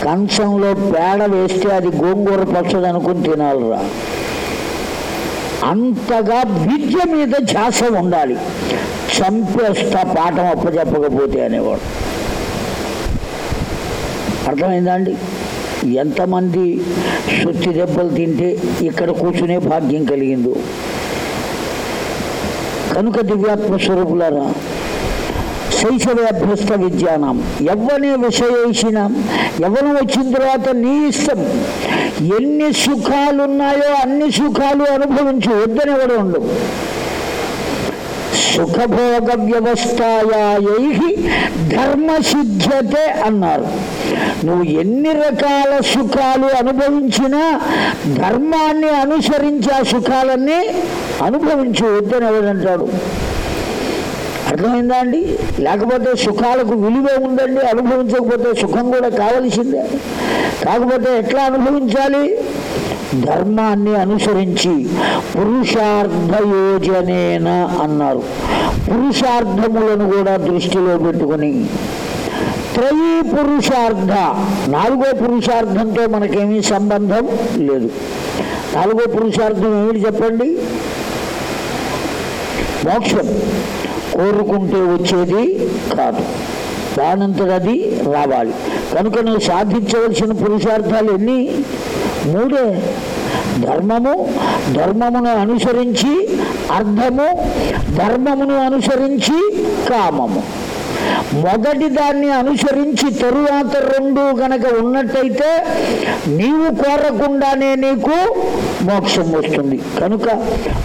కంచంలో పేడ వేస్తే అది గోంగూర పచ్చది అనుకుని తినాలిరా. అంతగా విద్య మీద ధ్యాస ఉండాలి. చంపేస్తా పాఠం అప్పచెప్పకపోతే అనేవాడు. అర్థమైందా అండి ఎంతమంది సుత్తి దెబ్బలు తింటే ఇక్కడ కూర్చునే భాగ్యం కలిగిందో. కనుక దివ్యాత్మ స్వరూపులారా శైశవ అభ్యస్త విద్యానం. ఎవ్వనే విషయేషినాం ఎవరు వచ్చిన తర్వాత నీ ఇష్టం. ఎన్ని సుఖాలు ఉన్నాయో అన్ని సుఖాలు అనుభవించు వద్దనే కూడా ఉండవు సుఖభోగ వ్యవస్థాయై ధర్మసిద్ధ్యతే అన్నారు. నువ్వు ఎన్ని రకాల సుఖాలు అనుభవించినా ధర్మాన్ని అనుసరించి ఆ సుఖాలన్నీ అనుభవించు వద్దని ఎవరంటాడు అర్థమైందా అండి? లేకపోతే సుఖాలకు విలువ ఉందండి అనుభవించకపోతే సుఖం కూడా కావలసిందే. కాకపోతే ఎట్లా అనుభవించాలి? ధర్మాన్ని అనుసరించి పురుషార్థ యోజనేన అన్నారు. పురుషార్థములను కూడా దృష్టిలో పెట్టుకుని. త్రయీ పురుషార్థ నాలుగో పురుషార్థంతో మనకేమీ సంబంధం లేదు. నాలుగో పురుషార్థం ఏమిటి చెప్పండి? మోక్షం. కోరుకుంటే వచ్చేది కాదు. దానంతట అది రావాలి. కనుక నువ్వు సాధించవలసిన పురుషార్థాలు ఎన్ని? మూడే. ధర్మము ధర్మమును అనుసరించి అర్థము ధర్మమును అనుసరించి కామము. మొదటి దాన్ని అనుసరించి తరువాత రెండు గనక ఉన్నట్టయితే నీవు కోరకుండానే నీకు మోక్షం వస్తుంది. కనుక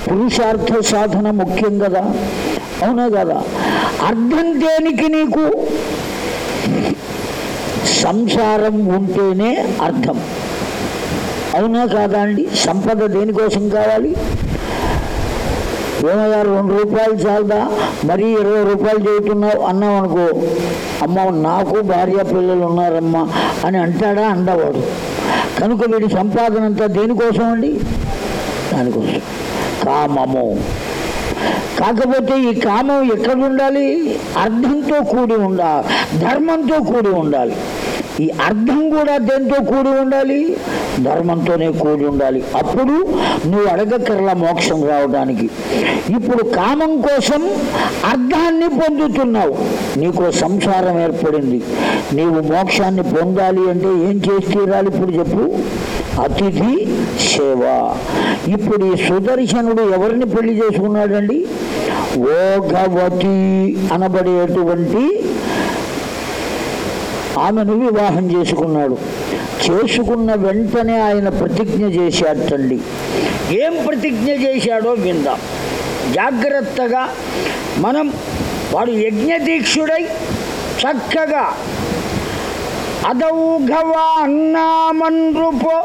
పురుషార్థ సాధన ముఖ్యం కదా. అవునా కదా? అర్థం దేనికి నీకు? సంసారం ఉంటేనే అర్థం. అవునా కాదా అండి? సంపద దేనికోసం కావాలి? ఏమయ్యా రెండు రూపాయలు చాలదా? మరీ ఇరవై రూపాయలు చెబుతున్నావు అన్నావు అనుకో అమ్మ నాకు భార్య పిల్లలు ఉన్నారమ్మా అని అంటాడా అండవాడు? కనుక వీడి సంపాదన అంతా దేనికోసం అండి? దానికోసం. కామము. కాకపోతే ఈ కామం ఎక్కడ ఉండాలి అర్థంతో కూడి ఉండాలి. ధర్మంతో కూడి ఉండాలి. ఈ అర్థం కూడా దేంతో కూడి ఉండాలి? ధర్మంతోనే కూడి ఉండాలి. అప్పుడు నువ్వు అడగకర్ల మోక్షం రావడానికి. ఇప్పుడు కామం కోసం అర్థాన్ని పొందుతున్నావు. నీకు సంసారం ఏర్పడింది. నీవు మోక్షాన్ని పొందాలి అంటే ఏం చేసి తీరాలి ఇప్పుడు చెప్పు. అతిథి సేవ. ఇప్పుడు ఈ సుదర్శనుడు ఎవరిని పెళ్ళి చేసుకున్నాడండి? ఓఘవతి అనబడేటువంటి ఆమెను వివాహం చేసుకున్నాడు. చేసుకున్న వెంటనే ఆయన ప్రతిజ్ఞ చేశాటండి ఏం ప్రతిజ్ఞ చేశాడో విందాం. జాగ్రత్తగా మనం వాడు యజ్ఞదీక్షుడై చక్కగా అదౌఘవా అన్నామన్రుపో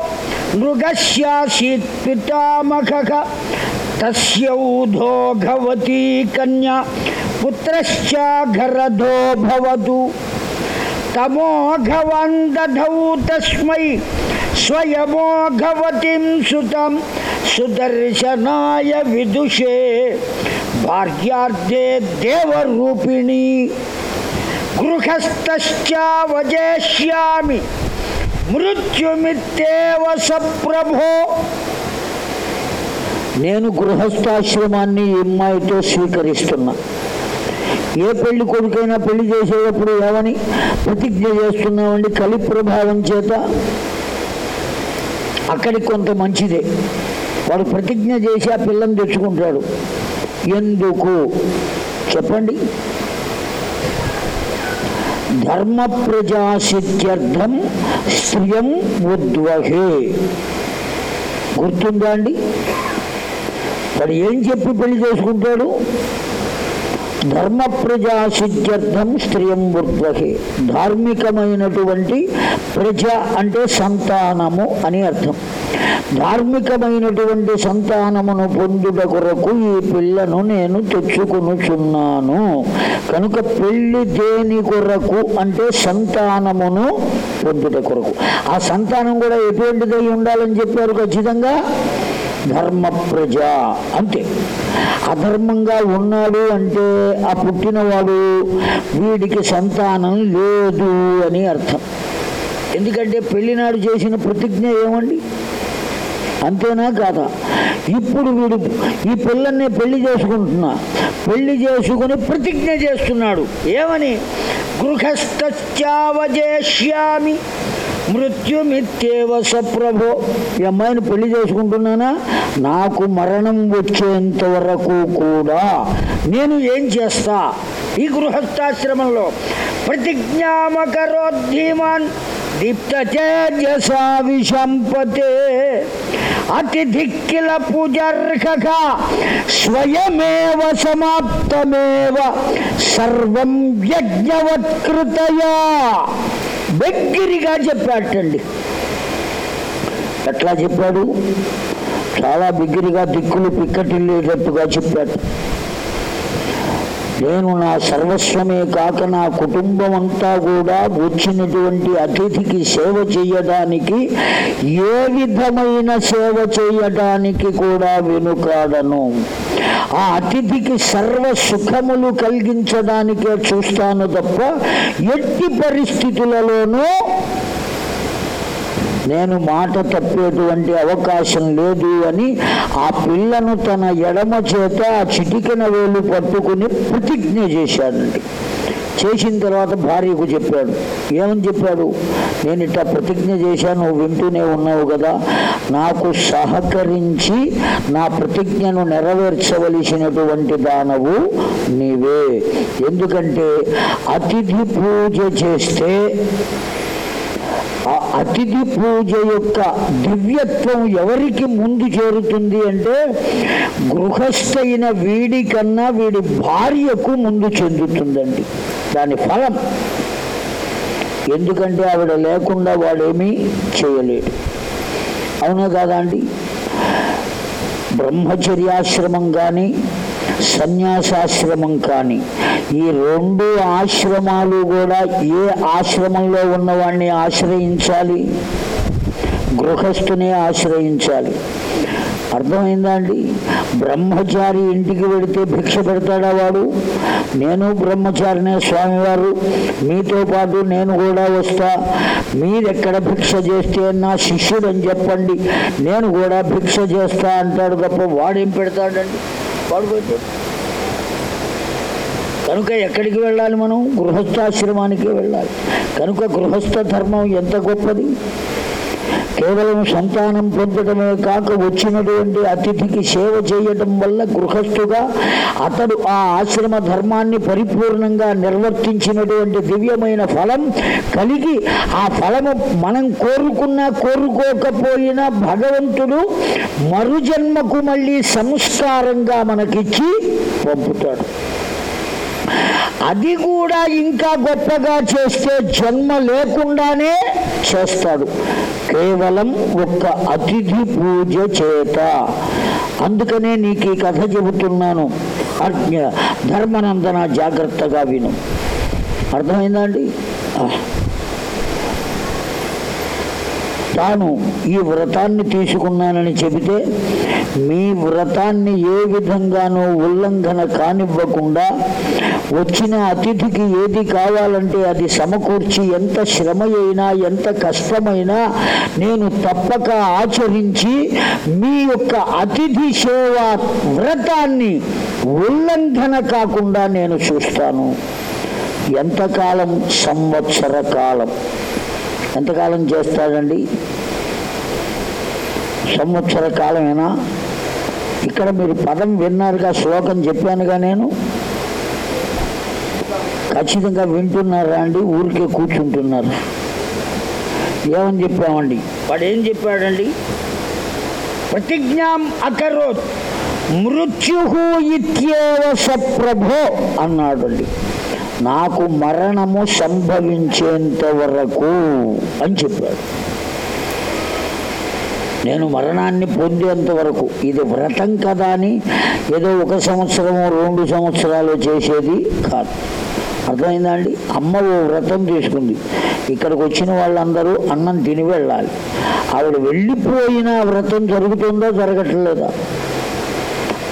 మృగస్యాసీత్ పితామఖ తస్యౌధో ఘవతీ కన్యా పుత్రశ్చాఘరధో భవతు. తమోఘవందధౌ తస్మై స్వయమోఘవతిం సుతం సుదర్శనాయ విదుషే. భార్యార్థే దేవరూపిణి. గృహస్థశ్చావజేష్యామి. మృత్యుమిత్తేవ సప్రభో. నేను గృహస్థాశ్రమాన్ని అమ్మాయితో స్వీకరిస్తున్నా. ఏ పెళ్ళి కొడుకైనా పెళ్ళి చేసేటప్పుడు ఏమని ప్రతిజ్ఞ చేస్తున్నామండి? కలి ప్రభావం చేత. అక్కడికి కొంత మంచిదే. వాడు ప్రతిజ్ఞ చేసి ఆ పిల్లని తెచ్చుకుంటాడు. ఎందుకు? చెప్పండి. ధర్మ ప్రజాసిద్ధ్యర్థం స్త్రియం ఉద్వహే. గుర్తుందా అండి? వాడు ఏం చెప్పి పెళ్ళి చేసుకుంటాడు? ధర్మ ప్రజా సిద్ధ్యర్థం స్త్రీయం వృద్వహే ధార్మికమైనటువంటి ప్రజ అంటే సంతానము అని అర్థం. ధార్మికమైనటువంటి సంతానమును పొందుట కొరకు ఈ పిల్లను నేను తెచ్చుకొనుచున్నాను. కనుక పెళ్ళి దేని కొరకు అంటే సంతానమును పొందుట కొరకు. ఆ సంతానం కూడా ఎటువంటిదై ఉండాలని చెప్పారు ఖచ్చితంగా? ధర్మ ప్రజ అంతే. అధర్మంగా ఉన్నాడు అంటే ఆ పుట్టినవాడు వీడికి సంతానం లేదు అని అర్థం. ఎందుకంటే పెళ్ళినాడు చేసిన ప్రతిజ్ఞ ఏమండి? అంతేనా కాదా? ఇప్పుడు వీడు ఈ పిల్లల్ని పెళ్ళి చేసుకుంటున్నా. పెళ్ళి చేసుకుని ప్రతిజ్ఞ చేస్తున్నాడు. ఏమని? గృహస్థావజేష్యామి మృత్యుమిత్యేవ సప్రభో. ఈ అమ్మాయిని పెళ్ళి చేసుకుంటున్నానా? నాకు మరణం వచ్చేంత వరకు కూడా. నేను ఏం చేస్తా? ఈ గృహస్థాశ్రమంలో ప్రతిజ్ఞామకరోధీమాన్ దీప్త తేజసా విషంపతే అతిథి కిల పూజర్హక స్వయమేవ సమాప్తమేవ. సర్వం యజ్ఞవత్కృతయా. దగ్గరిగా చెప్పాటండి ఎట్లా చెప్పాడు? చాలా బిగ్గరగా దిక్కులు పిక్కటిల్లేటట్టుగా చెప్పాడు. నేను నా సర్వస్వమే కాక నా కుటుంబం అంతా కూడా వచ్చినటువంటి అతిథికి సేవ చేయడానికి ఏ విధమైన సేవ చేయడానికి కూడా వెనుకాడను. ఆ అతిథికి సర్వ సుఖములు కలిగించడానికే చూస్తాను తప్ప ఎట్టి పరిస్థితులలోనూ నేను మాట తప్పేటువంటి అవకాశం లేదు అని ఆ పిల్లను తన ఎడమ చేత ఆ చిటికెన వేలు పట్టుకుని ప్రతిజ్ఞ చేశాడండి. చేసిన తర్వాత భార్యకు చెప్పాడు. ఏమని చెప్పాడు? నేను ఇట్లా ప్రతిజ్ఞ చేశాను నువ్వు వింటూనే ఉన్నావు కదా. నాకు సహకరించి నా ప్రతిజ్ఞను నెరవేర్చవలసినటువంటి దానవు నీవే. ఎందుకంటే అతిథి పూజ చేస్తే ఆ అతిథి పూజ యొక్క దివ్యత్వం ఎవరికి ముందు చేరుతుంది అంటే గృహస్థైన వీడి కన్నా వీడి భార్యకు ముందు చెందుతుందండి. దాని ఫలం. ఎందుకంటే ఆవిడ లేకుండా వాడేమీ చేయలేడు అవునా కాదా అండి? బ్రహ్మచర్యాశ్రమం కానీ సన్యాసాశ్రమం కానీ ఈ రెండు ఆశ్రమాలు కూడా ఏ ఆశ్రమంలో ఉన్నవాడిని ఆశ్రయించాలి? గృహస్థునే ఆశ్రయించాలి. అర్థమైందా అండి బ్రహ్మచారి ఇంటికి వెళితే భిక్ష పెడతాడా వాడు? నేను బ్రహ్మచారినే స్వామివారు. మీతో పాటు నేను కూడా వస్తా. మీరెక్కడ భిక్ష చేస్తే నా శిష్యుడని చెప్పండి. నేను కూడా భిక్ష చేస్తా అంటాడు తప్ప వాడేం పెడతాడండి? వాడు కనుక ఎక్కడికి వెళ్ళాలి మనం? గృహస్థాశ్రమానికి వెళ్ళాలి. కనుక గృహస్థ ధర్మం ఎంత గొప్పది? కేవలం సంతానం పెంచడమే కాక వచ్చినటువంటి అతిథికి సేవ చేయటం వల్ల గృహస్థుగా అతడు ఆ ఆశ్రమ ధర్మాన్ని పరిపూర్ణంగా నిర్వర్తించినటువంటి దివ్యమైన ఫలం కలిగి ఆ ఫలము మనం కోరుకున్నా కోరుకోకపోయినా భగవంతుడు మరుజన్మకు మళ్ళీ సంస్కారంగా మనకిచ్చి పంపుతాడు. అది కూడా ఇంకా గొప్పగా చేస్తే జన్మ లేకుండానే చేస్తాడు. కేవలం ఒక్క అతిథి పూజ చేత. అందుకనే నీకు ఈ కథ చెబుతున్నాను. అజ్ఞ ధర్మనందన జాగ్రత్తగా విను. అర్థమైందా అండి? తాను ఈ వ్రతాన్ని తీసుకున్నానని చెబితే మీ వ్రతాన్ని ఏ విధంగానూ ఉల్లంఘన కానివ్వకుండా వచ్చిన అతిథికి ఏది కావాలంటే అది సమకూర్చి ఎంత శ్రమ అయినా ఎంత కష్టమైనా నేను తప్పక ఆచరించి మీ యొక్క అతిథి సేవా వ్రతాన్ని ఉల్లంఘన కాకుండా నేను చూస్తాను. ఎంతకాలం? సంవత్సర కాలం. ఎంతకాలం చేస్తాడండి? సంవత్సర కాలమేనా? ఇక్కడ మీరు పదం విన్నారుగా శ్లోకం చెప్పానుగా నేను. ఖచ్చితంగా వింటున్నారా అండి? ఊరికే కూర్చుంటున్నారు. ఏమని చెప్పామండి? వాడు ఏం చెప్పాడండి? ప్రతిజ్ఞాం అకరోత్ మృత్యు ఇత్యేవ సప్రభో అన్నాడండి. నాకు మరణము సంభవించేంత వరకు అని చెప్పాడు. నేను మరణాన్ని పొందేంత వరకు ఇది వ్రతం కదా అని ఏదో ఒక సంవత్సరము రెండు సంవత్సరాలు చేసేది కాదు. అర్థమైందా అండి? అమ్మ ఓ వ్రతం చేసుకుంది. ఇక్కడికి వచ్చిన వాళ్ళందరూ అన్నం తిని వెళ్ళాలి. ఆవిడ వెళ్ళిపోయిన వ్రతం జరుగుతుందో జరగట్లేదా?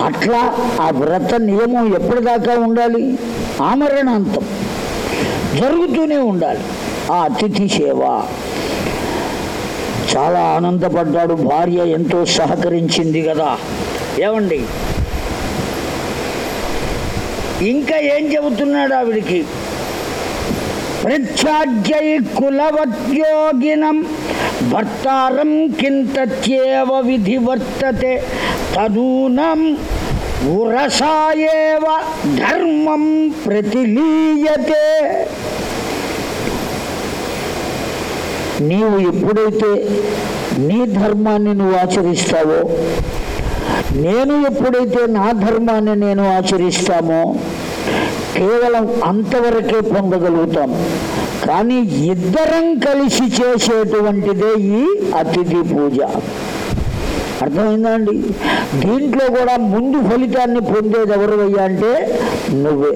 అట్లా ఆ వ్రత నియమం ఎప్పటిదాకా ఉండాలి? ఆమరణాంతం జరుగుతూనే ఉండాలి. ఆ అతిథి సేవ. చాలా ఆనందపడ్డాడు. భార్య ఎంతో సహకరించింది కదా. ఏమండి? ఇంకా ఏం చెబుతున్నాడు ఆవిడికి? ప్రత్యాజ్యై కులవద్యోగినం భర్తారం కింతత్యేవ విధి వర్తతే తదూనం ఉరసాయేవ ధర్మం ప్రతిలీయతే. నీవు ఎప్పుడైతే నీ ధర్మాన్ని నువ్వు ఆచరిస్తావో నేను ఎప్పుడైతే నా ధర్మాన్ని నేను ఆచరిస్తామో కేవలం అంతవరకే పొందగలుగుతాం. కానీ ఇద్దరం కలిసి చేసేటువంటిదే ఈ అతిథి పూజ. అర్థమైందా అండి దీంట్లో కూడా ముందు ఫలితాన్ని పొందేది ఎవరు అయ్యా అంటే నువ్వే.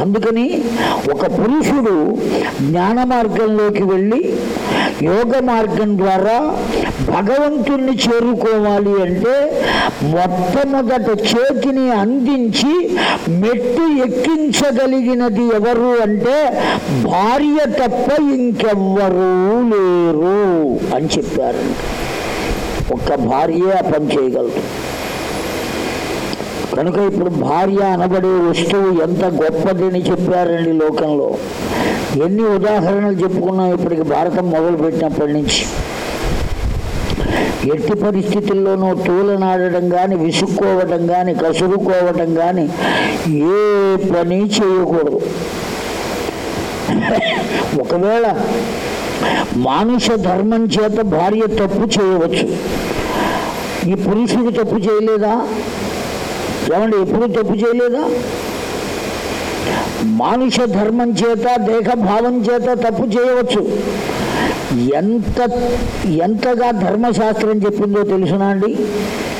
అందుకని ఒక పురుషుడు జ్ఞాన మార్గంలోకి వెళ్ళి యోగ మార్గం ద్వారా భగవంతుణ్ణి చేరుకోవాలి అంటే మొట్టమొదట చేతిని అందించి మెట్టు ఎక్కించగలిగినది ఎవరు అంటే భార్య తప్ప ఇంకెవ్వరూ లేరు అని చెప్పారు. ఒక్క భార్య ఆ పని చేయగలదు. కనుక ఇప్పుడు భార్య అనబడే వస్తువు ఎంత గొప్పదని చెప్పారండి లోకంలో. ఎన్ని ఉదాహరణలు చెప్పుకున్నాం ఇప్పటికి భారతం మొదలుపెట్టినప్పటి నుంచి. ఎట్టి పరిస్థితుల్లోనూ తూలనాడడం కానీ విసుక్కోవటం కానీ కసురుకోవటం కానీ ఏ పని చేయకూడదు. ఒకవేళ మానుష ధర్మం చేత భార్య తప్పు చేయవచ్చు. ఈ పురుషుడు తప్పు చేయలేదా? ఏమంటే ఎప్పుడు తప్పు చేయలేదా? మానుష ధర్మం చేత దేహభావం చేత తప్పు చేయవచ్చు. ఎంత ఎంతగా ధర్మశాస్త్రం చెప్పిందో తెలుసునా అండి?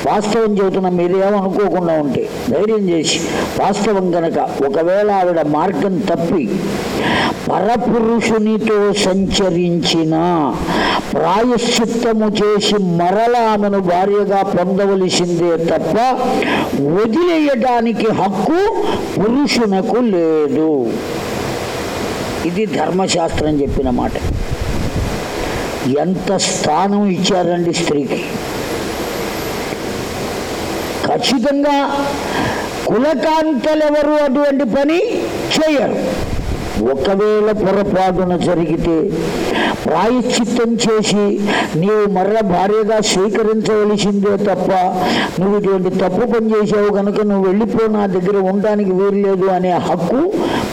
వాస్తవం చెబుతున్నా మీరేమనుకోకుండా ఉంటే ధైర్యం చేసి వాస్తవం కనుక ఒకవేళ ఆవిడ మార్గం తప్పి పరపురుషునితో సంచరించిన ప్రాయశ్చిత్తము చేసి మరల ఆమెను భార్యగా పొందవలసిందే తప్ప వదిలేయడానికి హక్కు పురుషునకు లేదు. ఇది ధర్మశాస్త్రం చెప్పిన మాట. ఎంత స్థానం ఇచ్చారండి స్త్రీకి? ఖచ్చితంగా కులకాంతలెవరు అటువంటి పని చేయరు. ఒకవేళ పొరపాటున జరిగితే ప్రాయశ్చిత్తం చేసి నీవు మర్ర భార్యగా స్వీకరించవలసిందే తప్ప నువ్వు ఇటువంటి తప్పు పని చేసావు కనుక నువ్వు వెళ్ళిపో నా దగ్గర ఉండడానికి వీరలేదు అనే హక్కు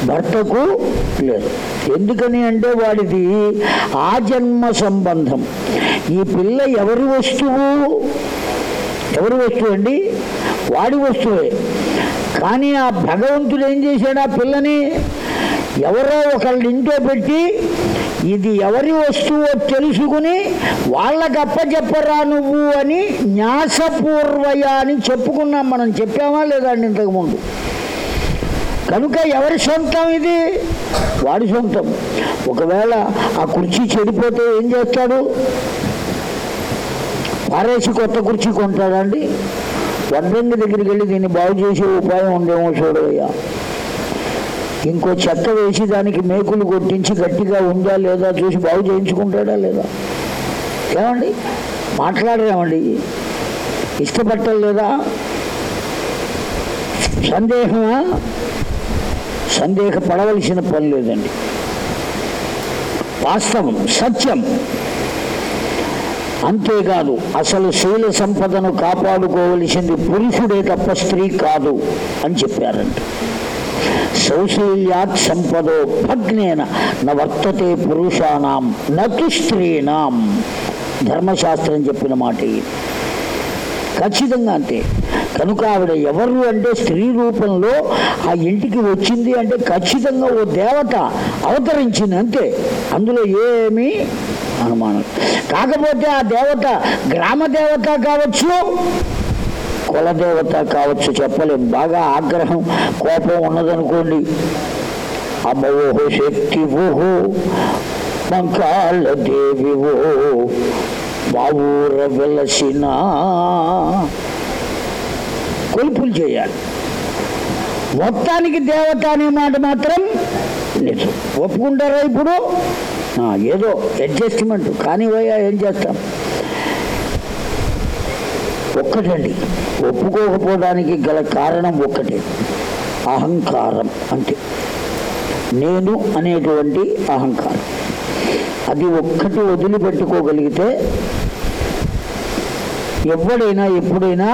భర్తకు లేదు. ఎందుకని అంటే వాడిది ఆ జన్మ సంబంధం. ఈ పిల్ల ఎవరి వస్తువు? ఎవరి వస్తువు అండి? వాడి వస్తువే. కానీ ఆ భగవంతుడు ఏం చేశాడు ఆ పిల్లని? ఎవరో ఒకళ్ళ ఇంట్లో పెట్టి ఇది ఎవరి వస్తువో తెలుసుకుని వాళ్ళకి అప్పచెప్పరా నువ్వు అని న్యాసపూర్వయ అని చెప్పుకున్నాం మనం. చెప్పామా లేదా అండి ఇంతకుముందు? కనుక ఎవరి సొంతం ఇది? వాడి సొంతం. ఒకవేళ ఆ కుర్చీ చెడిపోతే ఏం చేస్తాడు? పారేసి కొత్త కుర్చీ కొంటాడండి. వడ్రంగి దగ్గరికి వెళ్ళి దీన్ని బాగు చేసే ఉపాయం ఉండేమో చూడవయ్యా. ఇంకో చెక్క వేసి దానికి మేకులు కొట్టించి గట్టిగా ఉందా లేదా చూసి బాగు చేయించుకుంటాడా లేదా? ఏమండి? మాట్లాడరేమండి. ఇష్టపట్టలేదా సందేహమా? సందేహపడవలసిన పని లేదండి. వాస్తవం సత్యం. అంతేకాదు అసలు శీల సంపదను కాపాడుకోవలసింది పురుషుడే తప్ప స్త్రీ కాదు అని చెప్పారంట. సౌశీల్యాత్ సంపదో భగ్నేన నవర్తతే పురుషానాం నతు స్త్రీనాం. ధర్మశాస్త్రం చెప్పిన మాట ఖచ్చితంగా అంతే. కనుక ఆవిడ ఎవరు అంటే స్త్రీ రూపంలో ఆ ఇంటికి వచ్చింది అంటే ఖచ్చితంగా ఓ దేవత అవతరించింది అంతే. అందులో ఏమీ అనుమానం. కాకపోతే ఆ దేవత గ్రామ దేవత కావచ్చు కులదేవత కావచ్చు చెప్పలేం. బాగా ఆగ్రహం కోపం ఉన్నదనుకోండి. అమ్మోహో శక్తి ఓహో దేవి ఓ మా ఊర వెలసినా కొలుపులు చేయాలి. మొత్తానికి దేవత అనే మాట మాత్రం నిజం. ఒప్పుకుంటారా ఇప్పుడు? ఏదో అడ్జస్ట్మెంట్ కానీ పోయా ఏం చేస్తాం? ఒక్కటండి. ఒప్పుకోకపోవడానికి గల కారణం ఒక్కటే. అహంకారం అంటే నేను అనేటువంటి అహంకారం. అది ఒక్కటి వదిలిపెట్టుకోగలిగితే ఎవడైనా ఎప్పుడైనా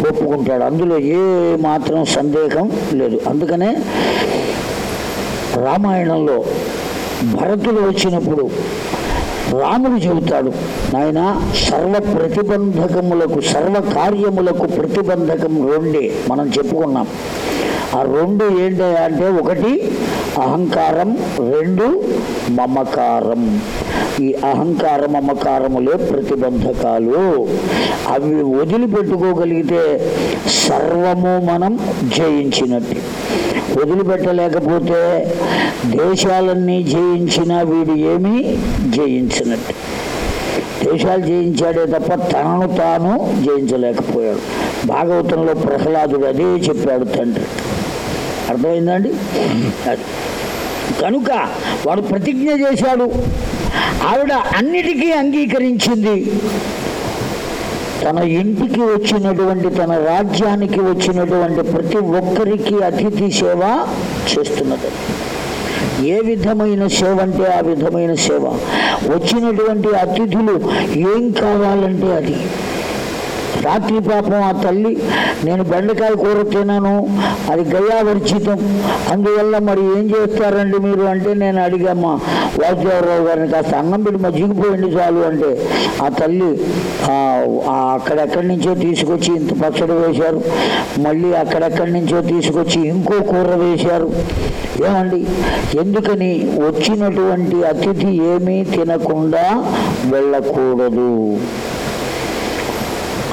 ఒప్పుకుంటాడు. అందులో ఏ మాత్రం సందేహం లేదు. అందుకనే రామాయణంలో భరతుడు వచ్చినప్పుడు రాముడు చెబుతాడు నాయన సర్వ ప్రతిబంధకములకు సర్వ కార్యములకు ప్రతిబంధకం రెండే. మనం చెప్పుకున్నాం. ఆ రెండు ఏంటి అంటే ఒకటి అహంకారం రెండు మమకారం. ఈ అహంకార మమకారములే ప్రతిబంధకాలు. అవి వదిలిపెట్టుకోగలిగితే సర్వము మనం జయించినట్టు. వదిలిపెట్టలేకపోతే దేశాలన్నీ జయించినా వీడు ఏమీ జయించినట్టు. దేశాలు జయించాడే తప్ప తనను తాను జయించలేకపోయాడు. భాగవతంలో ప్రహ్లాదుడు అదే చెప్పాడు తండ్రి. అర్థమైందండి? అది. కనుక వాడు ప్రతిజ్ఞ చేశాడు. ఆవిడ అన్నిటికీ అంగీకరించింది. తన ఇంటికి వచ్చినటువంటి తన రాజ్యానికి వచ్చినటువంటి ప్రతి ఒక్కరికి అతిథి సేవ చేస్తున్నది. ఏ విధమైన సేవ అంటే ఆ విధమైన సేవ? వచ్చినటువంటి అతిథులు ఏం కావాలంటే అది. రాత్రి పాపం ఆ తల్లి నేను బెండకాయ కూర తినను అది గయావర్జితం అందువల్ల మరి ఏం చేస్తారండి మీరు అంటే నేను అడిగామ్మా వాసుదేవరావు గారిని కాస్త అన్నం పెట్టి మజ్జిగిపోయింది చాలు అంటే ఆ తల్లి అక్కడెక్కడి నుంచో తీసుకొచ్చి ఇంత పచ్చడి వేశారు మళ్ళీ అక్కడెక్కడి నుంచో తీసుకొచ్చి ఇంకో కూర వేశారు. ఏమండి? ఎందుకని వచ్చినటువంటి అతిథి ఏమీ తినకుండా వెళ్ళకూడదు.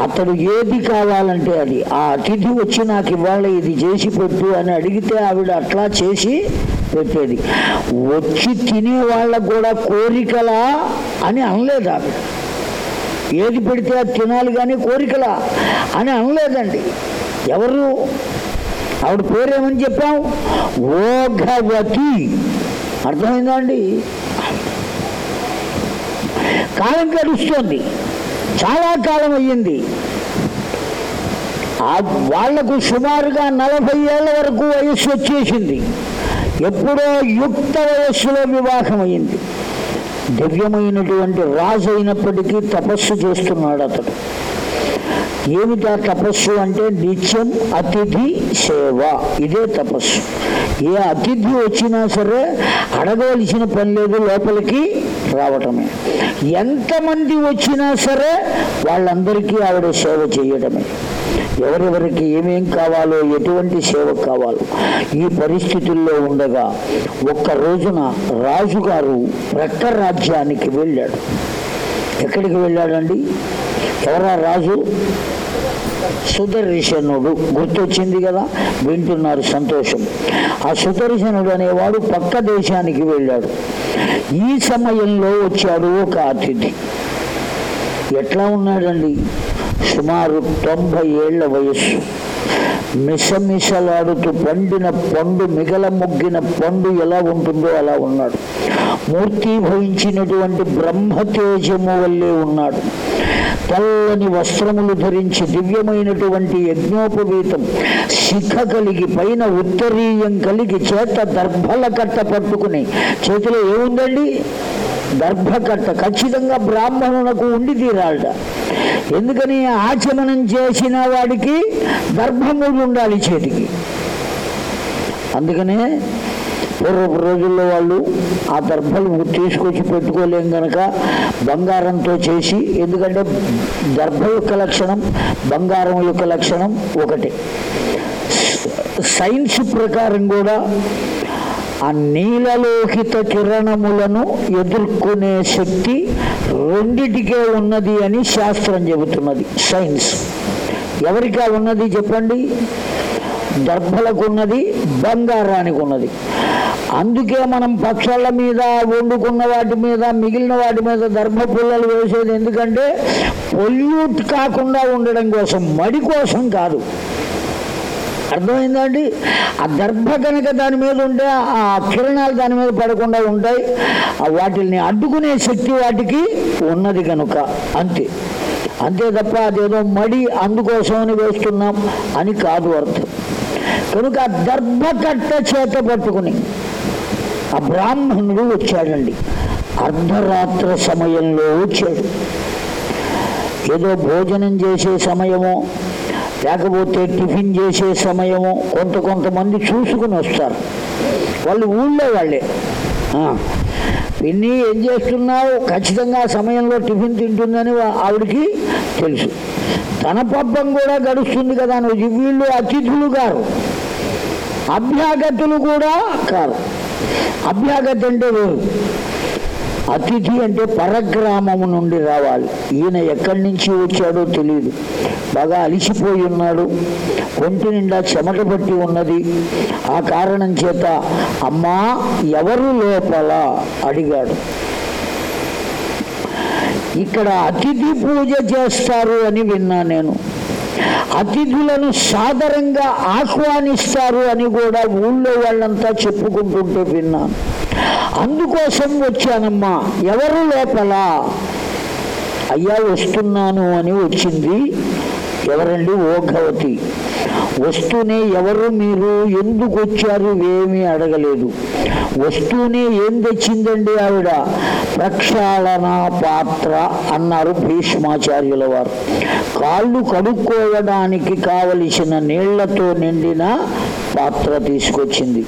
అతడు ఏది కావాలంటే అది. ఆ అతిథి వచ్చి నాకు ఇవాళ ఇది చేసి పెట్టు అని అడిగితే ఆవిడ అట్లా చేసి పెట్టేది. వచ్చి తినే వాళ్ళకు కూడా కోరికలా అని అనలేదు ఆవిడ. ఏది పెడితే అది తినాలి కానీ కోరికలా అని అనలేదండి. ఎవరు? ఆవిడ పేరేమని చెప్పాం? ఓఘవతి. అర్థమైందా అండి? కాలం గడుస్తోంది చాలా కాలం అయ్యింది. వాళ్ళకు సుమారుగా నలభై ఏళ్ళ వరకు వయస్సు వచ్చేసింది. ఎప్పుడో యుక్త వయస్సులో వివాహం అయింది దివ్యమైనటువంటి రాజు అయినప్పటికీ తపస్సు చేస్తున్నాడు అతడు ఏమిటా తపస్సు అంటే నిత్యం అతిథి సేవ. ఇదే తపస్సు. ఏ అతిథి వచ్చినా సరే అడగవలసిన పని లేదు లోపలికి రావటమే. ఎంతమంది వచ్చినా సరే వాళ్ళందరికీ ఆవిడ సేవ చేయటమే. ఎవరెవరికి ఏమేం కావాలో ఎటువంటి సేవ కావాలో ఈ పరిస్థితుల్లో ఉండగా ఒక్క రోజున రాజుగారు ప్రక్క రాజ్యానికి వెళ్ళాడు. ఎక్కడికి వెళ్ళాడండి? రాజు సుదర్శనుడు గుర్తొచ్చింది కదా? వింటున్నారు సంతోషం. ఆ సుదర్శనుడు అనేవాడు పక్క దేశానికి వెళ్ళాడు. ఈ సమయంలో వచ్చాడు ఒక అతిథి. ఎట్లా ఉన్నాడండి? సుమారు తొంభై ఏళ్ళ వయస్సు. మిసమిసలాడుతూ పండిన పండు మిగల ముగ్గిన పండు ఎలా ఉంటుందో అలా ఉన్నాడు. మూర్తి భవించినటువంటి బ్రహ్మతేజము వల్లే ఉన్నాడు. చల్లని వస్త్రములు ధరించి దివ్యమైనటువంటి యజ్ఞోపవీతం. శిఖ కలిగి పైన ఉత్తరీయం కలిగి చేత దర్భల కట్ట పట్టుకుని. చేతిలో ఏముందండి? దర్భకట్ట ఖచ్చితంగా బ్రాహ్మణులకు ఉండి తీరాలట. ఎందుకని? ఆచమనం చేసిన వాడికి దర్భములు ఉండాలి చేతికి. అందుకనే పూర్వపు రోజుల్లో వాళ్ళు ఆ దర్భలు తీసుకొచ్చి పెట్టుకోలేం గనక బంగారంతో చేసి ఎందుకంటే దర్భ యొక్క లక్షణం బంగారం యొక్క లక్షణం ఒకటే. సైన్స్ ప్రకారం కూడా ఆ నీలలోహిత కిరణములను ఎదుర్కొనే శక్తి రెండిటికే ఉన్నది అని శాస్త్రం చెబుతున్నది సైన్స్. ఎవరికా ఉన్నది చెప్పండి? దర్భలకు ఉన్నది బంగారానికి ఉన్నది. అందుకే మనం పక్షాల మీద వండుకున్న వాటి మీద మిగిలిన వాటి మీద దర్భ పుల్లలు వేసేది ఎందుకంటే పొల్యూట్ కాకుండా ఉండడం కోసం మడి కోసం కాదు. అర్థమైందండి? ఆ దర్భ కనుక దాని మీద ఉంటే ఆ కిరణాలు దాని మీద పడకుండా ఉంటాయి. వాటిని అడ్డుకునే శక్తి వాటికి ఉన్నది కనుక అంతే. అంతే తప్ప అదేదో మడి అందుకోసమని వేస్తున్నాం అని కాదు అర్థం. కనుక దర్భ దర్భకట్ట చేత పట్టుకుని ఆ బ్రాహ్మణుడు వచ్చాడండి. అర్ధరాత్ర సమయంలో వచ్చాడు. ఏదో భోజనం చేసే సమయము లేకపోతే టిఫిన్ చేసే సమయము కొంత కొంతమంది చూసుకుని వస్తారు. వాళ్ళు ఊళ్ళో వాళ్ళే. ఆ, పిన్ని ఏం చేస్తున్నావు? ఖచ్చితంగా సమయంలో టిఫిన్ తింటుందని ఆవిడికి ఆవిడకి తెలుసు. తన పబ్బం కూడా గడుస్తుంది కదా నువ్వు వీళ్ళు అతిథులు గారు. అభ్యాగతులు కూడా కారు. అభ్యాగతి అంటే వేరు అతిథి అంటే పరగ్రామము నుండి రావాలి. ఈయన ఎక్కడి నుంచి వచ్చాడో తెలియదు బాగా అలిసిపోయి ఉన్నాడు. ఒంటి నిండా చెమట పట్టి ఉన్నది. ఆ కారణం చేత అమ్మా ఎవరు లోపల? అడిగాడు. ఇక్కడ అతిథి పూజ చేస్తారు అని విన్నా నేను. అతిథులను సాదరంగా ఆహ్వానిస్తారు అని కూడా ఊళ్ళో వాళ్ళంతా చెప్పుకుంటుంటే విన్నాను. అందుకోసం వచ్చానమ్మా ఎవరు లోపల? అయ్యా వస్తున్నాను అని వచ్చింది. ఎవరండి? ఓఘవతి వస్తూనే ఎవరు మీరు ఎందుకు వచ్చారు ఏమీ అడగలేదు. వస్తూనే ఏం తెచ్చిందండి ఆవిడ? ప్రక్షాళన పాత్ర అన్నారు భీష్మాచార్యుల వారు. కాళ్ళు కడుక్కోవడానికి కావలసిన నీళ్ళతో నిండిన పాత్ర తీసుకొచ్చింది.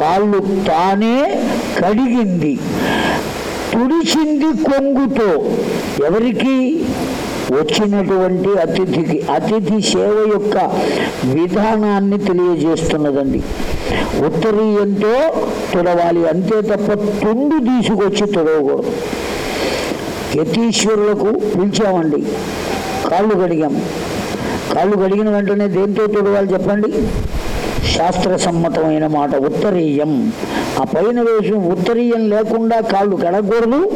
కాళ్ళు తానే కడిగింది. తుడిచింది కొంగుతో. ఎవరికి? వచ్చినటువంటి అతిథికి అతిథి సేవ యొక్క విధానాన్ని తెలియజేస్తున్నదండి. ఉత్తరీయంతో తుడవాలి అంతే తప్ప తుండు తీసుకొచ్చి తుడవకూడదు. యతీశ్వరులకు పిలిచామండి కాళ్ళు కడిగాం. కాళ్ళు కడిగిన వెంటనే దేంతో తుడవాలి చెప్పండి? శాస్త్ర సమ్మతమైన మాట ఉత్తరీయం. ఆ పైన వేషం ఉత్తరీయం లేకుండా కాళ్ళు కడగకూడదు.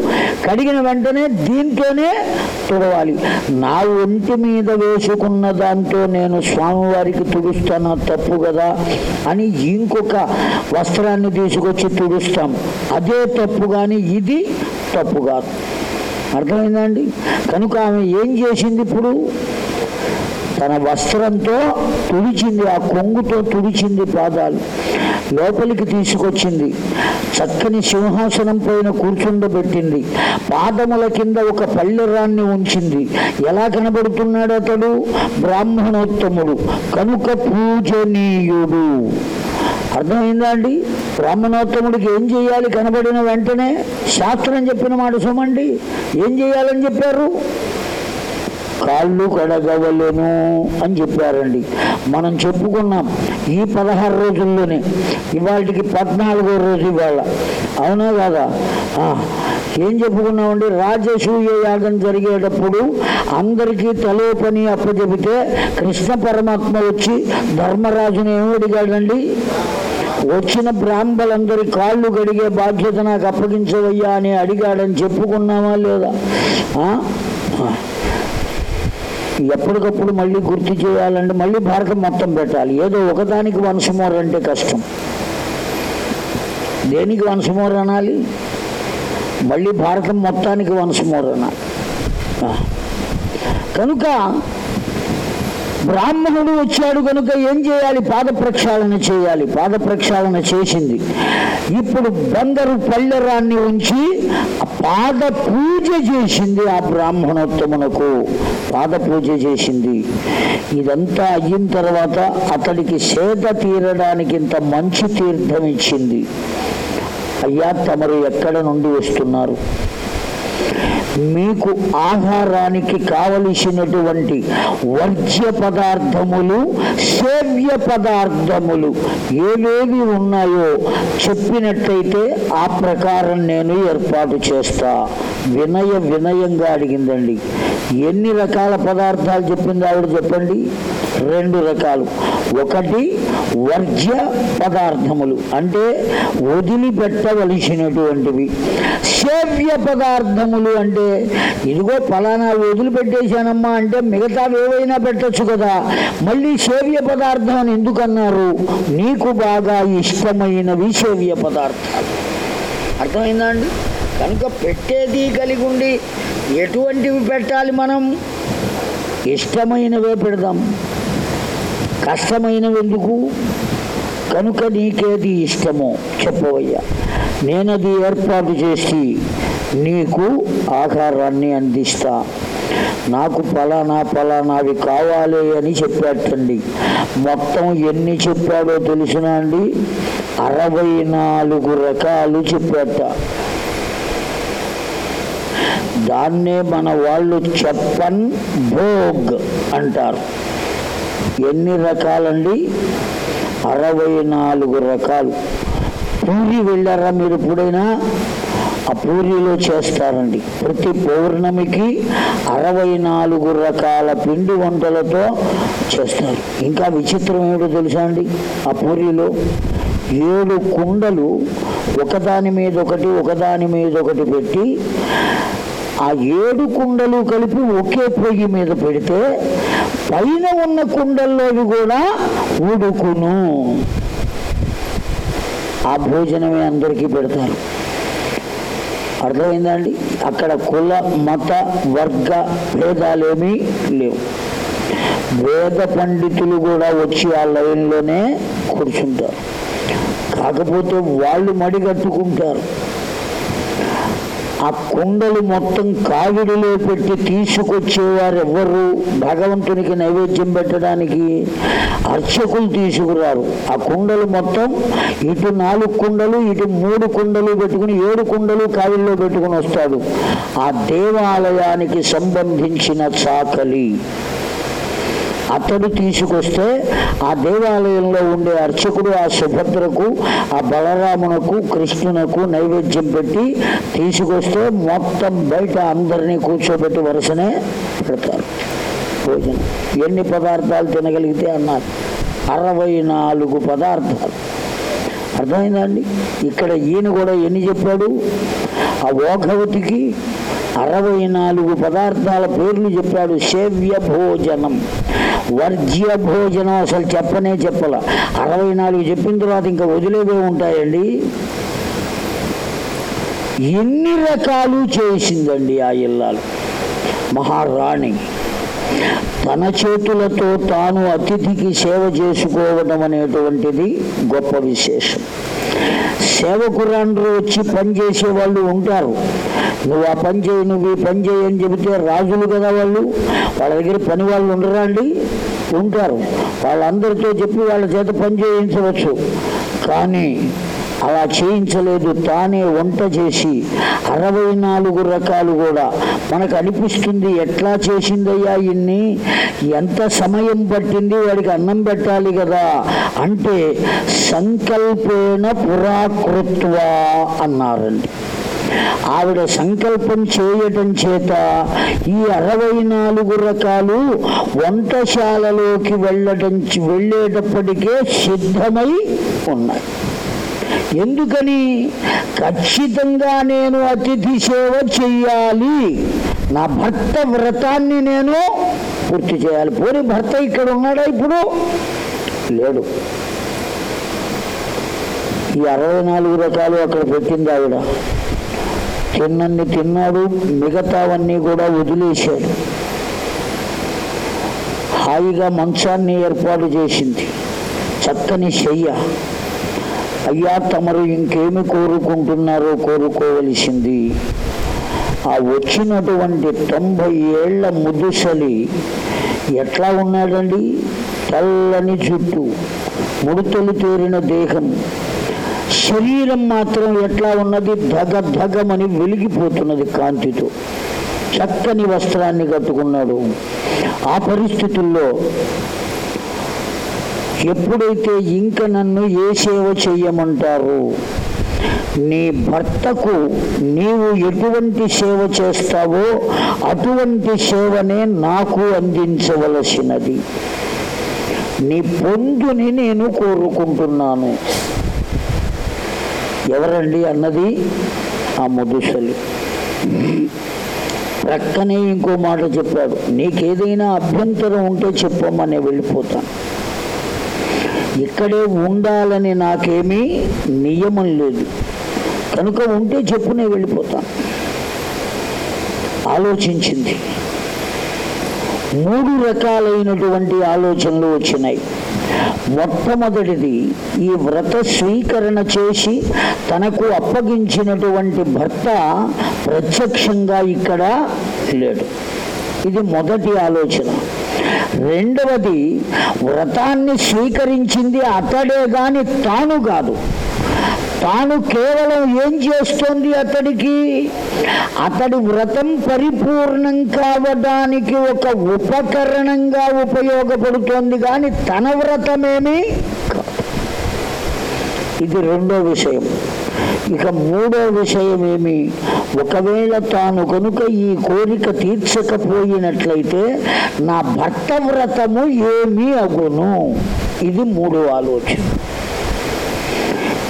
కడిగిన వెంటనే దీంతోనే తుడవాలి. నా ఒంటి మీద వేసుకున్న దాంతో నేను స్వామివారికి తుడుస్తాను? తప్పు కదా అని ఇంకొక వస్త్రాన్ని తీసుకొచ్చి తుడుస్తాం. అదే తప్పు కానీ ఇది తప్పు కాదు. అర్థమైందండి కనుక ఆమె ఏం చేసింది ఇప్పుడు? తన వస్త్రంతో తుడిచింది ఆ కొంగుతో తుడిచింది పాదాలు. లోపలికి తీసుకొచ్చింది. చక్కని సింహాసనం పైన కూర్చుండబెట్టింది. పాదముల కింద ఒక పల్లెరాన్ని ఉంచింది. ఎలా కనబడుతున్నాడు అతడు? బ్రాహ్మణోత్తముడు. కనుక పూజనీయుడు. అర్థమైందా అండి? బ్రాహ్మణోత్తముడికి ఏం చేయాలి? కనబడిన వెంటనే శాస్త్రం చెప్పిన మాట సుమండి. ఏం చేయాలని చెప్పారు? కాళ్ళు కడగవలెను అని చెప్పారండి. మనం చెప్పుకున్నాం ఈ పదహారు రోజుల్లోనే ఇవాళకి పద్నాలుగో రోజు ఇవాళ. అవునా కాదా? ఏం చెప్పుకున్నామండి? రాజసూయ యాగం జరిగేటప్పుడు అందరికీ తలో పని అప్పచెబితే కృష్ణ పరమాత్మ వచ్చి ధర్మరాజుని ఏమి అడిగాడండి? వచ్చిన బ్రాహ్మలందరి కాళ్ళు గడిగే బాధ్యత నాకు అప్పగించవయ్యా అని అడిగాడని చెప్పుకున్నామా లేదా? ఎప్పటికప్పుడు మళ్ళీ గుర్తు చేయాలంటే మళ్ళీ భారతం మొత్తం పెట్టాలి. ఏదో ఒకదానికి వన్స్ అంటే కష్టం. దేనికి వన్స్ అనాలి? మళ్ళీ భారతం మొత్తానికి వన్స్ అనాలి. కనుక బ్రాహ్మణుడు వచ్చాడు కనుక ఏం చేయాలి? పాద ప్రక్షాళన చేయాలి. పాద ప్రక్షాళన చేసింది. ఇప్పుడు బందరు పల్లెరాన్ని ఉంచి ఆ పాద పూజ చేసింది ఆ బ్రాహ్మణోత్తమునకు. పాద పూజ చేసింది. ఇదంతా అయిన తర్వాత అతడికి సేద తీరడానికి ఇంత మంచి తీర్థం ఇచ్చింది. అయ్యా తమరు ఎక్కడ నుండి వస్తున్నారు? మీకు ఆహారానికి కావలసినటువంటి వర్జ్య పదార్థములు సేవ్య పదార్థములు ఏవేవి ఉన్నాయో చెప్పినట్లయితే ఆ ప్రకారం నేను ఏర్పాటు చేస్తా. వినయ వినయంగా అడిగిందండి. ఎన్ని రకాల పదార్థాలు చెప్పింది ఆవిడ చెప్పండి? రెండు రకాలు. ఒకటి వర్జ్య పదార్థములు. అంటే వదిలిపెట్టవలసినటువంటివి సేవ్య పదార్థములు అంటే ఇదిగో ఫలానా వదిలిపెట్టేశానమ్మా అంటే మిగతావి ఏవైనా పెట్టొచ్చు కదా. మళ్ళీ సేవ్య పదార్థం అని ఎందుకన్నారు? నీకు బాగా ఇష్టమైనవి సేవ్య పదార్థాలు. అర్థమైందా అండి? కనుక పెట్టేది కలిగి ఉండి ఎటువంటివి పెట్టాలి మనం? ఇష్టమైనవే పెడదాం. కష్టమైనవెందుకు? కనుక నీకేది ఇష్టమో చెప్పవయ్యా. నేనది ఏర్పాటు చేసి నీకు ఆహారాన్ని అందిస్తా. నాకు ఫలానా ఫలానావి కావాలి అని చెప్పాటండి మొత్తం ఎన్ని చెప్పాడో తెలిసినా అండి? అరవై నాలుగు రకాలు చెప్పాట. దాన్నే మన వాళ్ళు చెప్పన్ భోగ్ అంటారు. ఎన్ని రకాలండి? అరవై నాలుగు రకాలు. పూరి వెళ్ళారా మీరు ఎప్పుడైనా? ఆ పూరిలో చేస్తారండి. ప్రతి పౌర్ణమికి అరవై నాలుగు రకాల పిండి వంటలతో చేస్తారు. ఇంకా విచిత్రం ఏమిటో తెలుసా అండి? ఆ పూరిలో ఏడు కుండలు ఒకదాని మీద ఒకటి ఒకదాని మీద ఒకటి పెట్టి ఆ ఏడు కుండలు కలిపి ఒకే పొయ్యి మీద పెడితే పైన ఉన్న కుండల్లోవి కూడా ఉడుకును. ఆ భోజనమే అందరికీ పెడతారు. అర్థమైందండి అక్కడ కుల మత వర్గ భేదాలేమీ లేవు. వేద పండితులు కూడా వచ్చి ఆ లైన్లోనే కూర్చుంటారు. కాకపోతే వాళ్ళు మడిగట్టుకుంటారు. ఆ కుండలు మొత్తం కావిడిలో పెట్టి తీసుకొచ్చేవారు ఎవరు భగవంతునికి నైవేద్యం పెట్టడానికి అర్చకులు తీసుకురారు. ఆ కుండలు మొత్తం ఇటు నాలుగు కుండలు ఇటు మూడు కుండలు పెట్టుకుని ఏడు కుండలు కావిడిలో పెట్టుకుని వస్తాడు. ఆ దేవాలయానికి సంబంధించిన చాకలి. అతడు తీసుకొస్తే ఆ దేవాలయంలో ఉండే అర్చకుడు ఆ సుభద్రకు ఆ బలరామునకు కృష్ణునకు నైవేద్యం పెట్టి తీసుకొస్తే మొత్తం బయట అందరినీ కూర్చోబెట్టి వరుసనే పెడతారు. భోజనం. ఎన్ని పదార్థాలు తినగలిగితే అన్నారు. అరవై నాలుగు పదార్థాలు. అర్థమైందండి ఇక్కడ ఈయన కూడా ఎన్ని చెప్పాడు? ఆ ఓఘవతికి అరవై నాలుగు పదార్థాల పేర్లు చెప్పాడు. సేవ్య భోజనం వర్జ్య భోజనం అసలు చెప్పనే చెప్పాల. అరవై నాలుగు చెప్పిన తర్వాత ఇంకా వదిలేవే ఉంటాయండి. ఎన్ని రకాలు చేసిందండి ఆ ఇల్లాలు? మహారాణి తన చేతులతో తాను అతిథికి సేవ చేసుకోవడం అనేటువంటిది గొప్ప విశేషం. సేవకురాండ్రు వచ్చి పనిచేసే వాళ్ళు ఉంటారు. నువ్వు ఆ పని చేయి నువ్వు ఈ పని చేయి అని చెబితే రాజులు కదా వాళ్ళు. వాళ్ళ దగ్గర పని వాళ్ళు ఉండరా అండి? ఉంటారు. వాళ్ళందరితో చెప్పి వాళ్ళ చేత పని చేయించవచ్చు. కానీ అలా చేయించలేదు. తానే వంట చేసి అరవై నాలుగు రకాలు కూడా మనకు అనిపిస్తుంది ఎట్లా చేసిందయ్యా ఇన్ని? ఎంత సమయం పట్టింది? వాడికి అన్నం పెట్టాలి కదా అంటే సంకల్పేన పురాకృత్వ అన్నారండి. ఆవిడ సంకల్పం చేయటం చేత ఈ అరవై నాలుగు రకాలు వంటశాలలోకి వెళ్ళటం వెళ్ళేటప్పటికే సిద్ధమై ఉన్నాయి. ఎందుకని? ఖచ్చితంగా నేను అతిథి సేవ చెయ్యాలి. నా భర్త వ్రతాన్ని నేను పూర్తి చేయాలి. పోనీ భర్త ఇక్కడ ఉన్నాడా ఇప్పుడు? లేడు. ఈ అరవై నాలుగు రకాలు అక్కడ పెట్టింది ఆవిడ. తిన్నన్ని తిన్నాడు మిగతావన్నీ కూడా వదిలేశాడు. హాయిగా మంచాన్ని ఏర్పాటు చేసింది. చక్కని శయ్య అయ్యా తమరు ఇంకేమి కోరుకుంటున్నారో కోరుకోవలసింది. ఆ వచ్చినటువంటి తొంభై ఏళ్ళ ముదుసలి ఎట్లా ఉన్నాడండి? తెల్లని జుట్టు ముడతలు తేరిన దేహం. శరీరం మాత్రం ఎట్లా ఉన్నది? ధగ ధగమని వెలిగిపోతున్నది కాంతితో. చక్కని వస్త్రాన్ని కట్టుకున్నాడు. ఆ పరిస్థితుల్లో ఎప్పుడైతే ఇంక నన్ను ఏ సేవ చెయ్యమంటారు? నీ భర్తకు నీవు ఎటువంటి సేవ చేస్తావో అటువంటి సేవనే నాకు అందించవలసినది. నీ పొందుని నేను కోరుకుంటున్నాను. ఎవరండి అన్నది ఆ ముదుసలి ప్రక్కనే ఇంకో మాట చెప్పాడు నీకేదైనా అభ్యంతరం ఉంటే చెప్పమని వెళ్ళిపోతాను. ఇక్కడే ఉండాలని నాకేమీ నియమం లేదు. కనుక ఉంటే చెప్పునే వెళ్ళిపోతాను. ఆలోచించింది. మూడు రకాలైనటువంటి ఆలోచనలు వచ్చినాయి. మొట్టమొదటిది ఈ వ్రత స్వీకరణ చేసి తనకు అప్పగించినటువంటి భర్త ప్రత్యక్షంగా ఇక్కడ లేడు. ఇది మొదటి ఆలోచన. రెండవది వ్రతాన్ని స్వీకరించింది అతడే గాని తాను కాదు. తాను కేవలం ఏం చేస్తోంది అతడికి? అతడి వ్రతం పరిపూర్ణం కావడానికి ఒక ఉపకరణంగా ఉపయోగపడుతోంది కానీ తన వ్రతమేమి? ఇది రెండో విషయం. ఇక మూడో విషయం ఏమి ఒకవేళ తాను కనుక ఈ కోరిక తీర్చకపోయినట్లయితే నా భర్త వ్రతము ఏమీ అగును. ఇది మూడో ఆలోచన.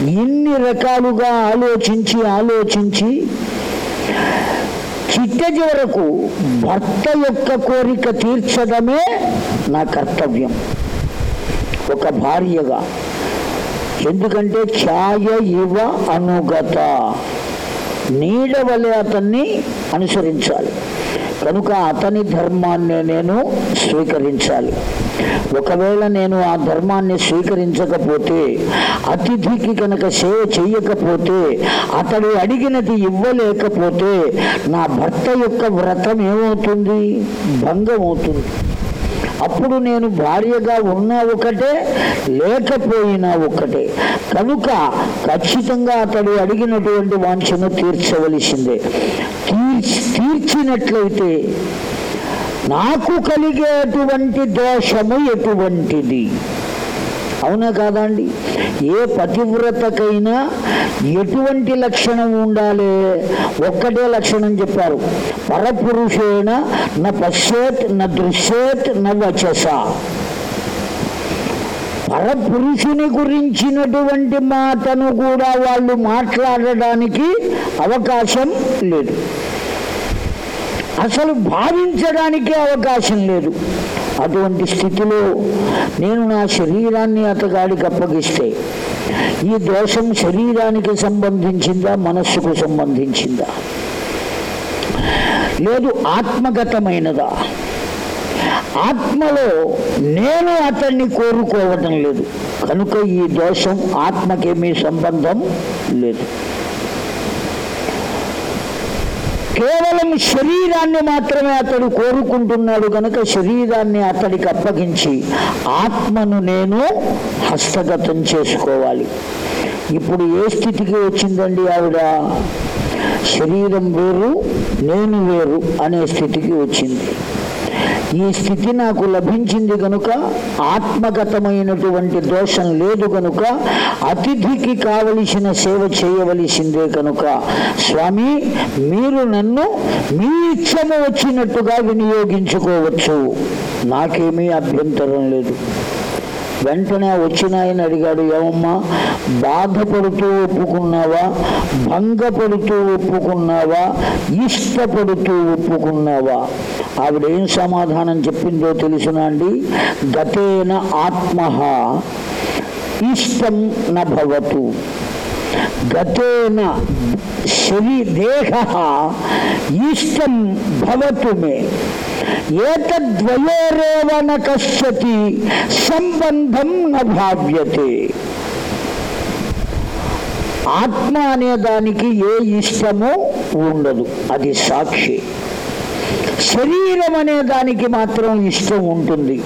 ఇన్ని రకాలుగా ఆలోచించి ఆలోచించి చిట్ట చివరకు భర్త యొక్క కోరిక తీర్చడమే నా కర్తవ్యం. ఒక భార్యగా. ఎందుకంటే ఛాయ ఇవ అనుగత. నీడ వలె అతన్ని అనుసరించాలి. కనుక అతని ధర్మాన్ని నేను స్వీకరించాలి. ఒకవేళ నేను ఆ ధర్మాన్ని స్వీకరించకపోతే అతిథికి కనుక సేవ చేయకపోతే అతడు అడిగినది ఇవ్వలేకపోతే నా భర్త యొక్క వ్రతం ఏమవుతుంది? భంగం అవుతుంది అప్పుడు నేను భార్యగా ఉన్నా ఒకటే లేకపోయినా ఒకటే. కనుక ఖచ్చితంగా అతడు అడిగినటువంటి వాంఛను తీర్చవలసిందే. తీర్చి తీర్చినట్లయితే నాకు కలిగేటువంటి దోషము ఎటువంటిది? అవునా కాదండి ఏ పతివ్రతకైనా ఎటువంటి లక్షణం ఉండాలి? ఒక్కటే లక్షణం చెప్పారు. పరపురుషేణ నా పశ్చేత్ నా దృశ్యేత్ న వచస. పరపురుషుని గురించినటువంటి మాటను కూడా వాళ్ళు మాట్లాడడానికి అవకాశం లేదు. అసలు భావించడానికే అవకాశం లేదు. అటువంటి స్థితిలో నేను నా శరీరాన్ని అతగాడికి అప్పగిస్తే ఈ దోషం శరీరానికి సంబంధించిందా మనస్సుకు సంబంధించిందా? లేదు ఆత్మగతమైనదా? ఆత్మలో నేను అతన్ని కోరుకోవటం లేదు. కనుక ఈ దోషం ఆత్మకేమీ సంబంధం లేదు. కేవలం శరీరాన్ని మాత్రమే అతడు కోరుకుంటున్నాడు కనుక శరీరాన్ని అతడికి అప్పగించి ఆత్మను నేను హస్తగతం చేసుకోవాలి. ఇప్పుడు ఏ స్థితికి వచ్చిందండి ఆవిడ? శరీరం వేరు నేను వేరు అనే స్థితికి వచ్చింది. ఈ స్థితి నాకు లభించింది కనుక ఆత్మగతమైనటువంటి దోషం లేదు కనుక అతిథికి కావలసిన సేవ చేయవలసిందే కనుక స్వామి మీరు నన్ను మీ ఇచ్చము వచ్చినట్టుగా వినియోగించుకోవచ్చు. నాకేమీ అభ్యంతరం లేదు. వెంటనే వచ్చిన ఆయన అడిగాడు ఏమమ్మా బాధపడుతూ ఒప్పుకున్నావా? భంగపడుతూ ఒప్పుకున్నావా? ఇష్టపడుతూ ఒప్పుకున్నావా? ఆవిడేం సమాధానం చెప్పిందో తెలుసునా అండి? గతేన ఆత్మ ఇష్టం నభవతు. గతేన శరీ దేహ ఇష్టం భవతు మే. ఏతద్వయోరేవ న కశ్యతి సంబంధం న భావ్యతే. ఆత్మ అనే దానికి ఏ ఇష్టము ఉండదు అది సాక్షి. శరీరం అనే దానికి మాత్రం ఇష్టం ఉంటుంది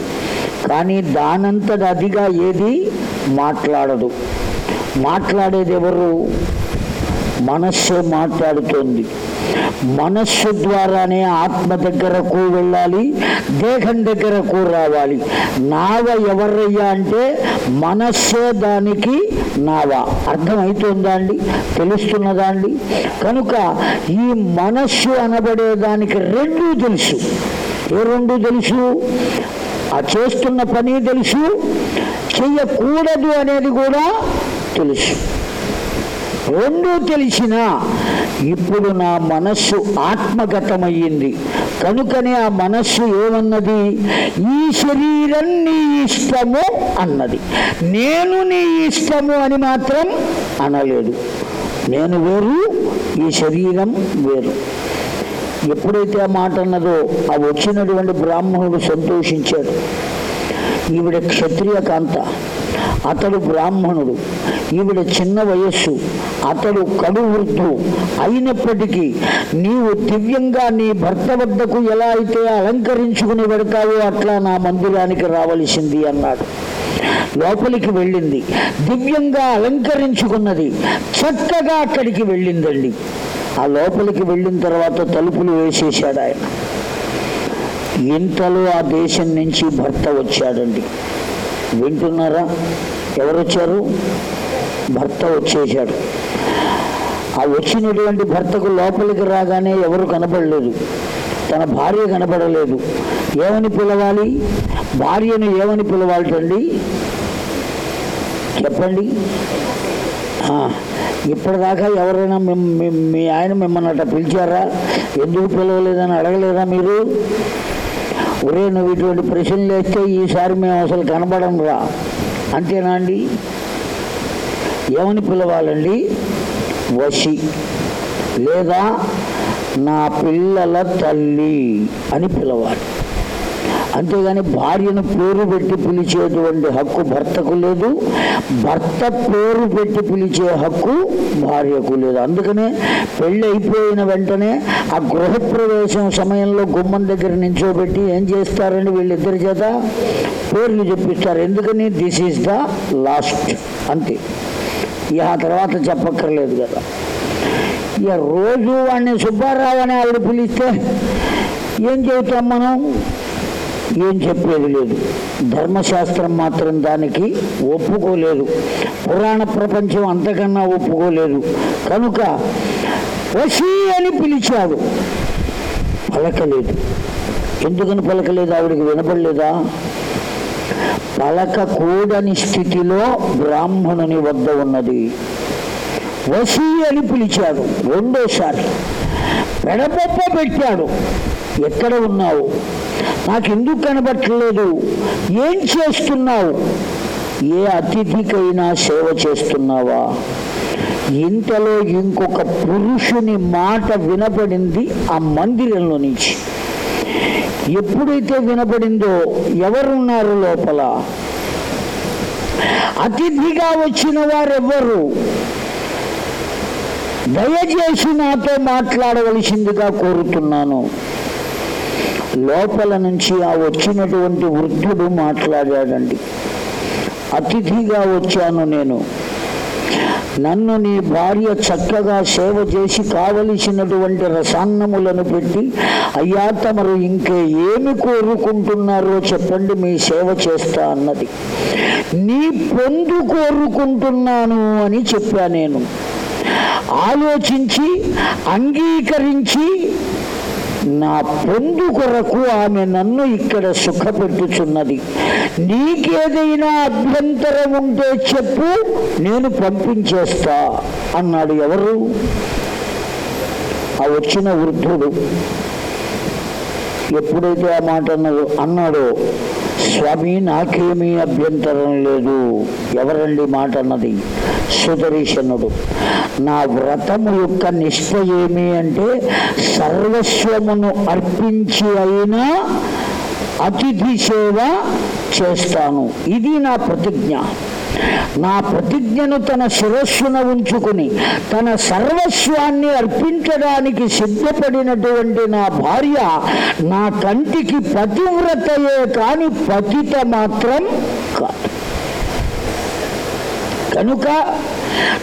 కానీ దానంతట అదిగా ఏది మాట్లాడదు. మాట్లాడేది ఎవరు? మనస్సు మాట్లాడుతోంది. మనస్సు ద్వారానే ఆత్మ దగ్గరకు వెళ్ళాలి దేహం దగ్గరకు రావాలి. నావ ఎవరయ్యా అంటే మనస్సే దానికి నావ. అర్థమవుతుందా అండి? తెలుస్తున్నదా అండి? కనుక ఈ మనస్సు అనబడే దానికి రెండు తెలుసు. ఏ రెండు తెలుసు? ఆ చేస్తున్న పని తెలుసు చెయ్యకూడదు అనేది కూడా తెలుసు. రెండు తెలిసినా ఇప్పుడు నా మనస్సు ఆత్మగతమయ్యింది. కనుకనే ఆ మనస్సు ఏమన్నది? ఈ శరీరం నీ ఇష్టము అన్నది. నేను నీ ఇష్టము అని మాత్రం అనలేదు. నేను వేరు ఈ శరీరం వేరు. ఎప్పుడైతే ఆ మాట అన్నదో ఆ వచ్చినటువంటి బ్రాహ్మణుడు సంతోషించాడు. ఈవిడ క్షత్రియ కాంత. అతడు బ్రాహ్మణుడు. ఈవిడ చిన్న వయస్సు అతడు కడు వృద్ధు అయినప్పటికీ నీవు దివ్యంగా నీ భర్త వద్దకు ఎలా అయితే అలంకరించుకుని పెడతావో అట్లా నా మందిరానికి రావలసింది అన్నాడు. లోపలికి వెళ్ళింది. దివ్యంగా అలంకరించుకున్నది చక్కగా అక్కడికి వెళ్ళిందండి. ఆ లోపలికి వెళ్ళిన తర్వాత తలుపులు వేసేశాడు ఆయన. ఇంతలో ఆ దేశం నుంచి భర్త వచ్చాడండి. వింటున్నారా? ఎవరు వచ్చారు భర్త వచ్చేసాడు ఆ వచ్చినటువంటి భర్తకు లోపలికి రాగానే ఎవరు కనపడలేదు. తన భార్య కనపడలేదు. ఏమని పిలవాలి? భార్యను ఏమని పిలవాలటండి? చెప్పండి. ఇప్పటిదాకా ఎవరైనా మీ- మీ ఆయన మిమ్మల్ని అట్లా పిలిచారా? ఎందుకు పిలవలేదని అడగలేదా మీరు? ఒరే నువ్వు ఇటువంటి ప్రశ్నలు వేస్తే ఈసారి మేము అసలు కనబడం రా అంతేనా అండి ఏమని పిలవాలండి? వసి లేదా నా పిల్లల తల్లి అని పిలవాలి. అంతేగాని భార్యను పేరు పెట్టి పిలిచేటువంటి హక్కు భర్తకు లేదు. భర్త పేరు పెట్టి పిలిచే హక్కు భార్యకు లేదు. అందుకనే పెళ్ళి అయిపోయిన వెంటనే ఆ గృహప్రవేశం సమయంలో గుమ్మం దగ్గర నించోబెట్టి ఏం చేస్తారండి వీళ్ళిద్దరి చేత? పేర్లు చెప్పిస్తారు. ఎందుకని? దిస్ ఈజ్ ద లాస్ట్ అంతే. ఇక ఆ తర్వాత చెప్పక్కర్లేదు కదా. ఇక రోజు వాడిని సుబ్బారావు అని ఆవిడ పిలిస్తే ఏం చెబుతాం మనం? ఏం చెప్పేది లేదు. ధర్మశాస్త్రం మాత్రం దానికి ఒప్పుకోలేదు. పురాణ ప్రపంచం అంతకన్నా ఒప్పుకోలేదు. కనుక వశీ అని పిలిచాడు. పలకలేదు. ఎందుకని పలకలేదు? ఆవిడికి వినపడలేదా? పలకకూడని స్థితిలో బ్రాహ్మణుని వద్ద ఉన్నది. వశీ అని పిలిచాడు. రెండోసారి. పెడపొప్ప పెట్టాడు. ఎక్కడ ఉన్నావు? నాకెందుకు కనబట్టలేదు? ఏం చేస్తున్నావు? ఏ అతిథికైనా సేవ చేస్తున్నావా? ఇంతలో ఇంకొక పురుషుని మాట వినపడింది ఆ మందిరంలో నుంచి. ఎప్పుడైతే వినపడిందో ఎవరున్నారు లోపల? అతిథిగా వచ్చిన వారెవ్వరు? దయచేసి నాతో మాట్లాడవలసిందిగా కోరుతున్నాను. లోపల నుంచి ఆ వచ్చినటువంటి వృద్ధుడు మాట్లాడాడండి. అతిథిగా వచ్చాను నేను. నన్ను నీ భార్య చక్కగా సేవ చేసి కావలసినటువంటి రసాన్నములను పెట్టి అయ్యా తమరు ఇంకే ఏమి కోరుకుంటున్నారో చెప్పండి మీ సేవ చేస్తా అన్నది. నీ పొందు కోరుకుంటున్నాను అని చెప్పా నేను. ఆలోచించి అంగీకరించి నా పొందు కొరకు ఆమె నన్ను ఇక్కడ సుఖపెట్టుచున్నది. నీకేదైనా అభ్యంతరం ఉంటే చెప్పు నేను పంపించేస్తా అన్నాడు ఎవరు? ఆ వచ్చిన వృద్ధుడు. ఎప్పుడైతే ఆ మాట అన్నాడో స్వామి నాకేమీ అభ్యంతరం లేదు. ఎవరండి మాట అన్నది సుదర్శనుడు. నా వ్రతము యొక్క నిష్ట ఏమి అంటే సర్వస్వమును అర్పించి అయినా అతిథి సేవ చేస్తాను. ఇది నా ప్రతిజ్ఞ. నా ప్రతిజ్ఞను తన శిరస్సున ఉంచుకుని తన సర్వస్వాన్ని అర్పించడానికి సిద్ధపడినటువంటి నా భార్య నా కంటికి పతివ్రతయే కాని పతిత మాత్రం కాదు. కనుక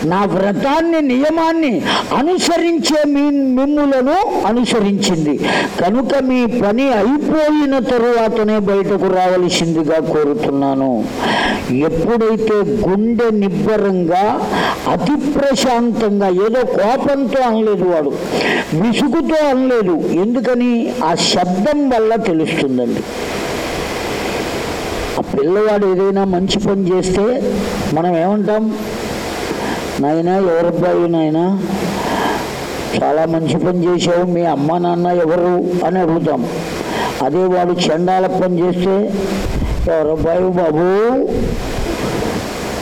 నా వ్రతాన్ని నియమాన్ని అనుసరించే మీ మిమ్ములను అనుసరించింది. కనుక మీ పని అయిపోయిన తరువాతనే బయటకు రావలసిందిగా కోరుతున్నాను. ఎప్పుడైతే గుండె నిబ్బరంగా అతి ప్రశాంతంగా ఏదో కోపంతో అనలేదు వాడు విసుగుతో అనలేదు ఎందుకని ఆ శబ్దం వల్ల తెలుస్తుందండి. పిల్లవాడు ఏదైనా మంచి పని చేస్తే మనం ఏమంటాం? నాయనా ఎవరబ్బాయి నాయనా? చాలా మంచి పని చేసావు మీ అమ్మ నాన్న ఎవరు? అని అడుగుతాం. అదే వాడు చండాల పని చేస్తే ఎవరబ్బాయి బాబు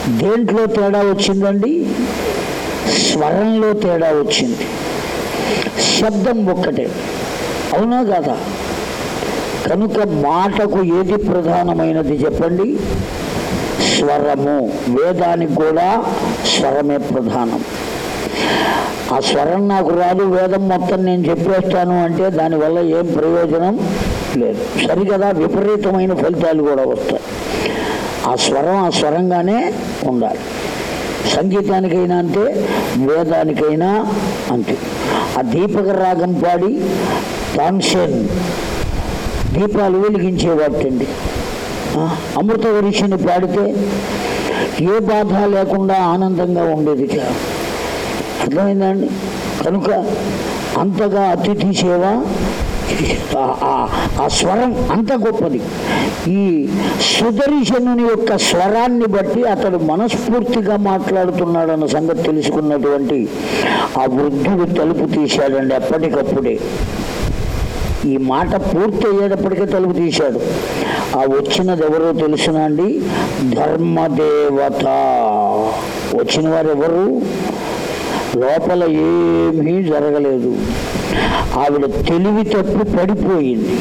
దేంట్లో తేడా వచ్చిందండి? స్వరంలో తేడా వచ్చింది. శబ్దం ఒక్కటే. అవునా కాదా? కనుక మాటకు ఏది ప్రధానమైనది చెప్పండి? స్వరము. వేదానికి కూడా స్వరమే ప్రధానం. ఆ స్వరం నాకు రాదు వేదం మొత్తం నేను చెప్పేస్తాను అంటే దానివల్ల ఏం ప్రయోజనం లేదు. సరిగదా? విపరీతమైన ఫలితాలు కూడా వస్తాయి. ఆ స్వరం ఆ స్వరంగానే ఉండాలి. సంగీతానికైనా అంతే వేదానికైనా అంతే. ఆ దీపక రాగం పాడి తాన్సేన్ దీపాలు వెలిగించేవాటండి అమృత వరిషిని పాడితే ఏ బాధ లేకుండా ఆనందంగా ఉండేది కదా. అర్థమైందండి? కనుక అంతగా అతిథి సేవ ఆ- ఆ స్వరం అంత గొప్పది. ఈ సుదర్శనుని యొక్క స్వరాన్ని బట్టి అతడు మనస్ఫూర్తిగా మాట్లాడుతున్నాడన్న సంగతి తెలుసుకున్నటువంటి ఆ వృద్ధుడు తలుపు తీశాడండి అప్పటికప్పుడే. ఈ మాట పూర్తి అయ్యేటప్పటికే తలుపు తీశాడు. ఆ వచ్చినది ఎవరో తెలుసునా అండి ధర్మదేవత. వచ్చిన వారు ఎవరు లోపల ఏమీ జరగలేదు. ఆవిడ తెలివి తప్పి పడిపోయింది.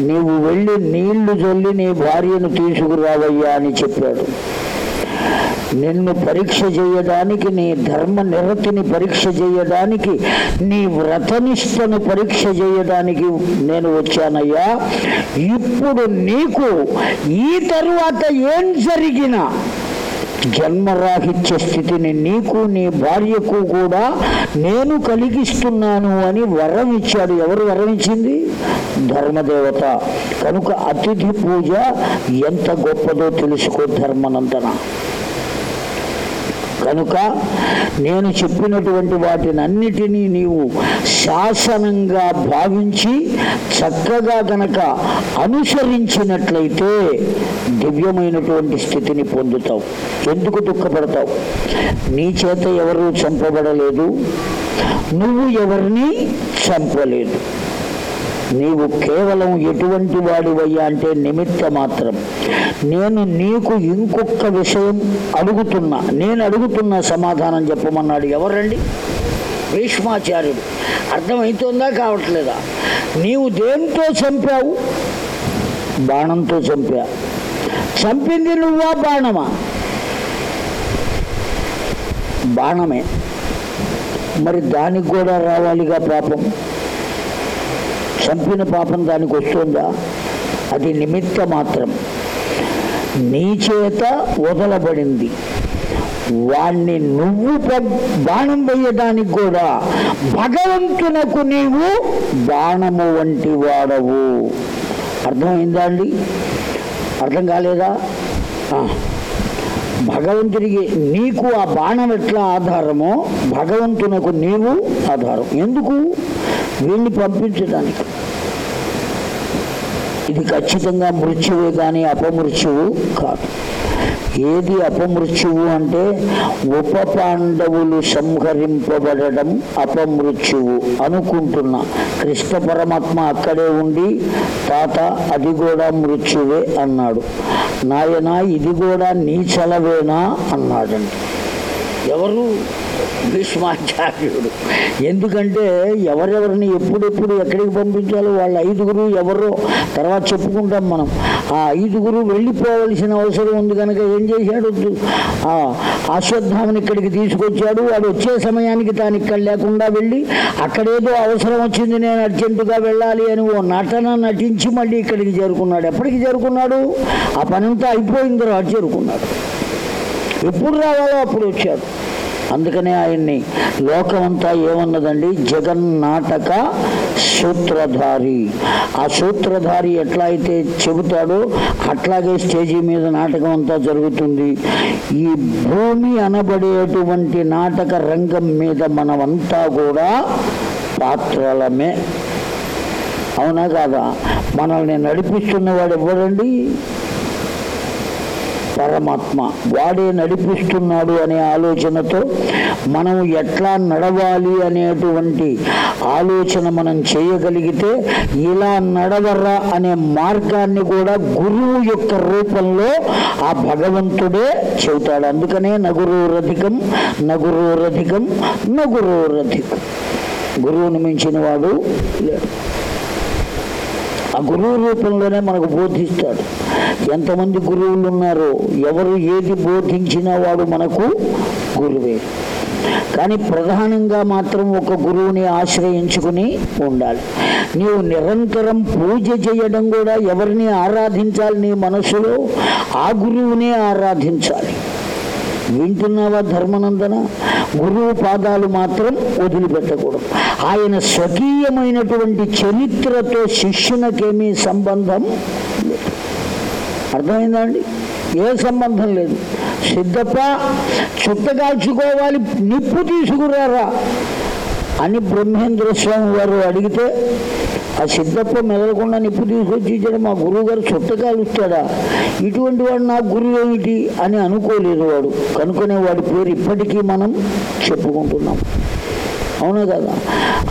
నీవు వెళ్ళి నీళ్ళు చల్లి నీ భార్యను తీసుకురావయ్యా అని చెప్పాడు. నిన్ను పరీక్ష చేయడానికి నీ ధర్మ నిరతిని పరీక్ష చేయడానికి నీ వ్రతనిష్టను పరీక్ష చేయడానికి నేను వచ్చానయ్యా. ఇప్పుడు నీకు ఈ తరువాత ఏం జరిగినా జన్మరాహిత్య స్థితిని నీకు నీ భార్యకు కూడా నేను కలిగిస్తున్నాను అని వరం ఇచ్చాడు. ఎవరు వరం ఇచ్చింది? ధర్మదేవత. కనుక అతిథి పూజ ఎంత గొప్పదో తెలుసుకో ధర్మనంతన కనుక నేను చెప్పినటువంటి వాటినన్నిటినీ నీవు శాసనంగా భావించి చక్కగా గనక అనుసరించినట్లయితే దివ్యమైనటువంటి స్థితిని పొందుతావు. ఎందుకు దుఃఖపడతావు? నీ చేత ఎవరు చంపబడలేదు నువ్వు ఎవరిని చంపలేదు. నీవు కేవలం ఎటువంటి వాడివయ్యా అంటే నిమిత్త మాత్రం నేను నీకు ఇంకొక విషయం అడుగుతున్నా. నేను అడుగుతున్న సమాధానం చెప్పమన్నాడు ఎవరండి? భీష్మాచార్యుడు. అర్థమవుతుందా కావట్లేదా? నీవు దేంతో చంపావు? బాణంతో చంపా. చంపింది నువ్వా బాణమా? బాణమే. మరి దానికి కూడా రావాలిగా పాపం? చంపిన పాపం దానికి వస్తుందా? అది నిమిత్త మాత్రం నీ చేత వదలబడింది. వాణ్ణి నువ్వు బాణం వేయడానికి కూడా భగవంతునకు నీవు బాణము వంటి వాడవు. అర్థమైందా అండి? అర్థం కాలేదా? భగవంతుడికి నీకు ఆ బాణం ఎట్లా ఆధారమో భగవంతునకు నీవు ఆధారం. ఎందుకు? వీళ్ళని పంపించడానికి. ఇది ఖచ్చితంగా మృత్యువే కానీ అపమృత్యువు కాదు. ఏది అపమృత్యువు అంటే ఉప పాండవులు సంహరింపబడడం అపమృత్యువు అనుకుంటున్నా. కృష్ణ పరమాత్మ అక్కడే ఉండి తాత అది కూడా మృత్యువే అన్నాడు. నాయన ఇది కూడా నీ చలవేనా అన్నాడండి ఎవరు? భీష్మాచార్యుడు ఎందుకంటే ఎవరెవరిని ఎప్పుడెప్పుడు ఎక్కడికి పంపించాలో వాళ్ళ ఐదుగురు ఎవరో తర్వాత చెప్పుకుంటాం మనం. ఆ ఐదుగురు వెళ్ళిపోవలసిన అవసరం ఉంది కనుక ఏం చేశాడు? ఆ అశ్వత్థామని ఇక్కడికి తీసుకొచ్చాడు. వాడు వచ్చే సమయానికి తాను ఇక్కడ లేకుండా వెళ్ళి అక్కడేదో అవసరం వచ్చింది నేను అర్జెంటుగా వెళ్ళాలి అని ఓ నటన నటించి మళ్ళీ ఇక్కడికి చేరుకున్నాడు. ఎప్పటికి చేరుకున్నాడు? ఆ పనంతా అయిపోయిన తర్వాత చేరుకున్నాడు. ఎప్పుడు రావాలో అప్పుడు వచ్చాడు. అందుకనే ఆయన్ని లోకమంతా ఏమన్నదండి? జగన్నాటక సూత్రధారి. ఆ సూత్రధారి ఎట్లా అయితే చెబుతాడో అట్లాగే స్టేజీ మీద నాటకం అంతా జరుగుతుంది. ఈ భూమి అనబడేటువంటి నాటక రంగం మీద మనమంతా కూడా పాత్రలమే. అవునా కాదా? మనల్ని నడిపిస్తున్నవాడు ఎవరండి? పరమాత్మ. వాడే నడిపిస్తున్నాడు అనే ఆలోచనతో మనం ఎట్లా నడవాలి అనేటువంటి ఆలోచన మనం చేయగలిగితే ఇలా నడవరా అనే మార్గాన్ని కూడా గురువు యొక్క రూపంలో ఆ భగవంతుడే చెబుతాడు. అందుకనే నగురూరధికం నగురూరధికం నగురూరధికం. గురువుని మించిన వాడు లేడు. గురువు రూపంలోనే మనకు బోధిస్తాడు. ఎంతమంది గురువులు ఉన్నారో ఎవరు ఏది బోధించినా వాడు మనకు గురువే. కానీ ప్రధానంగా మాత్రం ఒక గురువుని ఆశ్రయించుకుని ఉండాలి. నీవు నిరంతరం పూజ చేయడం కూడా ఎవరిని ఆరాధించాలి నీ మనసులో? ఆ గురువునే ఆరాధించాలి. వింటున్నావా ధర్మనందన? గురువు పాదాలు మాత్రం వదిలిపెట్టకూడదు. ఆయన స్వకీయమైనటువంటి చరిత్రతో శిష్యునకేమీ సంబంధం లేదు. అర్థమైందా అండి ఏ సంబంధం లేదు. సిద్ధప్ప చుట్ట కాల్చుకోవాలి నిప్పు తీసుకురారా అని బ్రహ్మేంద్ర స్వామి వారు అడిగితే ఆ సిద్ధప్ప మెదలకుండా నిప్పు తీసుకొచ్చి ఇచ్చాడు మా గురువు గారు చుట్టకాలు ఇచ్చాడా? ఇటువంటి వాడు నా గురువు ఏమిటి అని అనుకోలేదు వాడు. కనుకునే వాడి పేరు ఇప్పటికీ మనం చెప్పుకుంటున్నాం. అవునా కదా?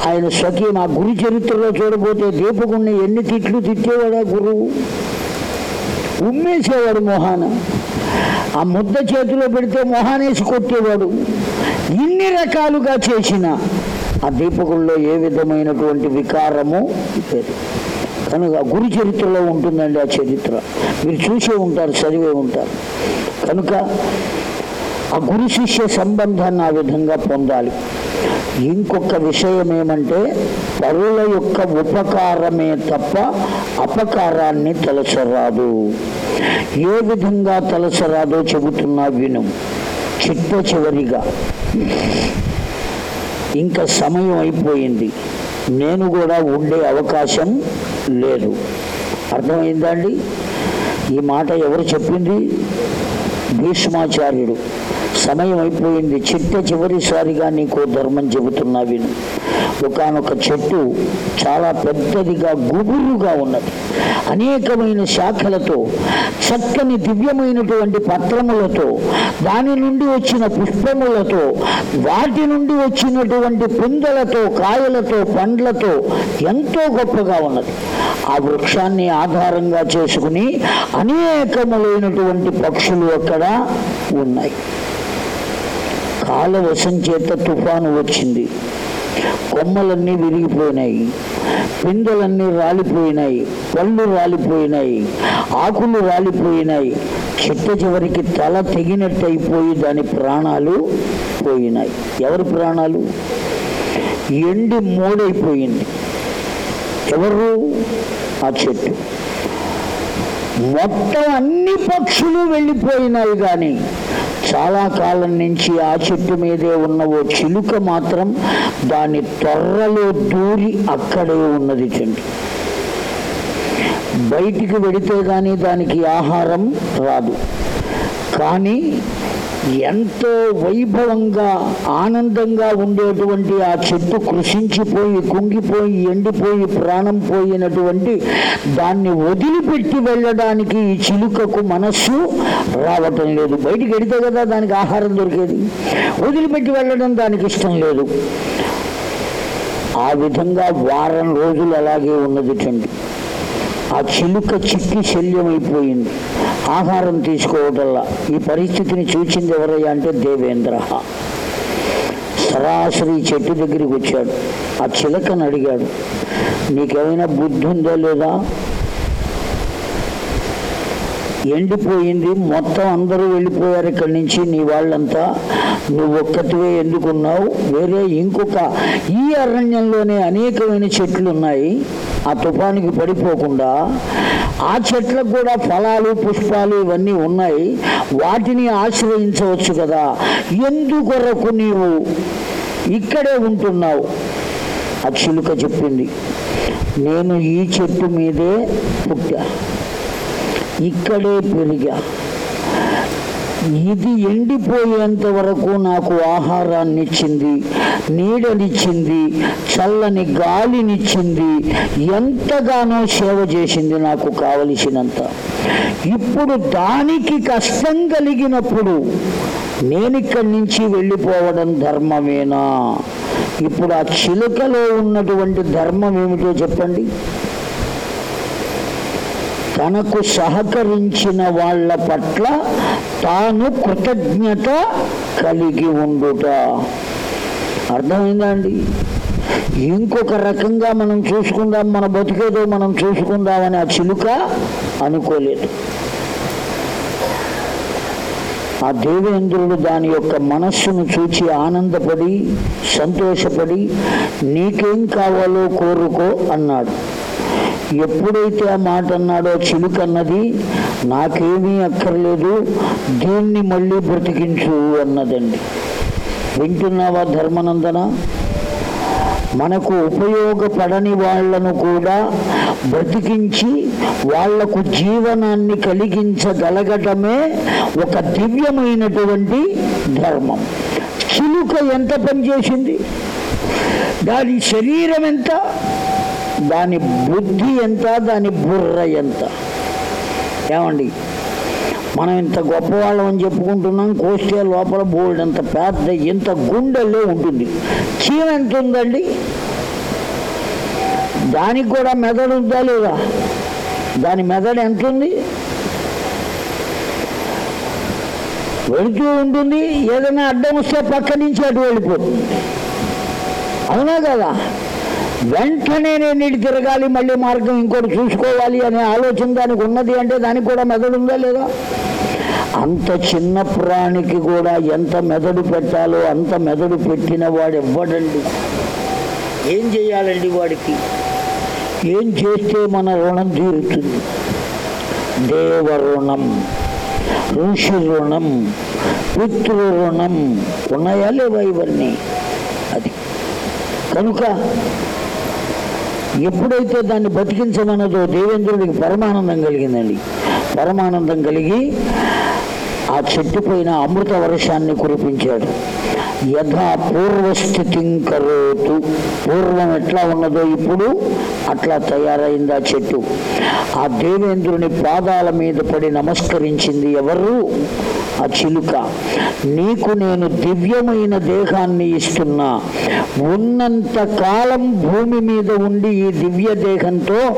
ఆయన స్వకీయం మా గురు చరిత్రలో చూడబోతే దీపకుణ్ణి ఎన్ని తిట్లు తిట్టేవాడా గురువు? ఉమ్మేసేవాడు మొహాన. ఆ ముద్ద చేతిలో పెడితే మొహానేసి కొట్టేవాడు. ఇన్ని రకాలుగా చేసిన ఆ దీపకుల్లో ఏ విధమైనటువంటి వికారము? లేదు కనుక గురు చరిత్రలో ఉంటుందండి ఆ చరిత్ర. మీరు చూసే ఉంటారు చదివే ఉంటారు. కనుక ఆ గురు శిష్య సంబంధాన్ని ఆ విధంగా పొందాలి. ఇంకొక విషయం ఏమంటే పరుల యొక్క ఉపకారమే తప్ప అపకారాన్ని తలచరాదు ఏ విధంగా తలచరాదో చెబుతున్నా విను. చిట్ట చివరిగా. ఇంకా సమయం అయిపోయింది. నేను కూడా ఉండే అవకాశం లేదు. అర్థమైందండి ఈ మాట ఎవరు చెప్పింది? భీష్మాచార్యుడు. సమయం అయిపోయింది చిట్ట చివరిసారిగా నీకు ధర్మం చెబుతున్నా విను. ఒకనొక చెట్టు చాలా పెద్దదిగా గుబురుగా ఉన్నది. అనేకమైన శాఖలతో చక్కని దివ్యమైనటువంటి పత్రములతో దాని నుండి వచ్చిన పుష్పములతో వాటి నుండి వచ్చినటువంటి పిందలతో కాయలతో పండ్లతో ఎంతో గొప్పగా ఉన్నది. ఆ వృక్షాన్ని ఆధారంగా చేసుకుని అనేకములైనటువంటి పక్షులు అక్కడ ఉన్నాయి. కాలవశం చేత తుఫాను వచ్చింది. కొమ్మలన్నీ విరిగిపోయినాయి. పిందెలన్నీ రాలిపోయినాయి. పళ్ళు రాలిపోయినాయి. ఆకులు రాలిపోయినాయి. చిట్ట చివరికి తల తెగినట్టు అయిపోయి దాని ప్రాణాలు పోయినాయి. ఎవరి ప్రాణాలు? ఎండి మోడైపోయింది. ఎవరు? ఆ చెట్టు. మొత్తం అన్ని పక్షులు వెళ్ళిపోయినాయి కానీ చాలా కాలం నుంచి ఆ చెట్టు మీదే ఉన్న ఓ చిలుక మాత్రం దాని తొర్రలో దూరి అక్కడే ఉన్నది చెండు బయటికి వెడితే కానీ దానికి ఆహారం రాదు. కానీ ఎంతో వైభవంగా ఆనందంగా ఉండేటువంటి ఆ చెట్టు కృషించిపోయి కుంగిపోయి ఎండిపోయి ప్రాణం పోయినటువంటి దాన్ని వదిలిపెట్టి వెళ్ళడానికి ఈ చిలుకకు మనస్సు రావటం లేదు. బయటికి వెడితే కదా దానికి ఆహారం దొరికేది. వదిలిపెట్టి వెళ్ళడం దానికి ఇష్టం లేదు. ఆ విధంగా వారం రోజులు అలాగే ఉన్నది ఆ చిలుక చిక్కి శల్యమైపోయింది. ఆహారం తీసుకోవటల్లా. ఈ పరిస్థితిని చూచింది ఎవరయ్యా అంటే దేవేంద్ర. సరాసరి చెట్టు దగ్గరికి వచ్చాడు. ఆ చిలకను అడిగాడు నీకేమైనా బుద్ధి ఉందా లేదా? ఎండిపోయింది. మొత్తం అందరూ వెళ్ళిపోయారు ఇక్కడి నుంచి. నీ వాళ్ళంతా నువ్వు ఒక్కటివే ఎందుకున్నావు? వేరే ఇంకొక ఈ అరణ్యంలోనే అనేకమైన చెట్లు ఉన్నాయి ఆ తుఫానికి పడిపోకుండా ఆ చెట్లకు కూడా ఫలాలు పుష్పాలు ఇవన్నీ ఉన్నాయి. వాటిని ఆశ్రయించవచ్చు కదా. ఎందుకొరకు నీవు ఇక్కడే ఉంటున్నావు? ఆ చిలుక చెప్పింది. నేను ఈ చెట్టు మీదే పుట్టా. ఇక్కడే పెరిగా. ఇది ఎండిపోయేంత వరకు నాకు ఆహారాన్ని ఇచ్చింది నీడనిచ్చింది చల్లని గాలినిచ్చింది ఎంతగానో సేవ చేసింది నాకు కావలసినంత. ఇప్పుడు దానికి కష్టం కలిగినప్పుడు నేనిక్కడి నుంచి వెళ్ళిపోవడం ధర్మమేనా? ఇప్పుడు ఆ చిలుకలో ఉన్నటువంటి ధర్మం ఏమిటో చెప్పండి. తనకు సహకరించిన వాళ్ళ పట్ల తాను కృతజ్ఞత కలిగి ఉండుట. అర్థమైందా అండి ఇంకొక రకంగా మనం చూసుకుందాం మన బతికేదో మనం చూసుకుందామని ఆ చిలుక అనుకోలేదు. ఆ దేవేంద్రుడు దాని యొక్క మనస్సును చూచి ఆనందపడి సంతోషపడి నీకేం కావాలో కోరుకో అన్నాడు. ఎప్పుడైతే ఆ మాట అన్నాడో చిలుకన్నది నాకేమీ అక్కర్లేదు దీన్ని మళ్ళీ బ్రతికించు అన్నదండి. వింటున్నావా ధర్మనందన? మనకు ఉపయోగపడని వాళ్ళను కూడా బ్రతికించి వాళ్ళకు జీవనాన్ని కలిగించగలగటమే ఒక దివ్యమైనటువంటి ధర్మం. చిలుక ఎంత పనిచేసింది? దాని శరీరం ఎంత? దాని బుద్ధి ఎంత దాని బుర్ర ఎంత? ఏమండి? మనం ఇంత గొప్పవాళ్ళం అని చెప్పుకుంటున్నాం కోస్తే లోపల బోల్డ్ అంత పెద్ద ఇంత గుండెల్లో ఉంటుంది. చీమ ఎంత ఉందండి? దానికి కూడా మెదడు ఉందా లేదా? దాని మెదడు ఎంత ఉంది? వెళుతూ ఉంటుంది ఏదైనా అడ్డం వస్తే పక్క నుంచి అటు వెళ్ళిపోతుంది. అవునా కదా? వెంటనే నేను ఇటు తిరగాలి మళ్ళీ మార్గం ఇంకోటి చూసుకోవాలి అనే ఆలోచన దానికి ఉన్నది అంటే దానికి కూడా మెదడు ఉందా లేదా? అంత చిన్న ప్రాణికి కూడా ఎంత మెదడు పెట్టాలో అంత మెదడు పెట్టిన వాడు ఇవ్వడండి ఏం చేయాలండి వాడికి? ఏం చేస్తే మన రుణం తీరుతుంది? దేవ రుణం ఋషి రుణం పితృ రుణం ఉన్నాయా లేవా ఇవన్నీ? అది. కనుక ఎప్పుడైతే దాన్ని బతికించమన్నదో దేవేంద్రుడికి పరమానందం కలిగిందండి. పరమానందం కలిగి ఆ చెట్టు పైన అమృత వర్షాన్ని కురిపించాడు. యథా పూర్వస్థితిం కరోతు. పూర్వం ఎట్లా ఉన్నదో ఇప్పుడు అట్లా తయారైంది ఆ చెట్టు. ఆ దేవేంద్రుని పాదాల మీద పడి నమస్కరించింది ఎవరు? ఆ చిలుక. నీకు నేను దివ్యమైన దేహాన్ని ఇస్తున్నా. ఉన్నంత కాలం భూమి మీద ఉండి ఈ దివ్య దేహంతో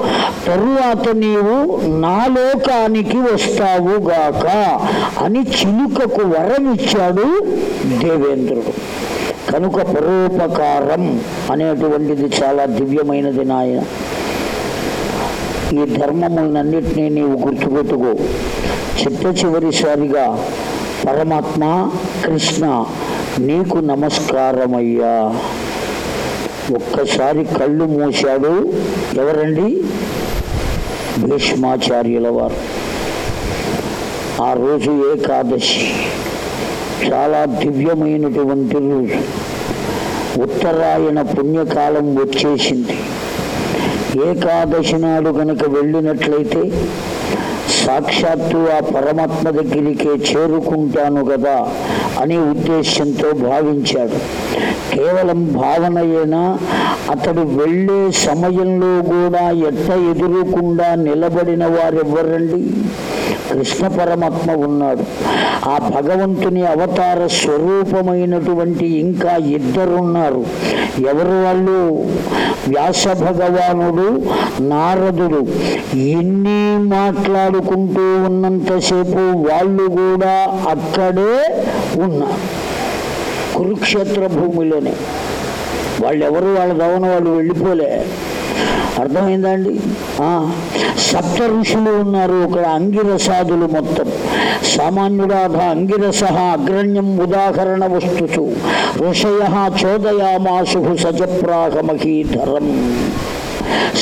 తరువాత నీవు నా లోకానికి వస్తావు గాక అని చిలుకకు వరం ఇచ్చాడు దేవేంద్రుడు. కనుక పరోపకారం అనేటువంటిది చాలా దివ్యమైనది నాయన. ఈ ధర్మములన్నింటినీ నీవు గుర్తుపెట్టుకో. చిట్ట చివరిసారిగా పరమాత్మ కృష్ణ నీకు నమస్కారమయ్యా. ఒక్కసారి కళ్ళు మూశాడు ఎవరండి? భీష్మాచార్యుల వారు ఆ రోజు ఏకాదశి. చాలా దివ్యమైనటువంటి రోజు. ఉత్తరాయణ పుణ్యకాలం వచ్చేసింది. ఏకాదశి నాడు కనుక వెళ్ళినట్లయితే సాక్షాత్తు ఆ పరమాత్మ దగ్గరికే చేరుకుంటాను కదా అనే ఉద్దేశంతో భావించాడు. కేవలం భావనయేనా అతడు వెళ్ళే సమయంలో కూడా ఎట్ట ఎదురుకుండా నిలబడిన వారెవ్వరండి? కృష్ణ పరమాత్మ ఉన్నాడు. ఆ భగవంతుని అవతార స్వరూపమైనటువంటి ఇంకా ఇద్దరున్నారు. ఎవరు వాళ్ళు? వ్యాస భగవానుడు నారదుడు. ఎన్ని మాట్లాడుకుంటూ ఉన్నంతసేపు వాళ్ళు కూడా అక్కడే ఉన్నారు. కురుక్షేత్ర భూమిలోనే. వాళ్ళెవరు? వాళ్ళ దవన వాళ్ళు వెళ్ళిపోలే. అర్థమైందా అండి సప్త ఋషులు ఉన్నారు ఒక అంగిరసాదులు మొత్తం. సామాన్యుడాధ అంగిరస అగ్రణ్యం ఉదాహరణ వస్తుచు. ఋషయ చోదయామాసు సజప్రాహమహీధరం.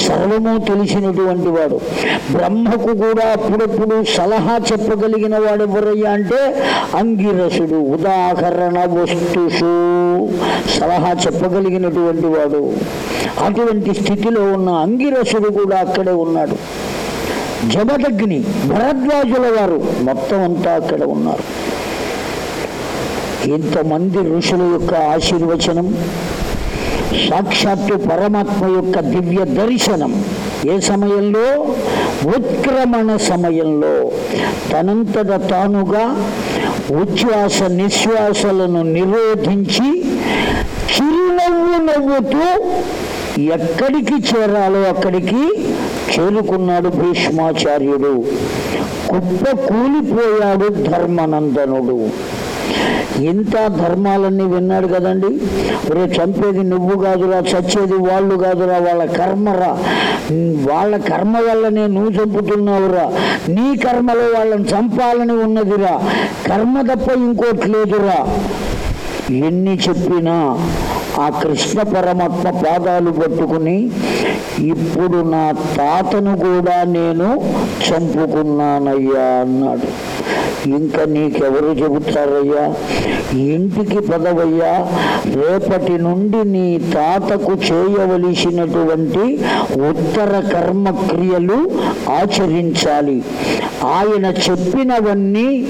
సర్వము తెలిసినటువంటి వాడు. బ్రహ్మకు కూడా అప్పుడప్పుడు సలహా చెప్పగలిగిన వాడు ఎవరయ్యా అంటే అంగిరసుడు ఉదాహరణ వస్తుషు. సలహా చెప్పగలిగినటువంటి వాడు. అటువంటి స్థితిలో ఉన్న అంగిరసుడు కూడా అక్కడే ఉన్నాడు. జమదగ్ని భరద్వాజుల వారు మొత్తం అంతా అక్కడ ఉన్నారు. ఇంతమంది ఋషుల యొక్క ఆశీర్వచనం సాక్షాత్తు పరమాత్మ యొక్క దివ్య దర్శనం. ఏ సమయంలో? ఉత్క్రమణ సమయంలో. తనంతట తానుగా ఉచ్ఛ్వాస నిశ్వాసలను నిరోధించి చిరునవ్వు నవ్వుతూ ఎక్కడికి చేరాలో అక్కడికి చేరుకున్నాడు భీష్మాచార్యుడు. కుప్ప కూలిపోయాడు ధర్మనందనుడు. ఇంత ధర్మాలన్నీ విన్నాడు కదండి? ఒరే చంపేది నువ్వు కాదురా చచ్చేది వాళ్ళు కాదురా వాళ్ళ కర్మరా. వాళ్ళ కర్మ వల్లనే నువ్వు చంపుతున్నావురా. నీ కర్మలో వాళ్ళని చంపాలని ఉన్నదిరా. కర్మ తప్ప ఇంకోటి లేదురా. ఎన్ని చెప్పినా ఆ కృష్ణ పరమాత్మ పాదాలు పట్టుకుని ఇప్పుడు నా తాతను కూడా నేను చంపుకున్నానయ్యా అన్నాడు. ఇంకా నీకెవరు చెబుతారయ్యా? ఇంటికి పదవయ్యా? రేపటి నుండి నీ తాతకు చేయవలసినటువంటి ఉత్తర కర్మక్రియలు ఆచరించాలి. ఆయన చెప్పినవన్నీ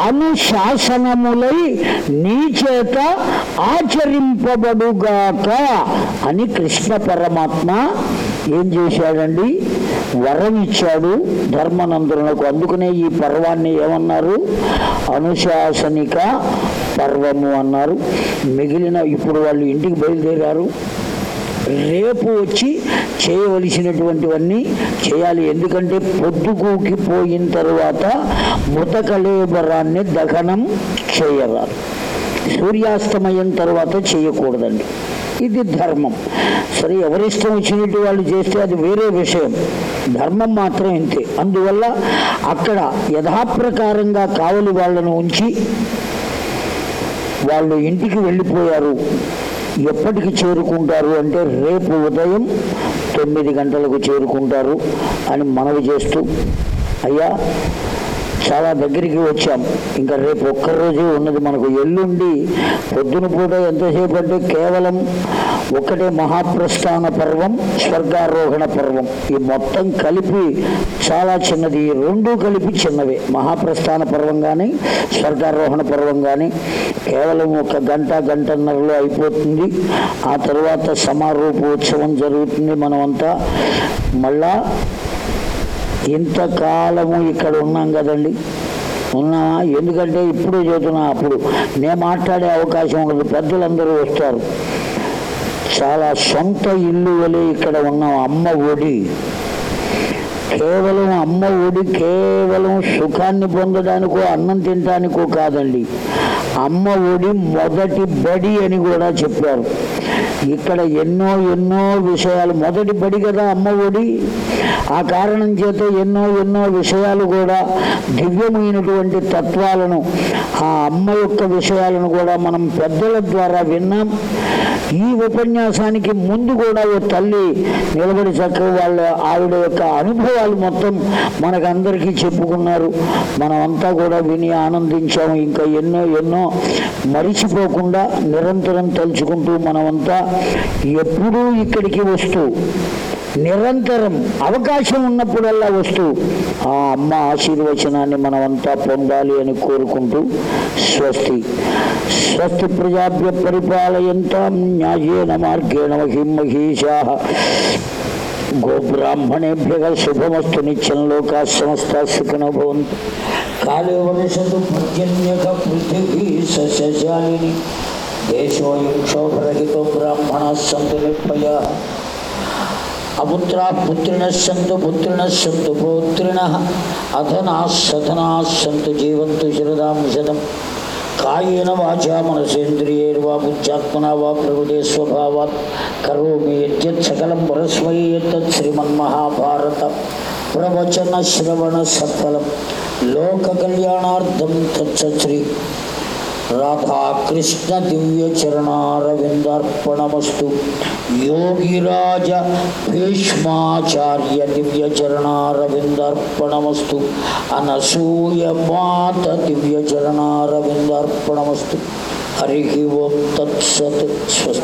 అనుశాసనములై నీ చేత ఆచరింపబడుగాక అని కృష్ణ పరమాత్మ ఏం చేశాడండి? వరం ఇచ్చాడు ధర్మనందులకు అందుకనే ఈ పర్వాన్ని ఏమన్నారు? అనుశాసనిక పర్వము అన్నారు. మిగిలిన ఇప్పుడు వాళ్ళు ఇంటికి బయలుదేరారు. రేపు వచ్చి చేయవలసినటువంటివన్నీ చేయాలి. ఎందుకంటే పొద్దుగూకి పోయిన తర్వాత మృతకళేబరాన్ని దహనం చేయరాదు. సూర్యాస్తమయం తర్వాత చేయకూడదండి. ఇది ధర్మం. సరే ఎవరిష్టం వచ్చినట్టు వాళ్ళు చేస్తే అది వేరే విషయం. ధర్మం మాత్రం ఇంతే. అందువల్ల అక్కడ యథాప్రకారంగా కావలి వాళ్ళను ఉంచి వాళ్ళు ఇంటికి వెళ్ళిపోయారు. ఎప్పటికి చేరుకుంటారు అంటే రేపు ఉదయం తొమ్మిది గంటలకు చేరుకుంటారు అని మనవి చేస్తూ అయ్యా చాలా దగ్గరికి వచ్చాం. ఇంకా రేపు ఒక్కరోజే ఉన్నది మనకు ఎల్లుండి. పొద్దున పూట ఎంతసేపు అంటే కేవలం ఒకటే మహాప్రస్థాన పర్వం స్వర్గారోహణ పర్వం. ఈ మొత్తం కలిపి చాలా చిన్నది. ఈ రెండు కలిపి చిన్నవే. మహాప్రస్థాన పర్వం కానీ స్వర్గారోహణ పర్వం కానీ కేవలం ఒక గంట గంటన్నరలో అయిపోతుంది. ఆ తర్వాత సమారోపోత్సవం జరుగుతుంది మనమంతా. మళ్ళా ఇంతకాలము ఇక్కడ ఉన్నాం కదండి. ఉన్నామా? ఎందుకంటే ఇప్పుడు చదువుతున్నా అప్పుడు. నేను మాట్లాడే అవకాశం ఉండదు. పెద్దలందరూ వస్తారు. చాలా సొంత ఇల్లు వలె ఇక్కడ ఉన్నాం. అమ్మ ఒడి. కేవలం అమ్మ ఒడి కేవలం సుఖాన్ని పొందడానికో అన్నం తినడానికో కాదండి. అమ్మ ఒడి మొదటి బడి అని కూడా చెప్పారు. ఇక్కడ ఎన్నో ఎన్నో విషయాలు మొదటి బడి కదా అమ్మ ఒడి. ఆ కారణం చేత ఎన్నో ఎన్నో విషయాలు కూడా దివ్యమైనటువంటి తత్వాలను ఆ అమ్మ యొక్క విషయాలను కూడా మనం పెద్దల ద్వారా విన్నాం. ఈ ఉపన్యాసానికి ముందు కూడా ఓ తల్లి నిలబడి చక్కగా వాళ్ళ ఆవిడ యొక్క అనుభవాలు మొత్తం మనకందరికీ చెప్పుకున్నారు. మనమంతా కూడా విని ఆనందించాము. ఇంకా ఎన్నో ఎన్నో మరిచిపోకుండా నిరంతరం తలుచుకుంటూ మనమంతా ఎప్పుడూ ఇక్కడికి వస్తూ నిరంతరం అవకాశం ఉన్నప్పుడల్లా వస్తూ ఆ అమ్మ ఆశీర్వచనాన్ని మనమంతా పొందాలి అని కోరుకుంటూ స్వస్తి. స్వస్తి ప్రజాభ్య పరిపాలయంతాం న్యాయేన మార్గేణ మహిం మహీషా. గోబ్రాహ్మణేభ్య శుభమస్తు నిత్యం లోకా సమస్త సుఖినో భవంతు. కాళే వరుషతు పర్జన్యక పృథివీ సస్యశాలిని. దేశోయం క్షోభరహితో బ్రాహ్మణ సంతు నిర్భయా అపుత్రా పుత్రిణ సంతు పుత్రిణ సంతు పౌత్రిణ అధనాశనాశంతు జీవంతు శరదాం శతం కాయేన వాచా మనసేంద్రియైర్వా బుద్ధ్యాత్మనా వా ప్రకృతి స్వభావాత్ కరోమి యద్యత్ సకలం పరస్మై యత్తత్ శ్రీమన్మహాభారత ప్రవచన శ్రవణ సఫలం లోక కళ్యాణార్థం తత్సశ్రీ రాధాకృష్ణ దివ్య చరణారవిందర్పణమస్తు యోగిరాజ భీష్మాచార్య దివ్య చరణారవిందర్పణమస్తు అనసూయ మాత దివ్య చరణారవిందర్పణమస్తు హరి ఓం తత్సత్ స్వస్తి